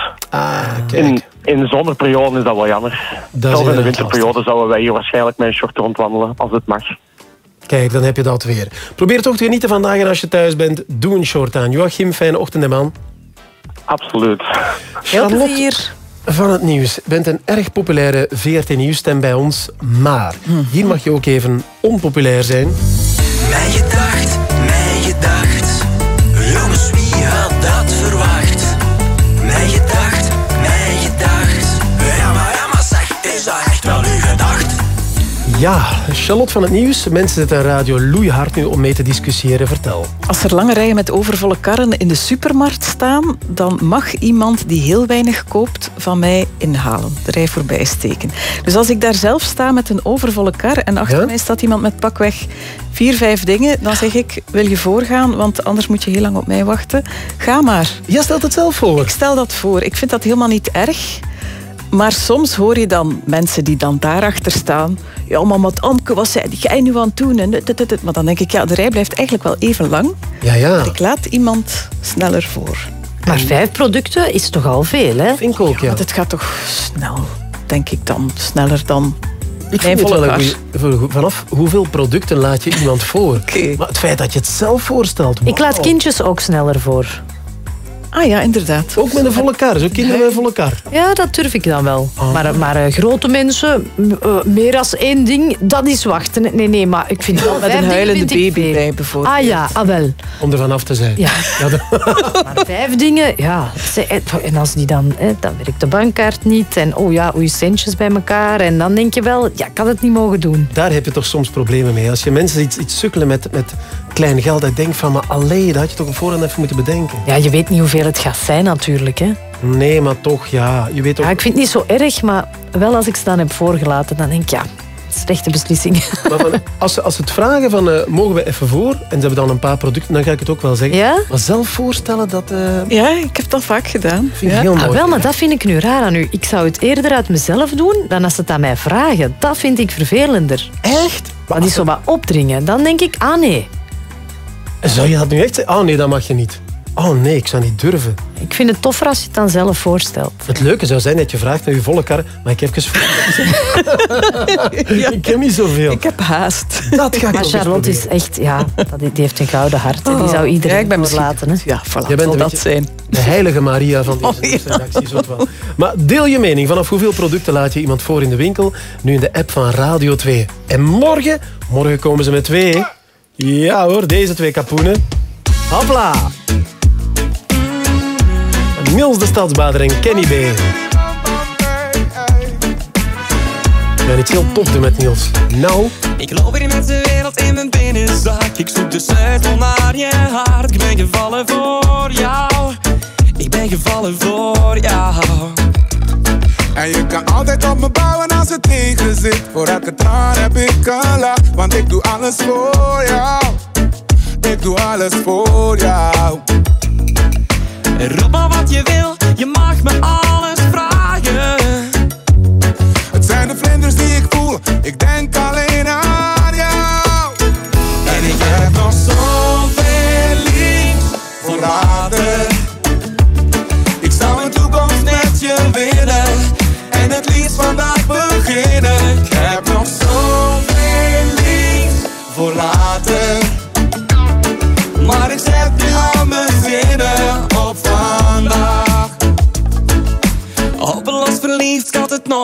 in, in de zomerperiode is dat wel jammer. Dat Zelfs in de winterperiode zouden wij hier waarschijnlijk met een short rondwandelen, als het mag. Kijk, dan heb je dat weer. Probeer toch te genieten vandaag en als je thuis bent, doe een short aan. Joachim, fijne ochtend, man. Absoluut. Charlotte van het nieuws. Je bent een erg populaire VRT Nieuwsstem bij ons. Maar hier mag je ook even onpopulair zijn. Mijn gedacht, Ja, Charlotte van het nieuws. Mensen zitten aan radio loeihard nu om mee te discussiëren. Vertel. Als er lange rijen met overvolle karren in de supermarkt staan, dan mag iemand die heel weinig koopt van mij inhalen, de rij voorbij steken. Dus als ik daar zelf sta met een overvolle kar en achter mij staat iemand met pakweg vier, vijf dingen, dan zeg ik, wil je voorgaan, want anders moet je heel lang op mij wachten. Ga maar. Jij stelt het zelf voor? Ik stel dat voor. Ik vind dat helemaal niet erg. Maar soms hoor je dan mensen die dan daarachter staan. Ja, maar wat Amke, wat zei jij nu aan het doen? En dit, dit, dit. Maar dan denk ik, ja, de rij blijft eigenlijk wel even lang. Ja, ja. Maar ik laat iemand sneller voor. Maar vijf producten is toch al veel, hè? Vind ik ook, ja. Want het gaat toch snel, denk ik dan. Sneller dan Ik vind het wel een goeie- Vanaf hoeveel producten laat je iemand voor? Maar het feit dat je het zelf voorstelt. Ik laat kindjes ook sneller voor. Ah ja, inderdaad. Ook met een volle kar. Zo kinderen met een volle kar. Ja, dat durf ik dan wel. Oh. Maar, maar eh, grote mensen, eh, meer dan één ding, dat is wachten. Nee, nee, maar ik vind wel Met een huilende baby bij bijvoorbeeld. Ah ja, ah wel. Om er vanaf te zijn. Ja. Maar vijf dingen, ja. ze- En als die dan, hè, dan werkt de bankkaart niet. En oh ja, oei, centjes bij elkaar. En dan denk je wel, ja, ik had het niet mogen doen. Daar heb je toch soms problemen mee. Als je mensen iets, iets sukkelen met, met klein geld, dat je denkt van, maar allee, dat had je toch op voorhand even moeten bedenken. Ja, je weet niet hoeveel het gaat zijn natuurlijk, hè. Nee, maar toch, ja. Je weet ook... Ja, ik vind het niet zo erg, maar wel als ik ze dan heb voorgelaten, dan denk ik, ja, slechte beslissing. Maar van, als, ze, als ze het vragen van, eh, mogen we even voor? En ze hebben dan een paar producten, dan ga ik het ook wel zeggen. Ja? Maar zelf voorstellen, dat eh, Ja, ik heb dat vaak gedaan. vind ik Ja. heel mooi. Ah, wel, maar dat vind ik nu raar aan u. Ik zou het eerder uit mezelf doen dan als ze het aan mij vragen. Dat vind ik vervelender. Echt? Maar die zo wat opdringen. Dan denk ik, ah nee. Zou je dat nu echt zeggen? Oh nee, dat mag je niet. Oh nee, ik zou niet durven. Ik vind het toffer als je het dan zelf voorstelt. Het leuke zou zijn dat je vraagt naar je volle kar, maar ik heb even... Ik heb niet zoveel. Ik heb haast. Dat ga ik Maar Charlotte is echt, ja, dat- die heeft een gouden hart. Die zou Oh, iedereen ja, ik ben doorlaten. Hè. Ja, voilà, Jij bent dat zijn. De heilige Maria van deze redactie. zo wel. Maar deel je mening. Vanaf hoeveel producten laat je iemand voor in de winkel? Nu in de app van Radio 2. En morgen, morgen komen ze met twee. Ja hoor, deze twee kapoenen. Hopla. Niels de Stadsbader en Kenny B. Ja, iets heel tof met Niels. Nou, Ik loop hier met de wereld in mijn binnenzak. Ik zoek de sleutel naar je hart. Ik ben gevallen voor jou. Ik ben gevallen voor jou. En je kan altijd op me bouwen als het tegen zit. Voor elke traan heb ik een lach, want ik doe alles voor jou. Ik doe alles voor jou. Roep maar wat je wil, je mag me alles vragen. Het zijn de vlinders die ik voel, ik denk alleen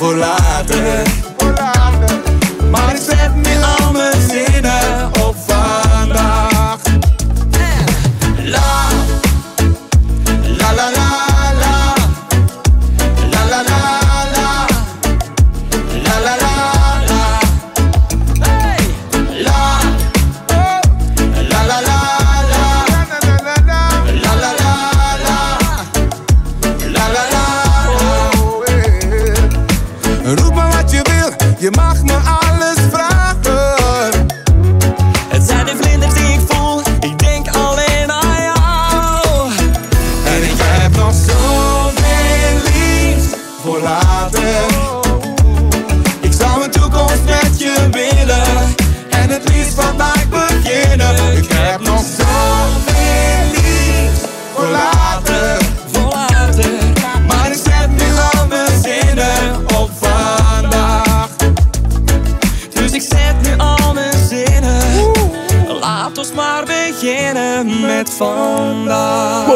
lief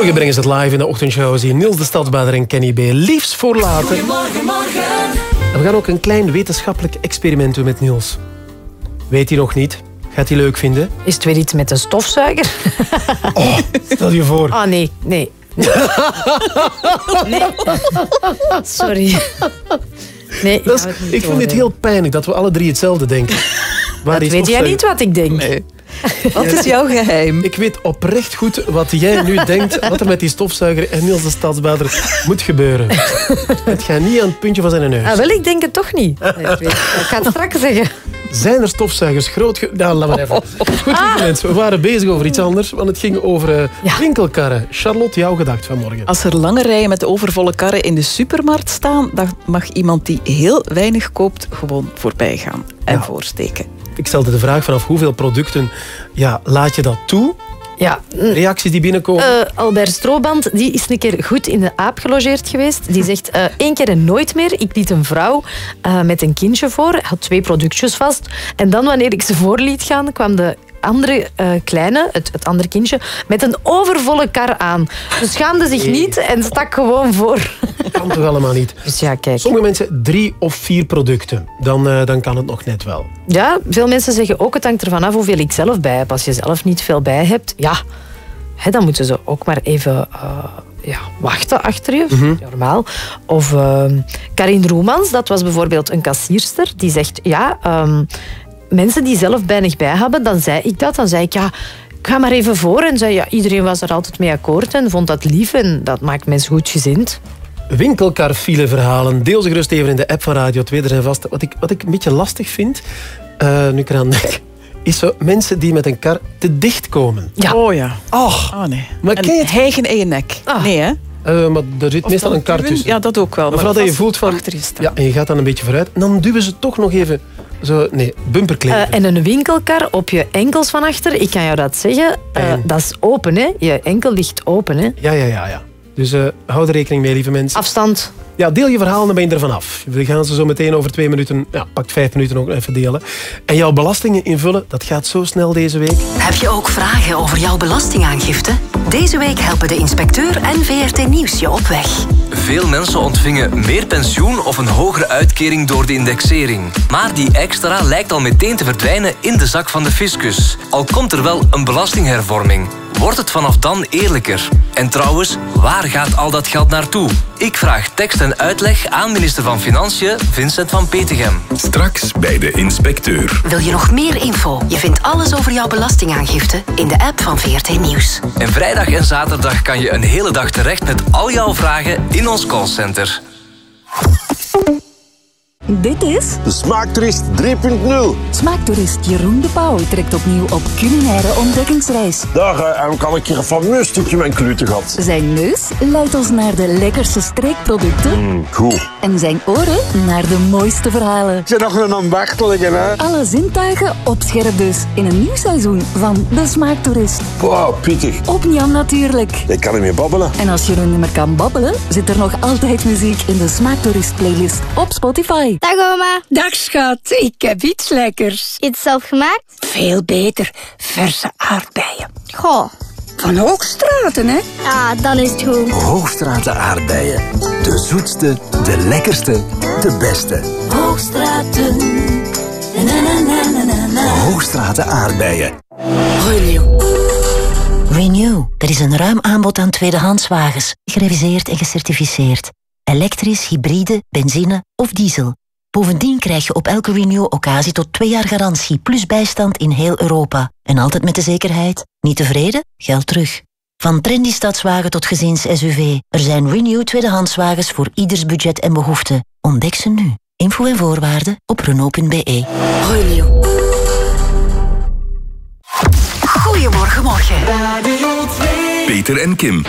morgen brengen ze het live in de ochtendshow. Zie je Niels de Stadsbader en Kenny B. Liefst voor later. Goedemorgen, morgen. En we gaan ook een klein wetenschappelijk experiment doen met Niels. Weet hij nog niet? Gaat hij leuk vinden? Is het weer iets met een stofzuiger? Stel je voor. Oh, nee, nee. Nee. Sorry. Nee, is- het ik vind nee. heel pijnlijk dat we alle drie hetzelfde denken. Waar Dat weet jij niet wat ik denk. Wat is jouw geheim? Ik weet oprecht goed wat jij nu denkt, wat er met die stofzuiger en Niels de Stadsbader moet gebeuren. Het gaat niet aan het puntje van zijn neus. Ah, wel, ik denk het toch niet. Ik, weet- ik ga het straks zeggen. Zijn er stofzuigers groot... Ge... Nou, laat maar even. Goed, Ah. mensen, we waren bezig over iets anders, want het ging over eh, winkelkarren. Charlotte, jouw gedacht vanmorgen. Als er lange rijen met overvolle karren in de supermarkt staan, dan mag iemand die heel weinig koopt gewoon voorbij gaan en voorsteken. Ik stelde de vraag vanaf hoeveel producten ja, laat je dat toe? Ja. Reacties die binnenkomen? Eh, Albert Strooband die is een keer goed in de aap gelogeerd geweest. Die zegt eh, één keer en nooit meer. Ik liet een vrouw eh, met een kindje voor. Had twee productjes vast. En dan wanneer ik ze voor liet gaan, kwam de andere eh, kleine, het, het andere kindje, met een overvolle kar aan. Ze schaamde zich Nee. niet en stak gewoon voor. kan toch allemaal niet? Dus ja, kijk. Sommige mensen drie of vier producten. Dan, eh, dan kan het nog net wel. Ja, veel mensen zeggen ook, het hangt ervan af hoeveel ik zelf bij heb. Als je zelf niet veel bij hebt, ja, hè, dan moeten ze ook maar even eh, ja, wachten achter je. Mhm. Normaal. Of ehm Karin Roemans, dat was bijvoorbeeld een kassierster, die zegt, ja, ehm, mensen die zelf weinig bij hebben, dan zei ik dat. Dan zei ik, ja, ik ga maar even voor. En zei, ja, iedereen was er altijd mee akkoord en vond dat lief. En dat maakt mensen goed gezind. Winkelkarfileverhalen. Deel ze gerust even in de app van Radio 2. Er zijn vast. Wat ik, wat ik een beetje lastig vind, eh, nu ik eraan denk, is zo mensen die met een kar te dicht komen. Ja. Oh ja. Och. Oh nee. Maar en ken je het- hijgen in je nek. Nee hè? Eh, maar er zit Of meestal een kar duwen. tussen. Ja, dat ook wel. Maar maar vooral dat je voelt van... achter je staan. Ja, en je gaat dan een beetje vooruit. En dan duwen ze toch nog even zo... Nee, bumperkleven. Eh, en een winkelkar op je enkels van achter, ik kan jou dat zeggen, eh, dat is open, hè? Je enkel ligt open, hè? Ja, ja, ja. ja. Dus eh, hou er rekening mee, lieve mensen. Afstand. Ja, deel je verhaal en dan ben je er vanaf. We gaan ze zo meteen over twee minuten, ja, pak vijf minuten ook even delen. En jouw belastingen invullen, dat gaat zo snel deze week. Heb je ook vragen over jouw belastingaangifte? Deze week helpen de inspecteur en VRT Nieuws je op weg. Veel mensen ontvingen meer pensioen of een hogere uitkering door de indexering. Maar die extra lijkt al meteen te verdwijnen in de zak van de fiscus. Al komt er wel een belastinghervorming. Wordt het vanaf dan eerlijker? En trouwens, waar gaat al dat geld naartoe? Ik vraag tekst en uitleg aan minister van Financiën Vincent van Petegem. Straks bij de inspecteur. Wil je nog meer info? Je vindt alles over jouw belastingaangifte in de app van VRT Nieuws. En vrijdag en zaterdag kan je een hele dag terecht met al jouw vragen in ons callcenter. Dit is De Smaaktoerist 3.0. Smaaktoerist Jeroen de Pauw trekt opnieuw op culinaire ontdekkingsreis. Daar eh, heb ik al een keer een fameus stukje mijn kluten gehad. Zijn neus leidt ons naar de lekkerste streekproducten. Mm, cool. En zijn oren naar de mooiste verhalen. Ik ben nog een ambachtelijke, hè? Alle zintuigen op scherp dus. In een nieuw seizoen van De Smaaktoerist. Wow, pittig. Op Jan natuurlijk. Ik kan niet meer babbelen. En als Jeroen niet meer kan babbelen, zit er nog altijd muziek in de Smaaktoerist playlist op Spotify. Dag oma. Dag schat, ik heb iets lekkers. Iets zelf gemaakt? Veel beter, verse aardbeien. Goh. Van Hoogstraten, hè? Ja, dan is het goed. Hoogstraten aardbeien. De zoetste, de lekkerste, de beste. Hoogstraten. Na, na, na, na, na, na. Hoogstraten aardbeien. Renew. Renew. Er is een ruim aanbod aan tweedehandswagens. Gereviseerd en gecertificeerd. Elektrisch, hybride, benzine of diesel. Bovendien krijg je op elke Renew-occasie tot twee jaar garantie... plus bijstand in heel Europa. En altijd met de zekerheid. Niet tevreden? Geld terug. Van trendy stadswagen tot gezins-SUV. Er zijn Renew tweedehandswagens voor ieders budget en behoefte. Ontdek ze nu. Info en voorwaarden op Renault.be. Renew. Goedemorgen, morgen. Peter en Kim.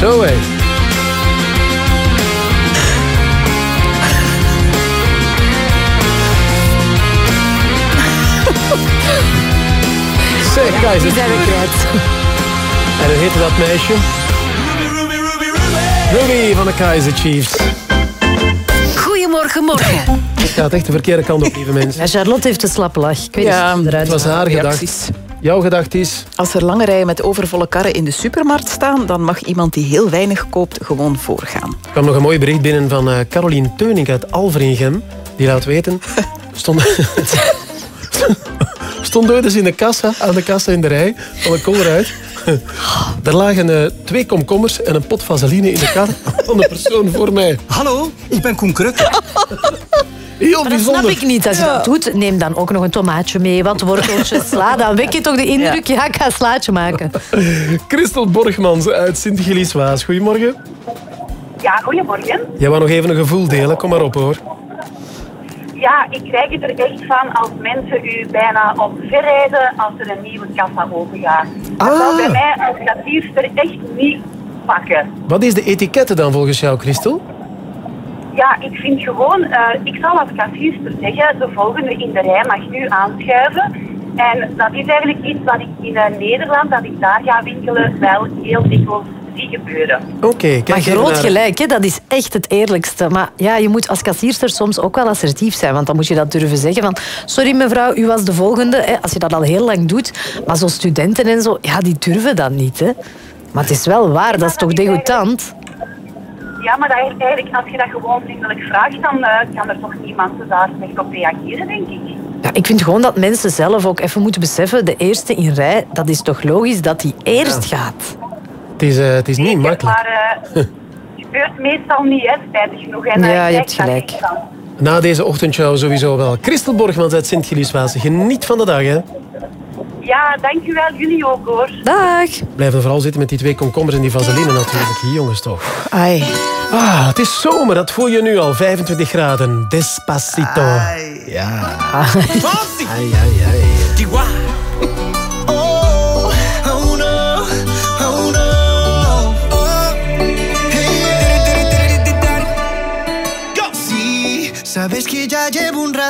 Zo hé. Zeg, Keizer. Die zijn. En hoe heette dat meisje? Ruby, Ruby, Ruby, Ruby. Ruby van de kaiser Chiefs. Goedemorgen, morgen. Het gaat echt de verkeerde kant op, lieve mensen. Charlotte heeft een slappe lach. Ik weet ja, het was haar gedacht. Jouw gedacht is... Als er lange rijen met overvolle karren in de supermarkt staan, dan mag iemand die heel weinig koopt gewoon voorgaan. Er kwam nog een mooi bericht binnen van eh Caroline Teuning uit Alveringem. Die laat weten... Stond... stond ooit eens in de kassa, aan de kassa in de rij, van een kolder uit. Er lagen eh, twee komkommers en een pot vaseline in de kar van de persoon voor mij. Hallo, ik ben Koen Kruk. Heel Maar dat snap ik niet. Als je dat doet, neem dan ook nog een tomaatje mee, wat worteltjes, sla. Dan wek je toch de indruk, ja, ik ga een slaatje maken. Christel Borgmans uit Sint-Gilles-Waas. Goedemorgen. Ja, goedemorgen. Jij wou nog even een gevoel delen. Kom maar op, hoor. Ja, ik krijg het er echt van als mensen u bijna omverrijden als er een nieuwe kassa opengaat. Dat Ah. zou bij mij als kassierster echt niet pakken. Wat is de etikette dan volgens jou, Christel? Ja, ik vind gewoon, eh, ik zal als kassierster zeggen, de volgende in de rij mag nu aanschuiven. En dat is eigenlijk iets wat ik in eh, Nederland, dat ik daar ga winkelen, wel heel dikwijls zie gebeuren. Oké, kijk Maar groot naar- gelijk, hè? dat is echt het eerlijkste. Maar ja, je moet als kassierster soms ook wel assertief zijn. Want dan moet je dat durven zeggen van... Sorry mevrouw, u was de volgende. Hè, als je dat al heel lang doet. Maar zo studenten en zo, ja, die durven dat niet. Hè. Maar het is wel waar, dat is toch degoutant? Ja, maar dat, eigenlijk, als je dat gewoon vriendelijk vraagt, dan eh, kan er toch niemand daar slecht op reageren, denk ik. Ja, ik vind gewoon dat mensen zelf ook even moeten beseffen... de eerste in rij, dat is toch logisch dat die eerst gaat? Het is, eh, het is niet makkelijk. Maar eh, het gebeurt meestal niet, hè, spijtig genoeg. En, eh, Ja, je hebt gelijk. Na deze ochtendshow sowieso wel. Christel Borgmans uit Sint-Gilles-Waas. Geniet van de dag, hè. Ja, dankjewel. Jullie ook, hoor. Dag. Blijf er vooral zitten met die twee komkommers en die vaseline natuurlijk. Hier, jongens, toch. Ai. Ah, het is zomer, dat voel je nu al. 25 graden. Despacito. Ja. Ai, ai, ai.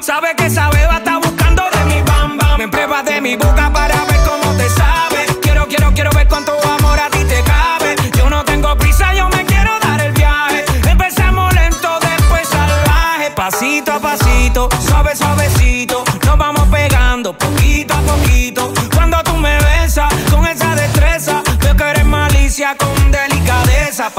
Sabe que esa beba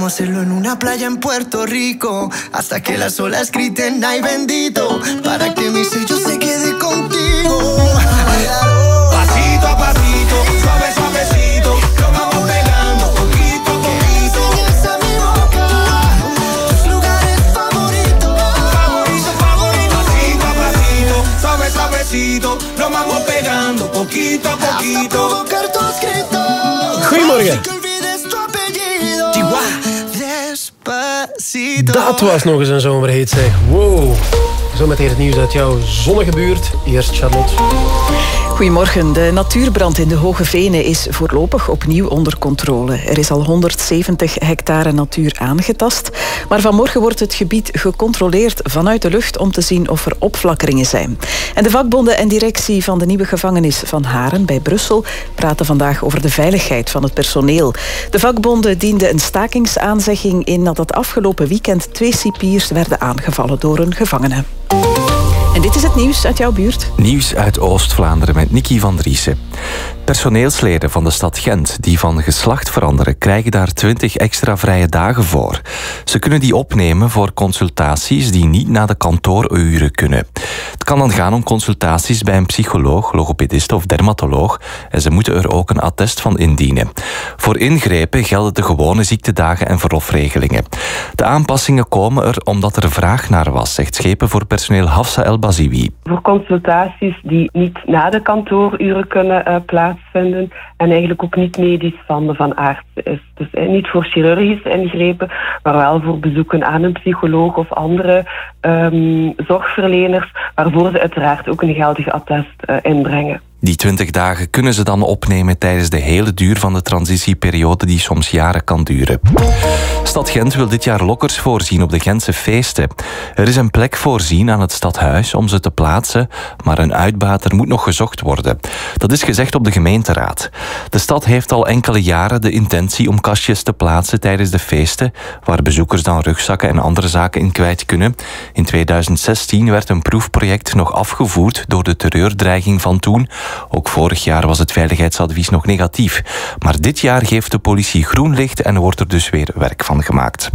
Vamos a hacerlo en una playa en Puerto Rico. Hasta que las olas griten, ay bendito. Para que mi sello se quede contigo. Pasito a pasito, suave, suavecito, lo vamos pegando poquito a poquito. a mi boca tus lugares favoritos. Favorito, favorito, pasito a pasito, suave, suavecito, lo vamos pegando poquito a poquito. Provocar tu escrito. Goedemorgen. Así que olvides tu apellido. Despacito. Dat was nog eens een zomerhit, zeg. Wow. Zometeen het nieuws uit jouw zonnige buurt. Eerst Charlotte. Goedemorgen. De natuurbrand in de Hoge Venen is voorlopig opnieuw onder controle. Er is al 170 hectare natuur aangetast. Maar vanmorgen wordt het gebied gecontroleerd vanuit de lucht om te zien of er opflakkeringen zijn. En de vakbonden en directie van de nieuwe gevangenis van Haren bij Brussel praten vandaag over de veiligheid van het personeel. De vakbonden dienden een stakingsaanzegging in nadat afgelopen weekend twee cipiers werden aangevallen door een gevangene. Dit is het nieuws uit jouw buurt. Nieuws uit Oost-Vlaanderen met Nicky van Driessen. Personeelsleden van de stad Gent die van geslacht veranderen, krijgen daar 20 extra vrije dagen voor. Ze kunnen die opnemen voor consultaties die niet na de kantooruren kunnen. Het kan dan gaan om consultaties bij een psycholoog, logopedist of dermatoloog en ze moeten er ook een attest van indienen. Voor ingrepen gelden de gewone ziektedagen en verlofregelingen. De aanpassingen komen er omdat er vraag naar was, zegt schepen voor personeel Hafsa El Voor consultaties die niet na de kantooruren kunnen eh, plaatsvinden en eigenlijk ook niet medisch van, van aard is. Dus eh, niet voor chirurgische ingrepen, maar wel voor bezoeken aan een psycholoog of andere ehm, zorgverleners, waarvoor ze uiteraard ook een geldig attest eh, inbrengen. Die 20 dagen kunnen ze dan opnemen tijdens de hele duur van de transitieperiode die soms jaren kan duren. Stad Gent wil dit jaar lokkers voorzien op de Gentse feesten. Er is een plek voorzien aan het stadhuis om ze te plaatsen, maar een uitbater moet nog gezocht worden. Dat is gezegd op de gemeenteraad. De stad heeft al enkele jaren de intentie om kastjes te plaatsen tijdens de feesten, waar bezoekers dan rugzakken en andere zaken in kwijt kunnen. In 2016 werd een proefproject nog afgevoerd door de terreurdreiging van toen. Ook vorig jaar was het veiligheidsadvies nog negatief. Maar dit jaar geeft de politie groen licht en wordt er dus weer werk van gemaakt.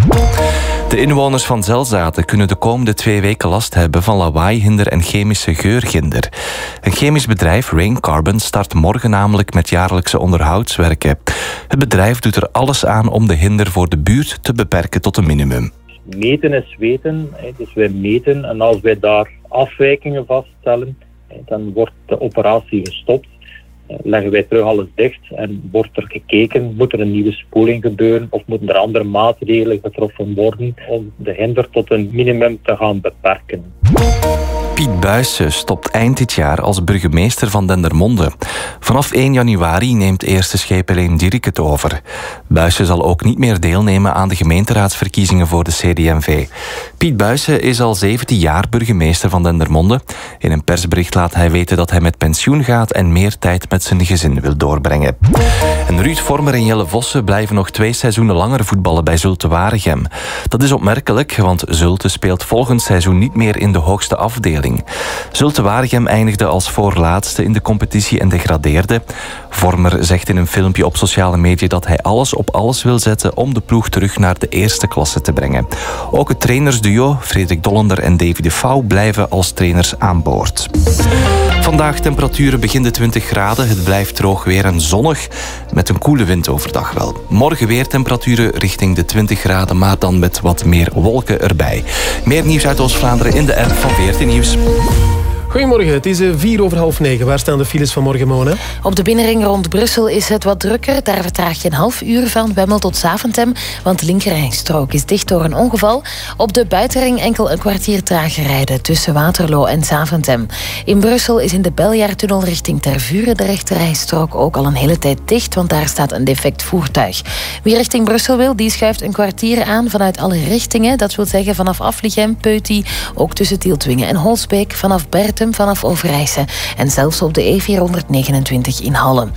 De inwoners van Zelzaten kunnen de komende twee weken last hebben van lawaaihinder en chemische geurginder. Een chemisch bedrijf, Rain Carbon, start morgen namelijk met jaarlijkse onderhoudswerken. Het bedrijf doet er alles aan om de hinder voor de buurt te beperken tot een minimum. Meten is weten. Dus wij meten en als wij daar afwijkingen vaststellen, dan wordt de operatie gestopt. Eh, Leggen wij terug alles dicht en wordt er gekeken, moet er een nieuwe spoeling gebeuren of moeten er andere maatregelen getroffen worden om de hinder tot een minimum te gaan beperken. Piet Buijsen stopt eind dit jaar als burgemeester van Dendermonde. Vanaf 1 januari neemt eerste schepeleen Dirk het over. Buijsen zal ook niet meer deelnemen aan de gemeenteraadsverkiezingen voor de CD&V. Piet Buijsen is al 17 jaar burgemeester van Dendermonde. In een persbericht laat hij weten dat hij met pensioen gaat en meer tijd met zijn gezin wil doorbrengen. En Ruud Vormer en Jelle Vossen blijven nog twee seizoenen langer voetballen bij Zulte Waregem. Dat is opmerkelijk, want Zulte speelt volgend seizoen niet meer in de hoogste afdeling. Zulte Waregem eindigde als voorlaatste in de competitie en degradeerde. Vormer zegt in een filmpje op sociale media dat hij alles op alles wil zetten om de ploeg terug naar de eerste klasse te brengen. Ook het trainersduo Frederik Dollender en Davy de Pauw blijven als trainers aan boord. Vandaag temperaturen begin de 20 graden. Het blijft droog weer en zonnig met een koele wind overdag wel. Morgen weer temperaturen richting de 20 graden, maar dan met wat meer wolken erbij. Meer nieuws uit Oost-Vlaanderen in de app van 14 Nieuws. Mix. Goedemorgen, het is eh, vier over half negen. Waar staan de files van morgen, Mona? Op de binnenring rond Brussel is het wat drukker. Daar vertraag je een half uur van Wemmel tot Zaventem, want de linkerrijstrook is dicht door een ongeval. Op de buitenring enkel een kwartier trager rijden tussen Waterloo en Zaventem. In Brussel is in de Beljaartunnel richting Tervuren de rechterrijstrook ook al een hele tijd dicht, want daar staat een defect voertuig. Wie richting Brussel wil, die schuift een kwartier aan vanuit alle richtingen. Dat wil zeggen vanaf Afligem, Peuty, ook tussen Tieltwingen en Holsbeek, vanaf Bertum Vanaf Overijse en zelfs op de E429 in Halle.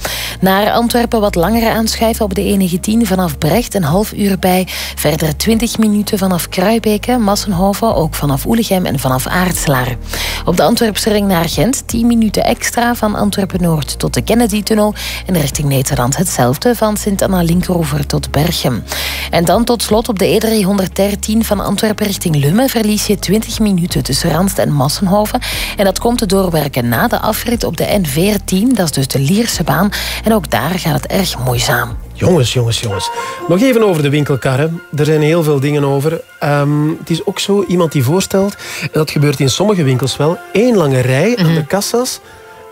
Naar Antwerpen wat langer aanschuiven op de E19 vanaf Brecht een half uur bij. Verder 20 minuten vanaf Kruibeke, Massenhoven, ook vanaf Oelegem en vanaf Aartselaar. Op de Antwerpse ring naar Gent 10 minuten extra van Antwerpen-Noord tot de Kennedy-tunnel en richting Nederland hetzelfde van Sint-Anna-Linkeroever tot Berchem. En dan tot slot op de E313 van Antwerpen richting Lummen verlies je 20 minuten tussen Randst en Massenhoven. En dat komt te doorwerken na de afrit op de N14, dat is dus de Lierse baan. En ook daar gaat het erg moeizaam. Jongens, jongens, jongens. Nog even over de winkelkarren. Er zijn heel veel dingen over. Ehm, het is ook zo, iemand die voorstelt, en dat gebeurt in sommige winkels wel, één lange rij aan de kassa's.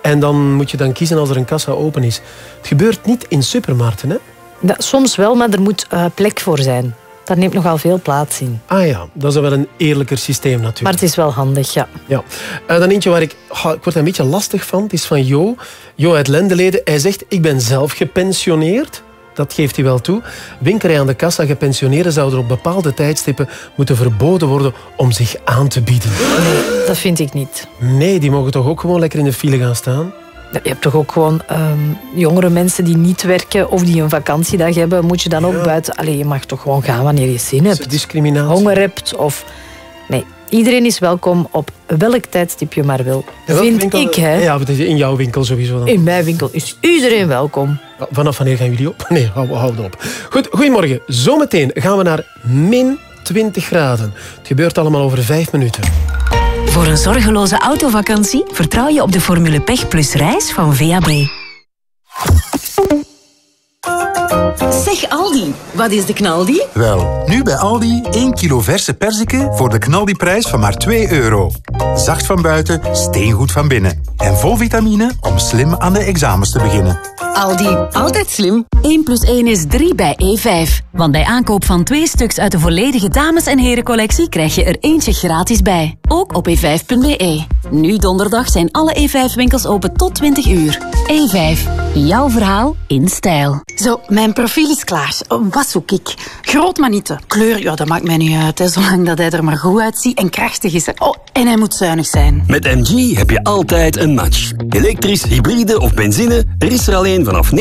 En dan moet je dan kiezen als er een kassa open is. Het gebeurt niet in supermarkten, hè? Ja, soms wel, maar er moet eh, plek voor zijn. Daar neemt nogal veel plaats in. Ah ja, dat is wel een eerlijker systeem natuurlijk. Maar het is wel handig, ja. Ja. Eh, dan eentje waar ik... ga- ik word een beetje lastig van. Het is van Jo. Jo uit Lendeleden. Hij zegt, ik ben zelf gepensioneerd. Dat geeft hij wel toe. Winkelrij aan de kassa gepensioneerden zouden op bepaalde tijdstippen moeten verboden worden om zich aan te bieden. Dat vind ik niet. Nee, die mogen toch ook gewoon lekker in de file gaan staan? Je hebt toch ook gewoon ehm, jongere mensen die niet werken of die een vakantiedag hebben, moet je dan ook buiten. Allee, je mag toch gewoon gaan wanneer je zin hebt. Discriminatie. Honger hebt of. Nee, iedereen is welkom op welk tijdstip je maar wil. Ja, vind winkel- ik, hè? Ja, in jouw winkel sowieso dan. In mijn winkel is iedereen welkom. Vanaf wanneer gaan jullie op? Nee, hou, hou op. Goed, goedemorgen. Zometeen gaan we naar min 20 graden. Het gebeurt allemaal over vijf minuten. Voor een zorgeloze autovakantie vertrouw je op de Formule Pech Plus reis van VAB. Zeg Aldi, wat is de knaldi? Wel, nu bij Aldi 1 kilo verse perziken voor de knaldiprijs van maar 2 euro. Zacht van buiten, steengoed van binnen. En vol vitamine om slim aan de examens te beginnen. Aldi, altijd slim. 1 plus 1 is 3 bij E5. Want bij aankoop van twee stuks uit de volledige dames- en herencollectie krijg je er eentje gratis bij. Ook op e5.be. Nu donderdag zijn alle E5-winkels open tot 20 uur. E5, jouw verhaal in stijl. Zo, mijn profiel is klaar. Oh, Wat zoek ik? Groot maar niet. Kleur, ja, dat maakt mij niet uit. Hè, zolang dat hij er maar goed uitziet en krachtig is. hè. Oh, en hij moet zuinig zijn. Met MG heb je altijd een match. Elektrisch, hybride of benzine, er is er alleen vanaf 19.285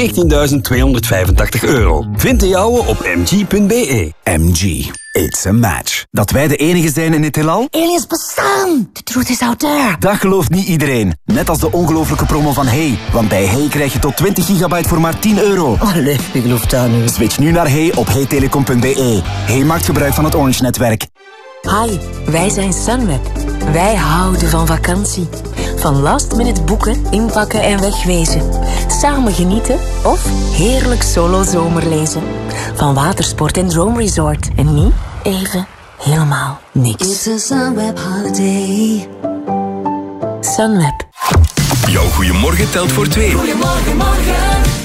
euro. Vind de jouwe op mg.be. MG. It's a match. Dat wij de enige zijn in het heelal? Aliens bestaan! The truth is out there. Dat gelooft niet iedereen. Net als de ongelofelijke promo van Hey. Want bij Hey krijg je tot 20 gigabyte voor maar 10 euro. Allee, ik geloof dat nu. Switch nu naar Hey op heytelecom.be. Hey maakt gebruik van het Orange-netwerk. Hi, wij zijn Sunweb. Wij houden van vakantie. Van last minute boeken, inpakken en wegwezen. Samen genieten of heerlijk solo zomerlezen. Van watersport en droomresort. En nu even helemaal niks. It's a Sunweb holiday. Sunweb. Jouw goeiemorgen telt voor twee. Goedemorgen, morgen.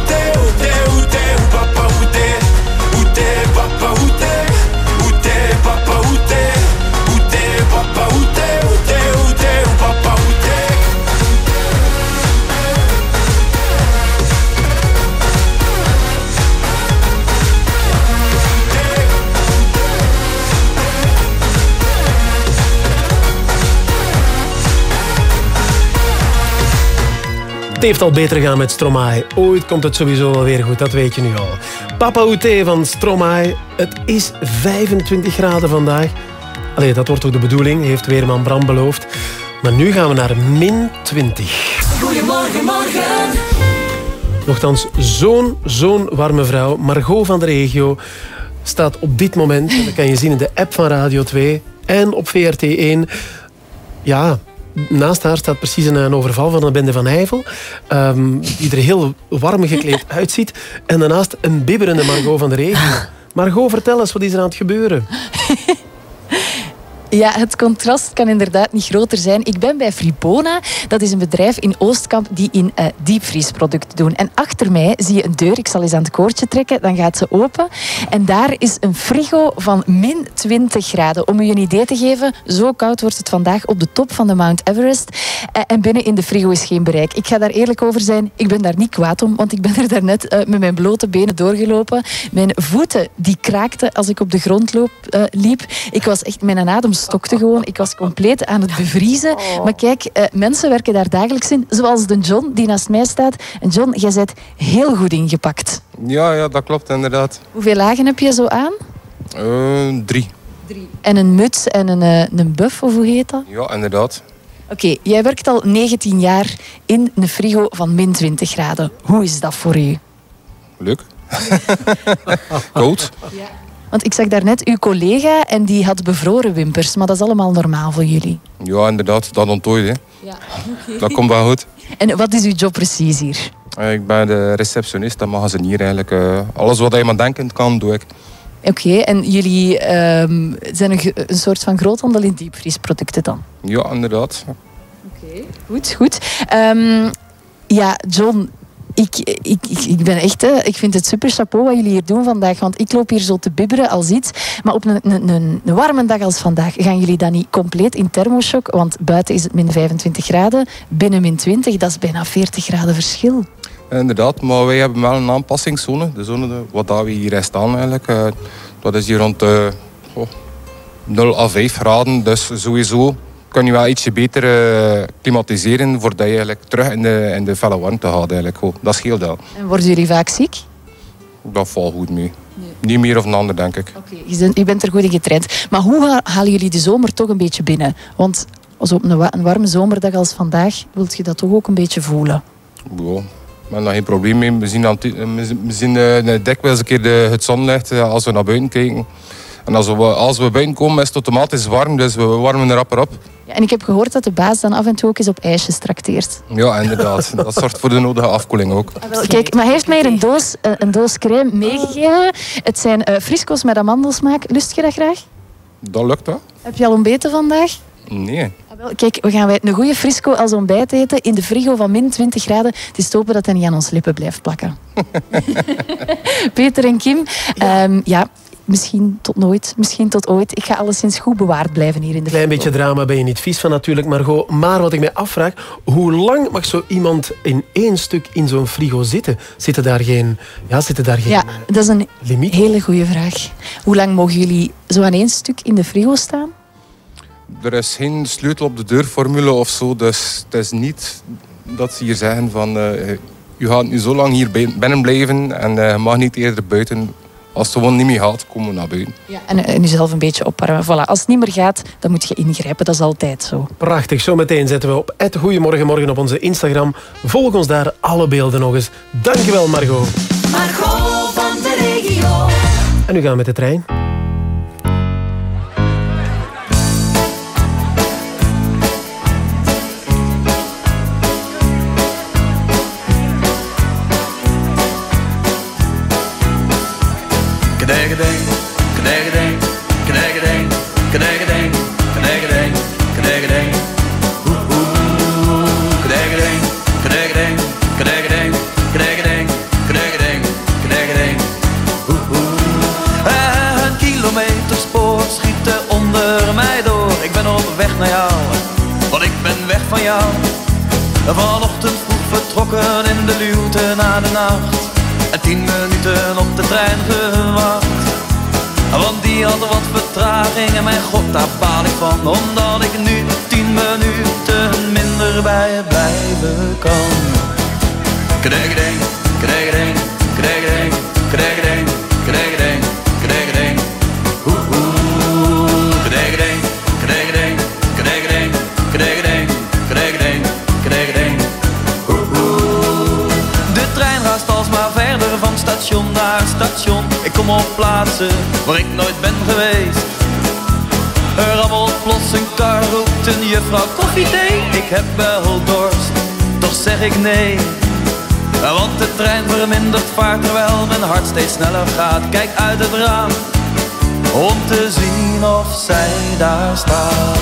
Het heeft al beter gaan met Stromae. Ooit komt het sowieso wel weer goed, dat weet je nu al. Papa Oute van Stromae. Het is 25 graden vandaag. Allee, dat wordt ook de bedoeling, heeft Weerman Bram beloofd. Maar nu gaan we naar min 20. Goedemorgen, morgen. Nochtans, zo'n, zo'n warme vrouw, Margot van de Regio, staat op dit moment, en dat kan je zien in de app van Radio 2 en op VRT1, ja, naast haar staat precies een, overval van een bende van Heivel, ehm, die er heel warm gekleed uitziet. En daarnaast een bibberende Margot van de Regio. Margot, vertel eens, wat is er aan het gebeuren? Ja, het contrast kan inderdaad niet groter zijn. Ik ben bij Fribona. Dat is een bedrijf in Oostkamp die in eh, diepvriesproducten doen. En achter mij zie je een deur. Ik zal eens aan het koordje trekken. Dan gaat ze open. En daar is een frigo van min 20 graden. Om u een idee te geven, zo koud wordt het vandaag op de top van de Mount Everest. Eh, en binnen in de frigo is geen bereik. Ik ga daar eerlijk over zijn. Ik ben daar niet kwaad om, want ik ben er daarnet eh, met mijn blote benen doorgelopen. Mijn voeten die kraakten als ik op de grond loop, liep. Ik was echt, mijn adem stokte gewoon. Ik was compleet aan het bevriezen. Maar kijk, eh, mensen werken daar dagelijks in. Zoals de John die naast mij staat. En John, jij bent heel goed ingepakt. Ja, ja, dat klopt inderdaad. Hoeveel lagen heb je zo aan? Eh, drie. En een muts en een, eh, een buff, of hoe heet dat? Ja, inderdaad. Oké, jij werkt al 19 jaar in een frigo van min 20 graden. Hoe is dat voor u? Leuk. Koud. Want ik zag daarnet uw collega en die had bevroren wimpers. Maar dat is allemaal normaal voor jullie. Ja, inderdaad. Dat ontdooit, hè. Dat komt wel goed. En wat is uw job precies hier? Eh, Ik ben de receptionist en magazinier eigenlijk. eh, alles wat je maar denken kan, doe ik. Oké, en jullie ehm, zijn een, soort van groothandel in diepvriesproducten dan? Ja, inderdaad. Goed, goed. Ehm, ja, John, ik, ik, ik, ben echt... eh, ik vind het super chapeau wat jullie hier doen vandaag. Want ik loop hier zo te bibberen als iets. Maar op een, een, een, warme dag als vandaag gaan jullie dan niet compleet in thermoshock. Want buiten is het min 25 graden. Binnen min 20, dat is bijna 40 graden verschil. Inderdaad, maar wij hebben wel een aanpassingszone. De zone de- wat we hier staan eigenlijk. eh, dat is hier rond eh, oh, 0 à 5 graden. Dus sowieso kan je wel ietsje beter eh, klimatiseren voordat je eigenlijk terug in de, in de felle warmte gaat. Eigenlijk. Oh, dat scheelt wel. En worden jullie vaak ziek? Dat valt goed mee. Niet meer of een ander, denk ik. Bent, je bent er goed in getraind. Maar hoe ha- halen jullie de zomer toch een beetje binnen? Want als op een, wa- een warme zomerdag als vandaag, wilt je dat toch ook een beetje voelen? Ja, ik heb daar geen probleem mee. We zien, we zien- we zien eh, dikwijls een keer de, het zonlicht eh, als we naar buiten kijken. En als we, als we buiten komen is het automatisch warm, dus we warmen er rapper op. Ja, en ik heb gehoord dat de baas dan af en toe ook eens op ijsjes trakteert. Ja, inderdaad. Dat zorgt voor de nodige afkoeling ook. Wel, Kijk, maar hij heeft mij een doos, eh, een doos crème meegegeven. Het zijn eh, frisco's met amandelsmaak. Lust je dat graag? Dat lukt wel. Heb je al ontbeten vandaag? Nee. Ah, wel, Kijk, we gaan wij een goede frisco als ontbijt eten in de frigo van min 20 graden. Het is te hopen dat hij niet aan ons lippen blijft plakken. Peter en Kim, ehm, ja, misschien tot nooit, misschien tot ooit. Ik ga alleszins goed bewaard blijven hier in de Klein beetje drama ben je niet vies van natuurlijk, Margot. Maar wat ik mij afvraag, hoe lang mag zo iemand in één stuk in zo'n frigo zitten? Zitten daar geen... Ja, zitten daar geen... Ja, dat is een Limiet? hele goede vraag. Hoe lang mogen jullie zo aan één stuk in de frigo staan? Er is geen sleutel op de deurformule of zo, dus het is niet dat ze hier zeggen van... eh u gaat nu zo lang hier bij- binnen blijven en eh, je mag niet eerder buiten. Als het gewoon niet meer gaat, komen we naar buiten. Ja. En, eh, en jezelf een beetje opwarmen. Voilà. Als het niet meer gaat, dan moet je ingrijpen. Dat is altijd zo. Prachtig. Zometeen zetten we op het Goedemorgen Morgen op onze Instagram. Volg ons daar alle beelden nog eens. Dankjewel, Margot. Margot van de regio. En nu gaan we met de trein. De trein gewacht. Want die had wat vertraging en mijn god daar baal ik van Omdat ik nu tien minuten minder bij blijven kan Kregedeng, kregedeng, kregedeng, kregedeng, kregedeng, station. Ik kom op plaatsen waar ik nooit ben geweest. Er rammelt plots een kar, roept een juffrouw koffie thee Ik heb wel dorst, toch zeg ik nee. Want de trein vermindert vaart terwijl mijn hart steeds sneller gaat. Kijk uit het raam, om te zien of zij daar staat.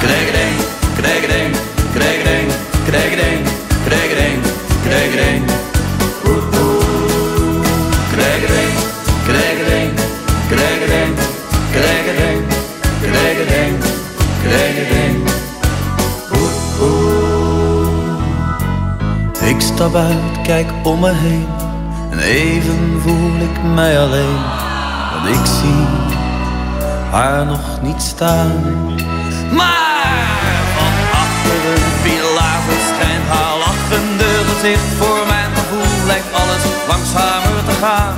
Kregedeng, kregedeng, kregedeng, kregedeng Oeh, oeh. Kregedeng, kregedeng, kregedeng, kregedeng, kregedeng, kregedeng Oeh, oeh. Ik stap uit, kijk om me heen En even voel ik mij alleen Want ik zie haar nog niet staan maar van achter een pilaar verschijnt haar lachende gezicht. Voor lijkt alles langzamer te gaan.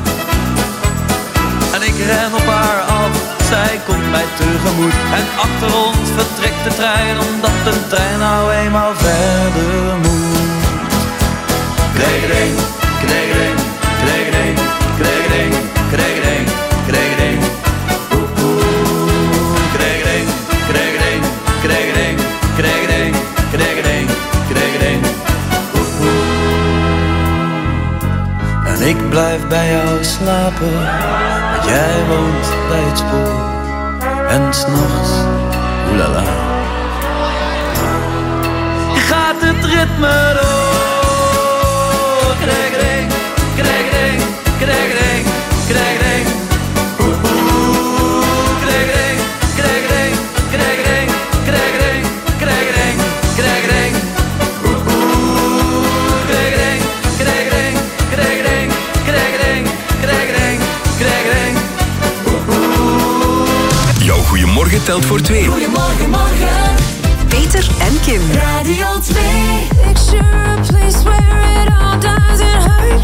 En ik ren op haar af, zij komt mij tegemoet. En achter ons vertrekt de trein, omdat de trein nou eenmaal verder moet. Kregedeng, kregedeng, kregedeng, ik blijf bij jou slapen, want jij woont bij het spoor. En s'nachts, oelala. Gaat het ritme door? Kregedeng, kregedeng, kregedeng, kregedeng. Jouw goeiemorgen telt voor twee. Goedemorgen, morgen. Peter en Kim. Radio 2. Picture a place where it all doesn't hurt,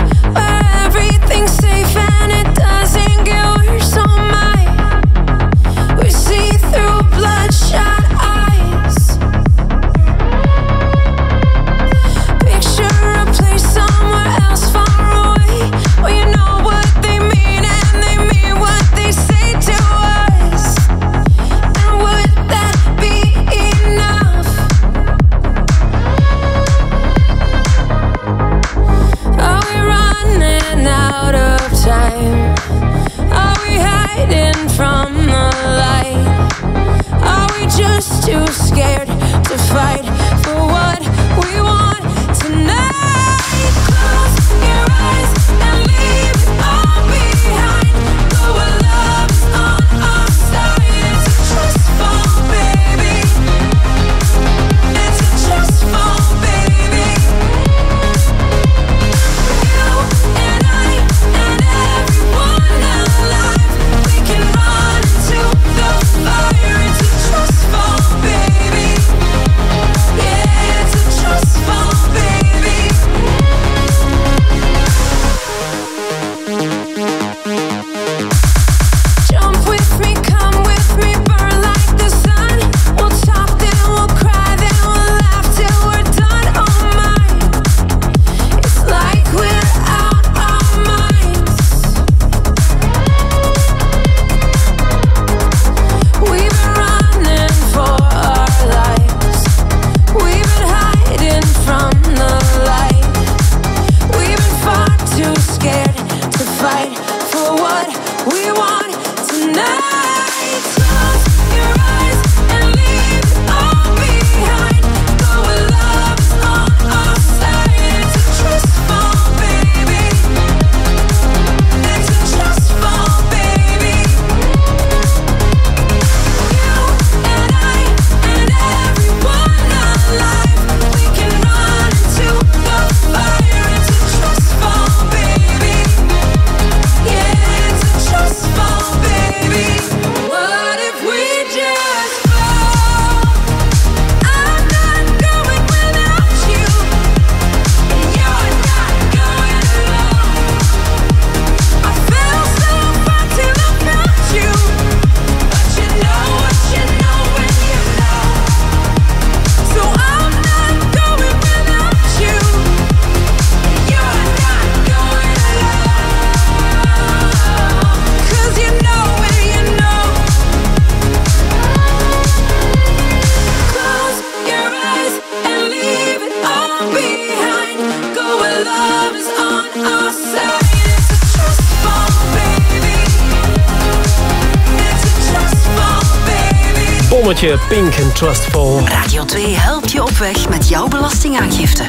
Trustful. Radio 2 helpt je op weg met jouw belastingaangifte.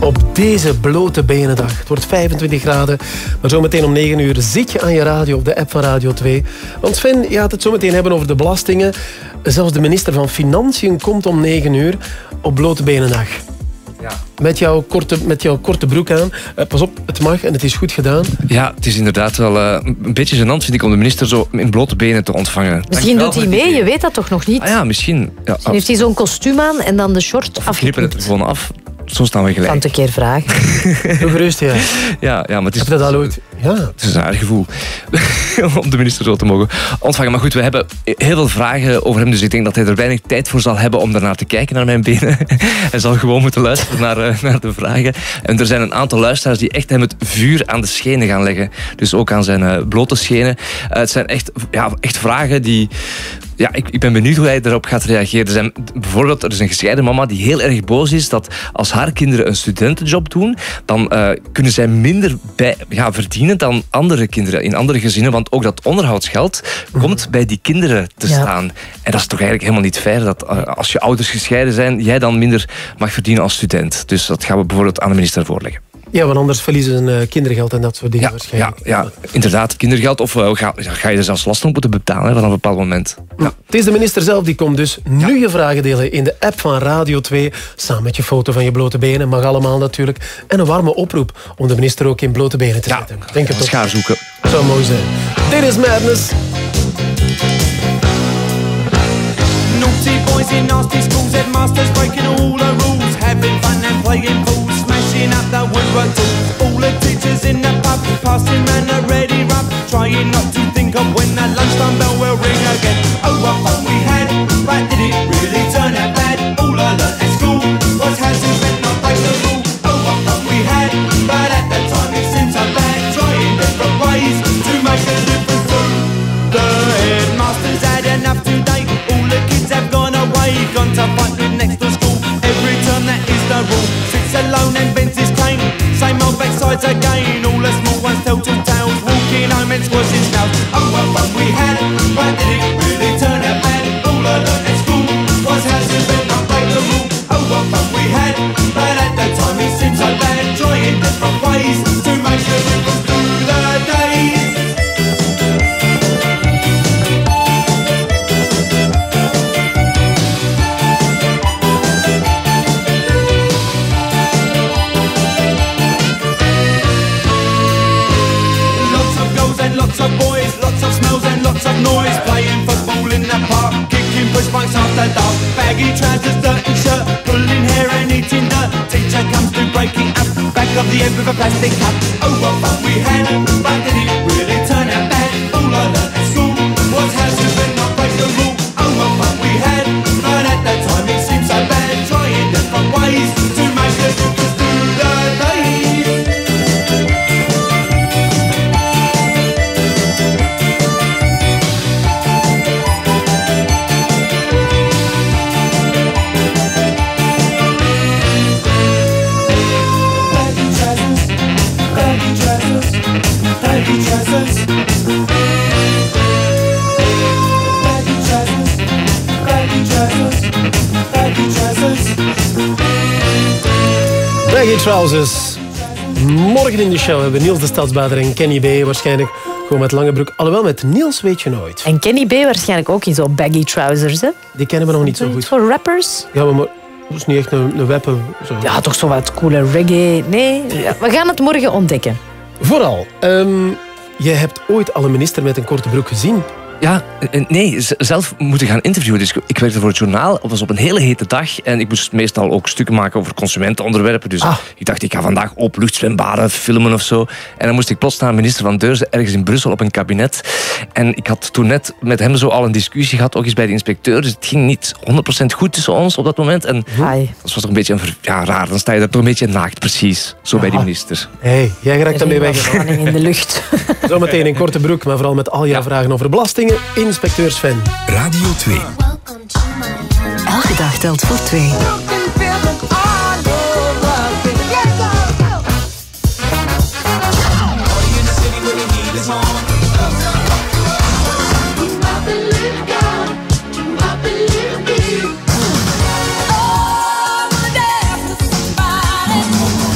Op deze blote benendag. Het wordt 25 graden, maar zometeen om 9 uur zit je aan je radio op de app van Radio 2. Want Sven gaat het zo meteen hebben over de belastingen. Zelfs de minister van Financiën komt om 9 uur op blote benendag. Met jouw korte, met jouw korte broek aan. Eh, pas op, het mag en het is goed gedaan. Ja, het is inderdaad wel eh, een beetje gênant, vind ik, om de minister zo in blote benen te ontvangen. Misschien doet hij mee, je weet dat toch nog niet? Ah ja, misschien. Ja, Misschien heeft hij zo'n kostuum aan en dan de short knippen het gewoon af. Zo staan we Ik kan gelijk. het een keer vragen. Doe gerust, ja. Ja, ja, maar het is, Heb je dat al ooit? Ja. het is een raar gevoel om de minister zo te mogen ontvangen. Maar goed, we hebben heel veel vragen over hem, dus ik denk dat hij er weinig tijd voor zal hebben om daarnaar te kijken, naar mijn benen. hij zal gewoon moeten luisteren naar, eh, naar de vragen. En er zijn een aantal luisteraars die echt hem het vuur aan de schenen gaan leggen. Dus ook aan zijn eh, blote schenen. Eh, het zijn echt, ja, echt vragen die... Ja, ik, ik ben benieuwd hoe hij erop gaat reageren. Er zijn, bijvoorbeeld, er is een gescheiden mama die heel erg boos is dat als haar kinderen een studentenjob doen, dan eh, kunnen zij minder bij, ja, verdienen dan andere kinderen in andere gezinnen. Want ook dat onderhoudsgeld komt bij die kinderen te Ja. staan. En dat is toch eigenlijk helemaal niet fair dat eh, als je ouders gescheiden zijn, jij dan minder mag verdienen als student. Dus dat gaan we bijvoorbeeld aan de minister voorleggen. Ja, want anders verliezen ze een kindergeld en dat soort dingen Ja, waarschijnlijk. ja, inderdaad, kindergeld. Of eh, ga, ja, ga je er zelfs last op moeten betalen hè, vanaf een bepaald moment. Ja. Het is de minister zelf die komt dus nu je vragen delen in de app van Radio 2. Samen met je foto van je blote benen. Mag allemaal natuurlijk. En een warme oproep om de minister ook in blote benen te zetten. Denk het toch? Schaar zoeken. Zou mooi zijn. Dit is Madness. Naughty boys in nasty schools, headmasters breaking all the rules, having fun and playing fools, smashing up the woodwork tools. All the teachers in the pub, passing round a ready rub, trying not to think of when the lunchtime bell will ring again. Oh, what fun we had, but did it really turn out bad? All learnt Old backsides again. All the small ones tell two tales. Walking home and squashing snails. Oh, what fun we had, but did it de show hebben Niels de Stadsbader en Kenny B. Waarschijnlijk gewoon met lange broek. Alhoewel, met Niels weet je nooit. En Kenny B waarschijnlijk ook in zo'n baggy trousers, hè? Die kennen we nog niet zo goed. Voor rappers? Ja, maar dat is niet echt een, een weppen. Zo. Ja, toch zo wat coole reggae. Nee, we gaan het morgen ontdekken. Vooral, ehm, jij hebt ooit al een minister met een korte broek gezien. Ja, eh, nee, z- zelf moeten gaan interviewen. Dus ik- werkte voor het journaal. Het was op een hele hete dag. En ik moest meestal ook stukken maken over consumentenonderwerpen. Dus ik dacht, ik ga vandaag openluchtzwembaden filmen of zo. En dan moest ik plots naar minister van Deurzen ergens in Brussel op een kabinet. En ik had toen net met hem zo al een discussie gehad, ook eens bij de inspecteur. Dus het ging niet 100% goed tussen ons op dat moment. En dat was toch een beetje een ja, raar. Dan sta je daar toch een beetje naakt, precies. Zo bij die minister. Hé, hey, jij raakt daarmee weg. in de lucht. Zometeen een korte broek, maar vooral met al jouw vragen over belastingen. Inspecteur Sven. Radio 2. Elke dag telt voor twee.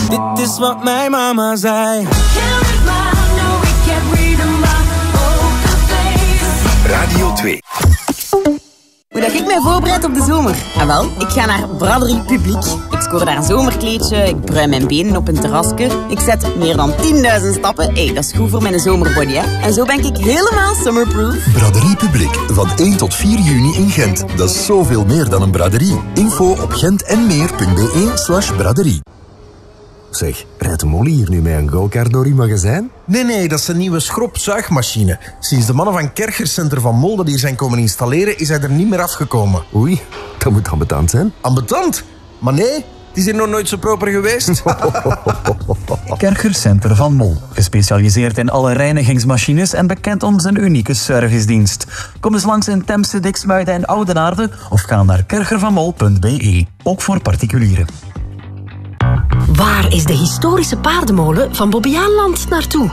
Dit is wat mijn mama zei. 2. Hoe dat ik mij voorbereid op de zomer? Ah wel, ik ga naar Braderie Publiek. Ik scoor daar een zomerkleedje, ik brui mijn benen op een terrasje. Ik zet meer dan 10.000 stappen. Hey, dat is goed voor mijn zomerbody, hè. En zo ben ik helemaal summerproof. Braderie Publiek. Van 1 tot 4 juni in Gent. Dat is zoveel meer dan een braderie. Info op gentenmeer.be slash braderie. Zeg, rijdt de Molly hier nu met een go-kart door uw magazijn? Nee, nee, dat is een nieuwe schropzuigmachine. Sinds de mannen van Kerchercenter van Mol dat hier zijn komen installeren, is hij er niet meer afgekomen. Oei, dat moet ambetant zijn. Ambetant? Maar nee, het is hier nog nooit zo proper geweest. Kerchercenter van Mol. Gespecialiseerd in alle reinigingsmachines en bekend om zijn unieke servicedienst. Kom eens langs in Temse, Diksmuiden en Oudenaarde of ga naar kerchervanmol.be. Ook voor particulieren. Waar is de historische paardenmolen van Bobbejaanland naartoe?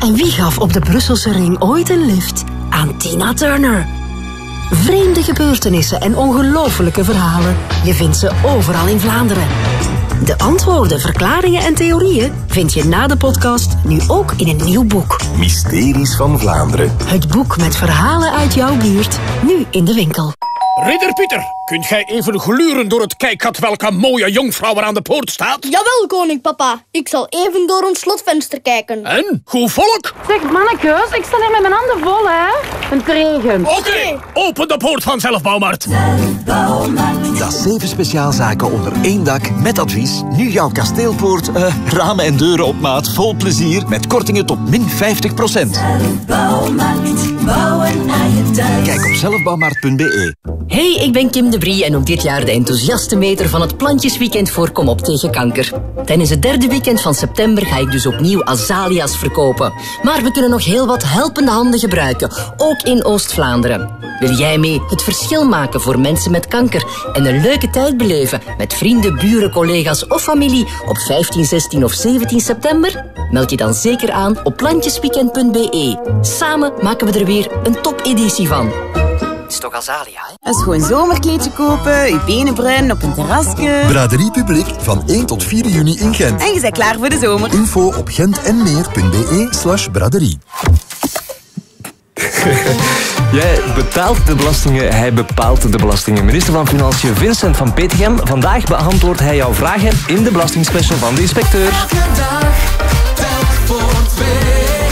En wie gaf op de Brusselse ring ooit een lift aan Tina Turner? Vreemde gebeurtenissen en ongelofelijke verhalen. Je vindt ze overal in Vlaanderen. De antwoorden, verklaringen en theorieën vind je na de podcast nu ook in een nieuw boek. Mysteries van Vlaanderen. Het boek met verhalen uit jouw buurt, nu in de winkel. Ridder Pieter, kunt gij even gluren door het kijkgat welke mooie jonkvrouw er aan de poort staat? Jawel, koning papa. Ik zal even door ons slotvenster kijken. En? Goed volk? Zeg, mannekes, ik sta hier met mijn handen vol, hè. Het regent. Oké, open de poort van Zelfbouwmarkt. Dat is zeven speciaalzaken onder één dak met advies. Nu jouw kasteelpoort, eh, ramen en deuren op maat vol plezier met kortingen tot min 50 Bouwmarkt, bouwen aan je thuis. Kijk op zelfbouwmarkt.be. Hey, ik ben Kim de Brie en ook dit jaar de enthousiaste meter van het Plantjesweekend voor Kom op tegen kanker. Tijdens het derde weekend van september ga ik dus opnieuw azalia's verkopen. Maar we kunnen nog heel wat helpende handen gebruiken, ook in Oost-Vlaanderen. Wil jij mee het verschil maken voor mensen met kanker en een leuke tijd beleven met vrienden, buren, collega's of familie op 15, 16 of 17 september? Meld je dan zeker aan op plantjesweekend.be. Samen maken we er weer een topeditie van. Het is toch Azalia, hè? Een schoon zomerkleedje kopen, je benen bruinen op een terrasje. Braderie Publiek van 1 tot 4 juni in Gent. En je bent klaar voor de zomer. Info op gentenmeer.be slash braderie. Jij betaalt de belastingen, hij bepaalt de belastingen. Minister van Financiën Vincent van Petegem. Vandaag beantwoordt hij jouw vragen in de belastingspecial van de inspecteur. Elke dag voor twee.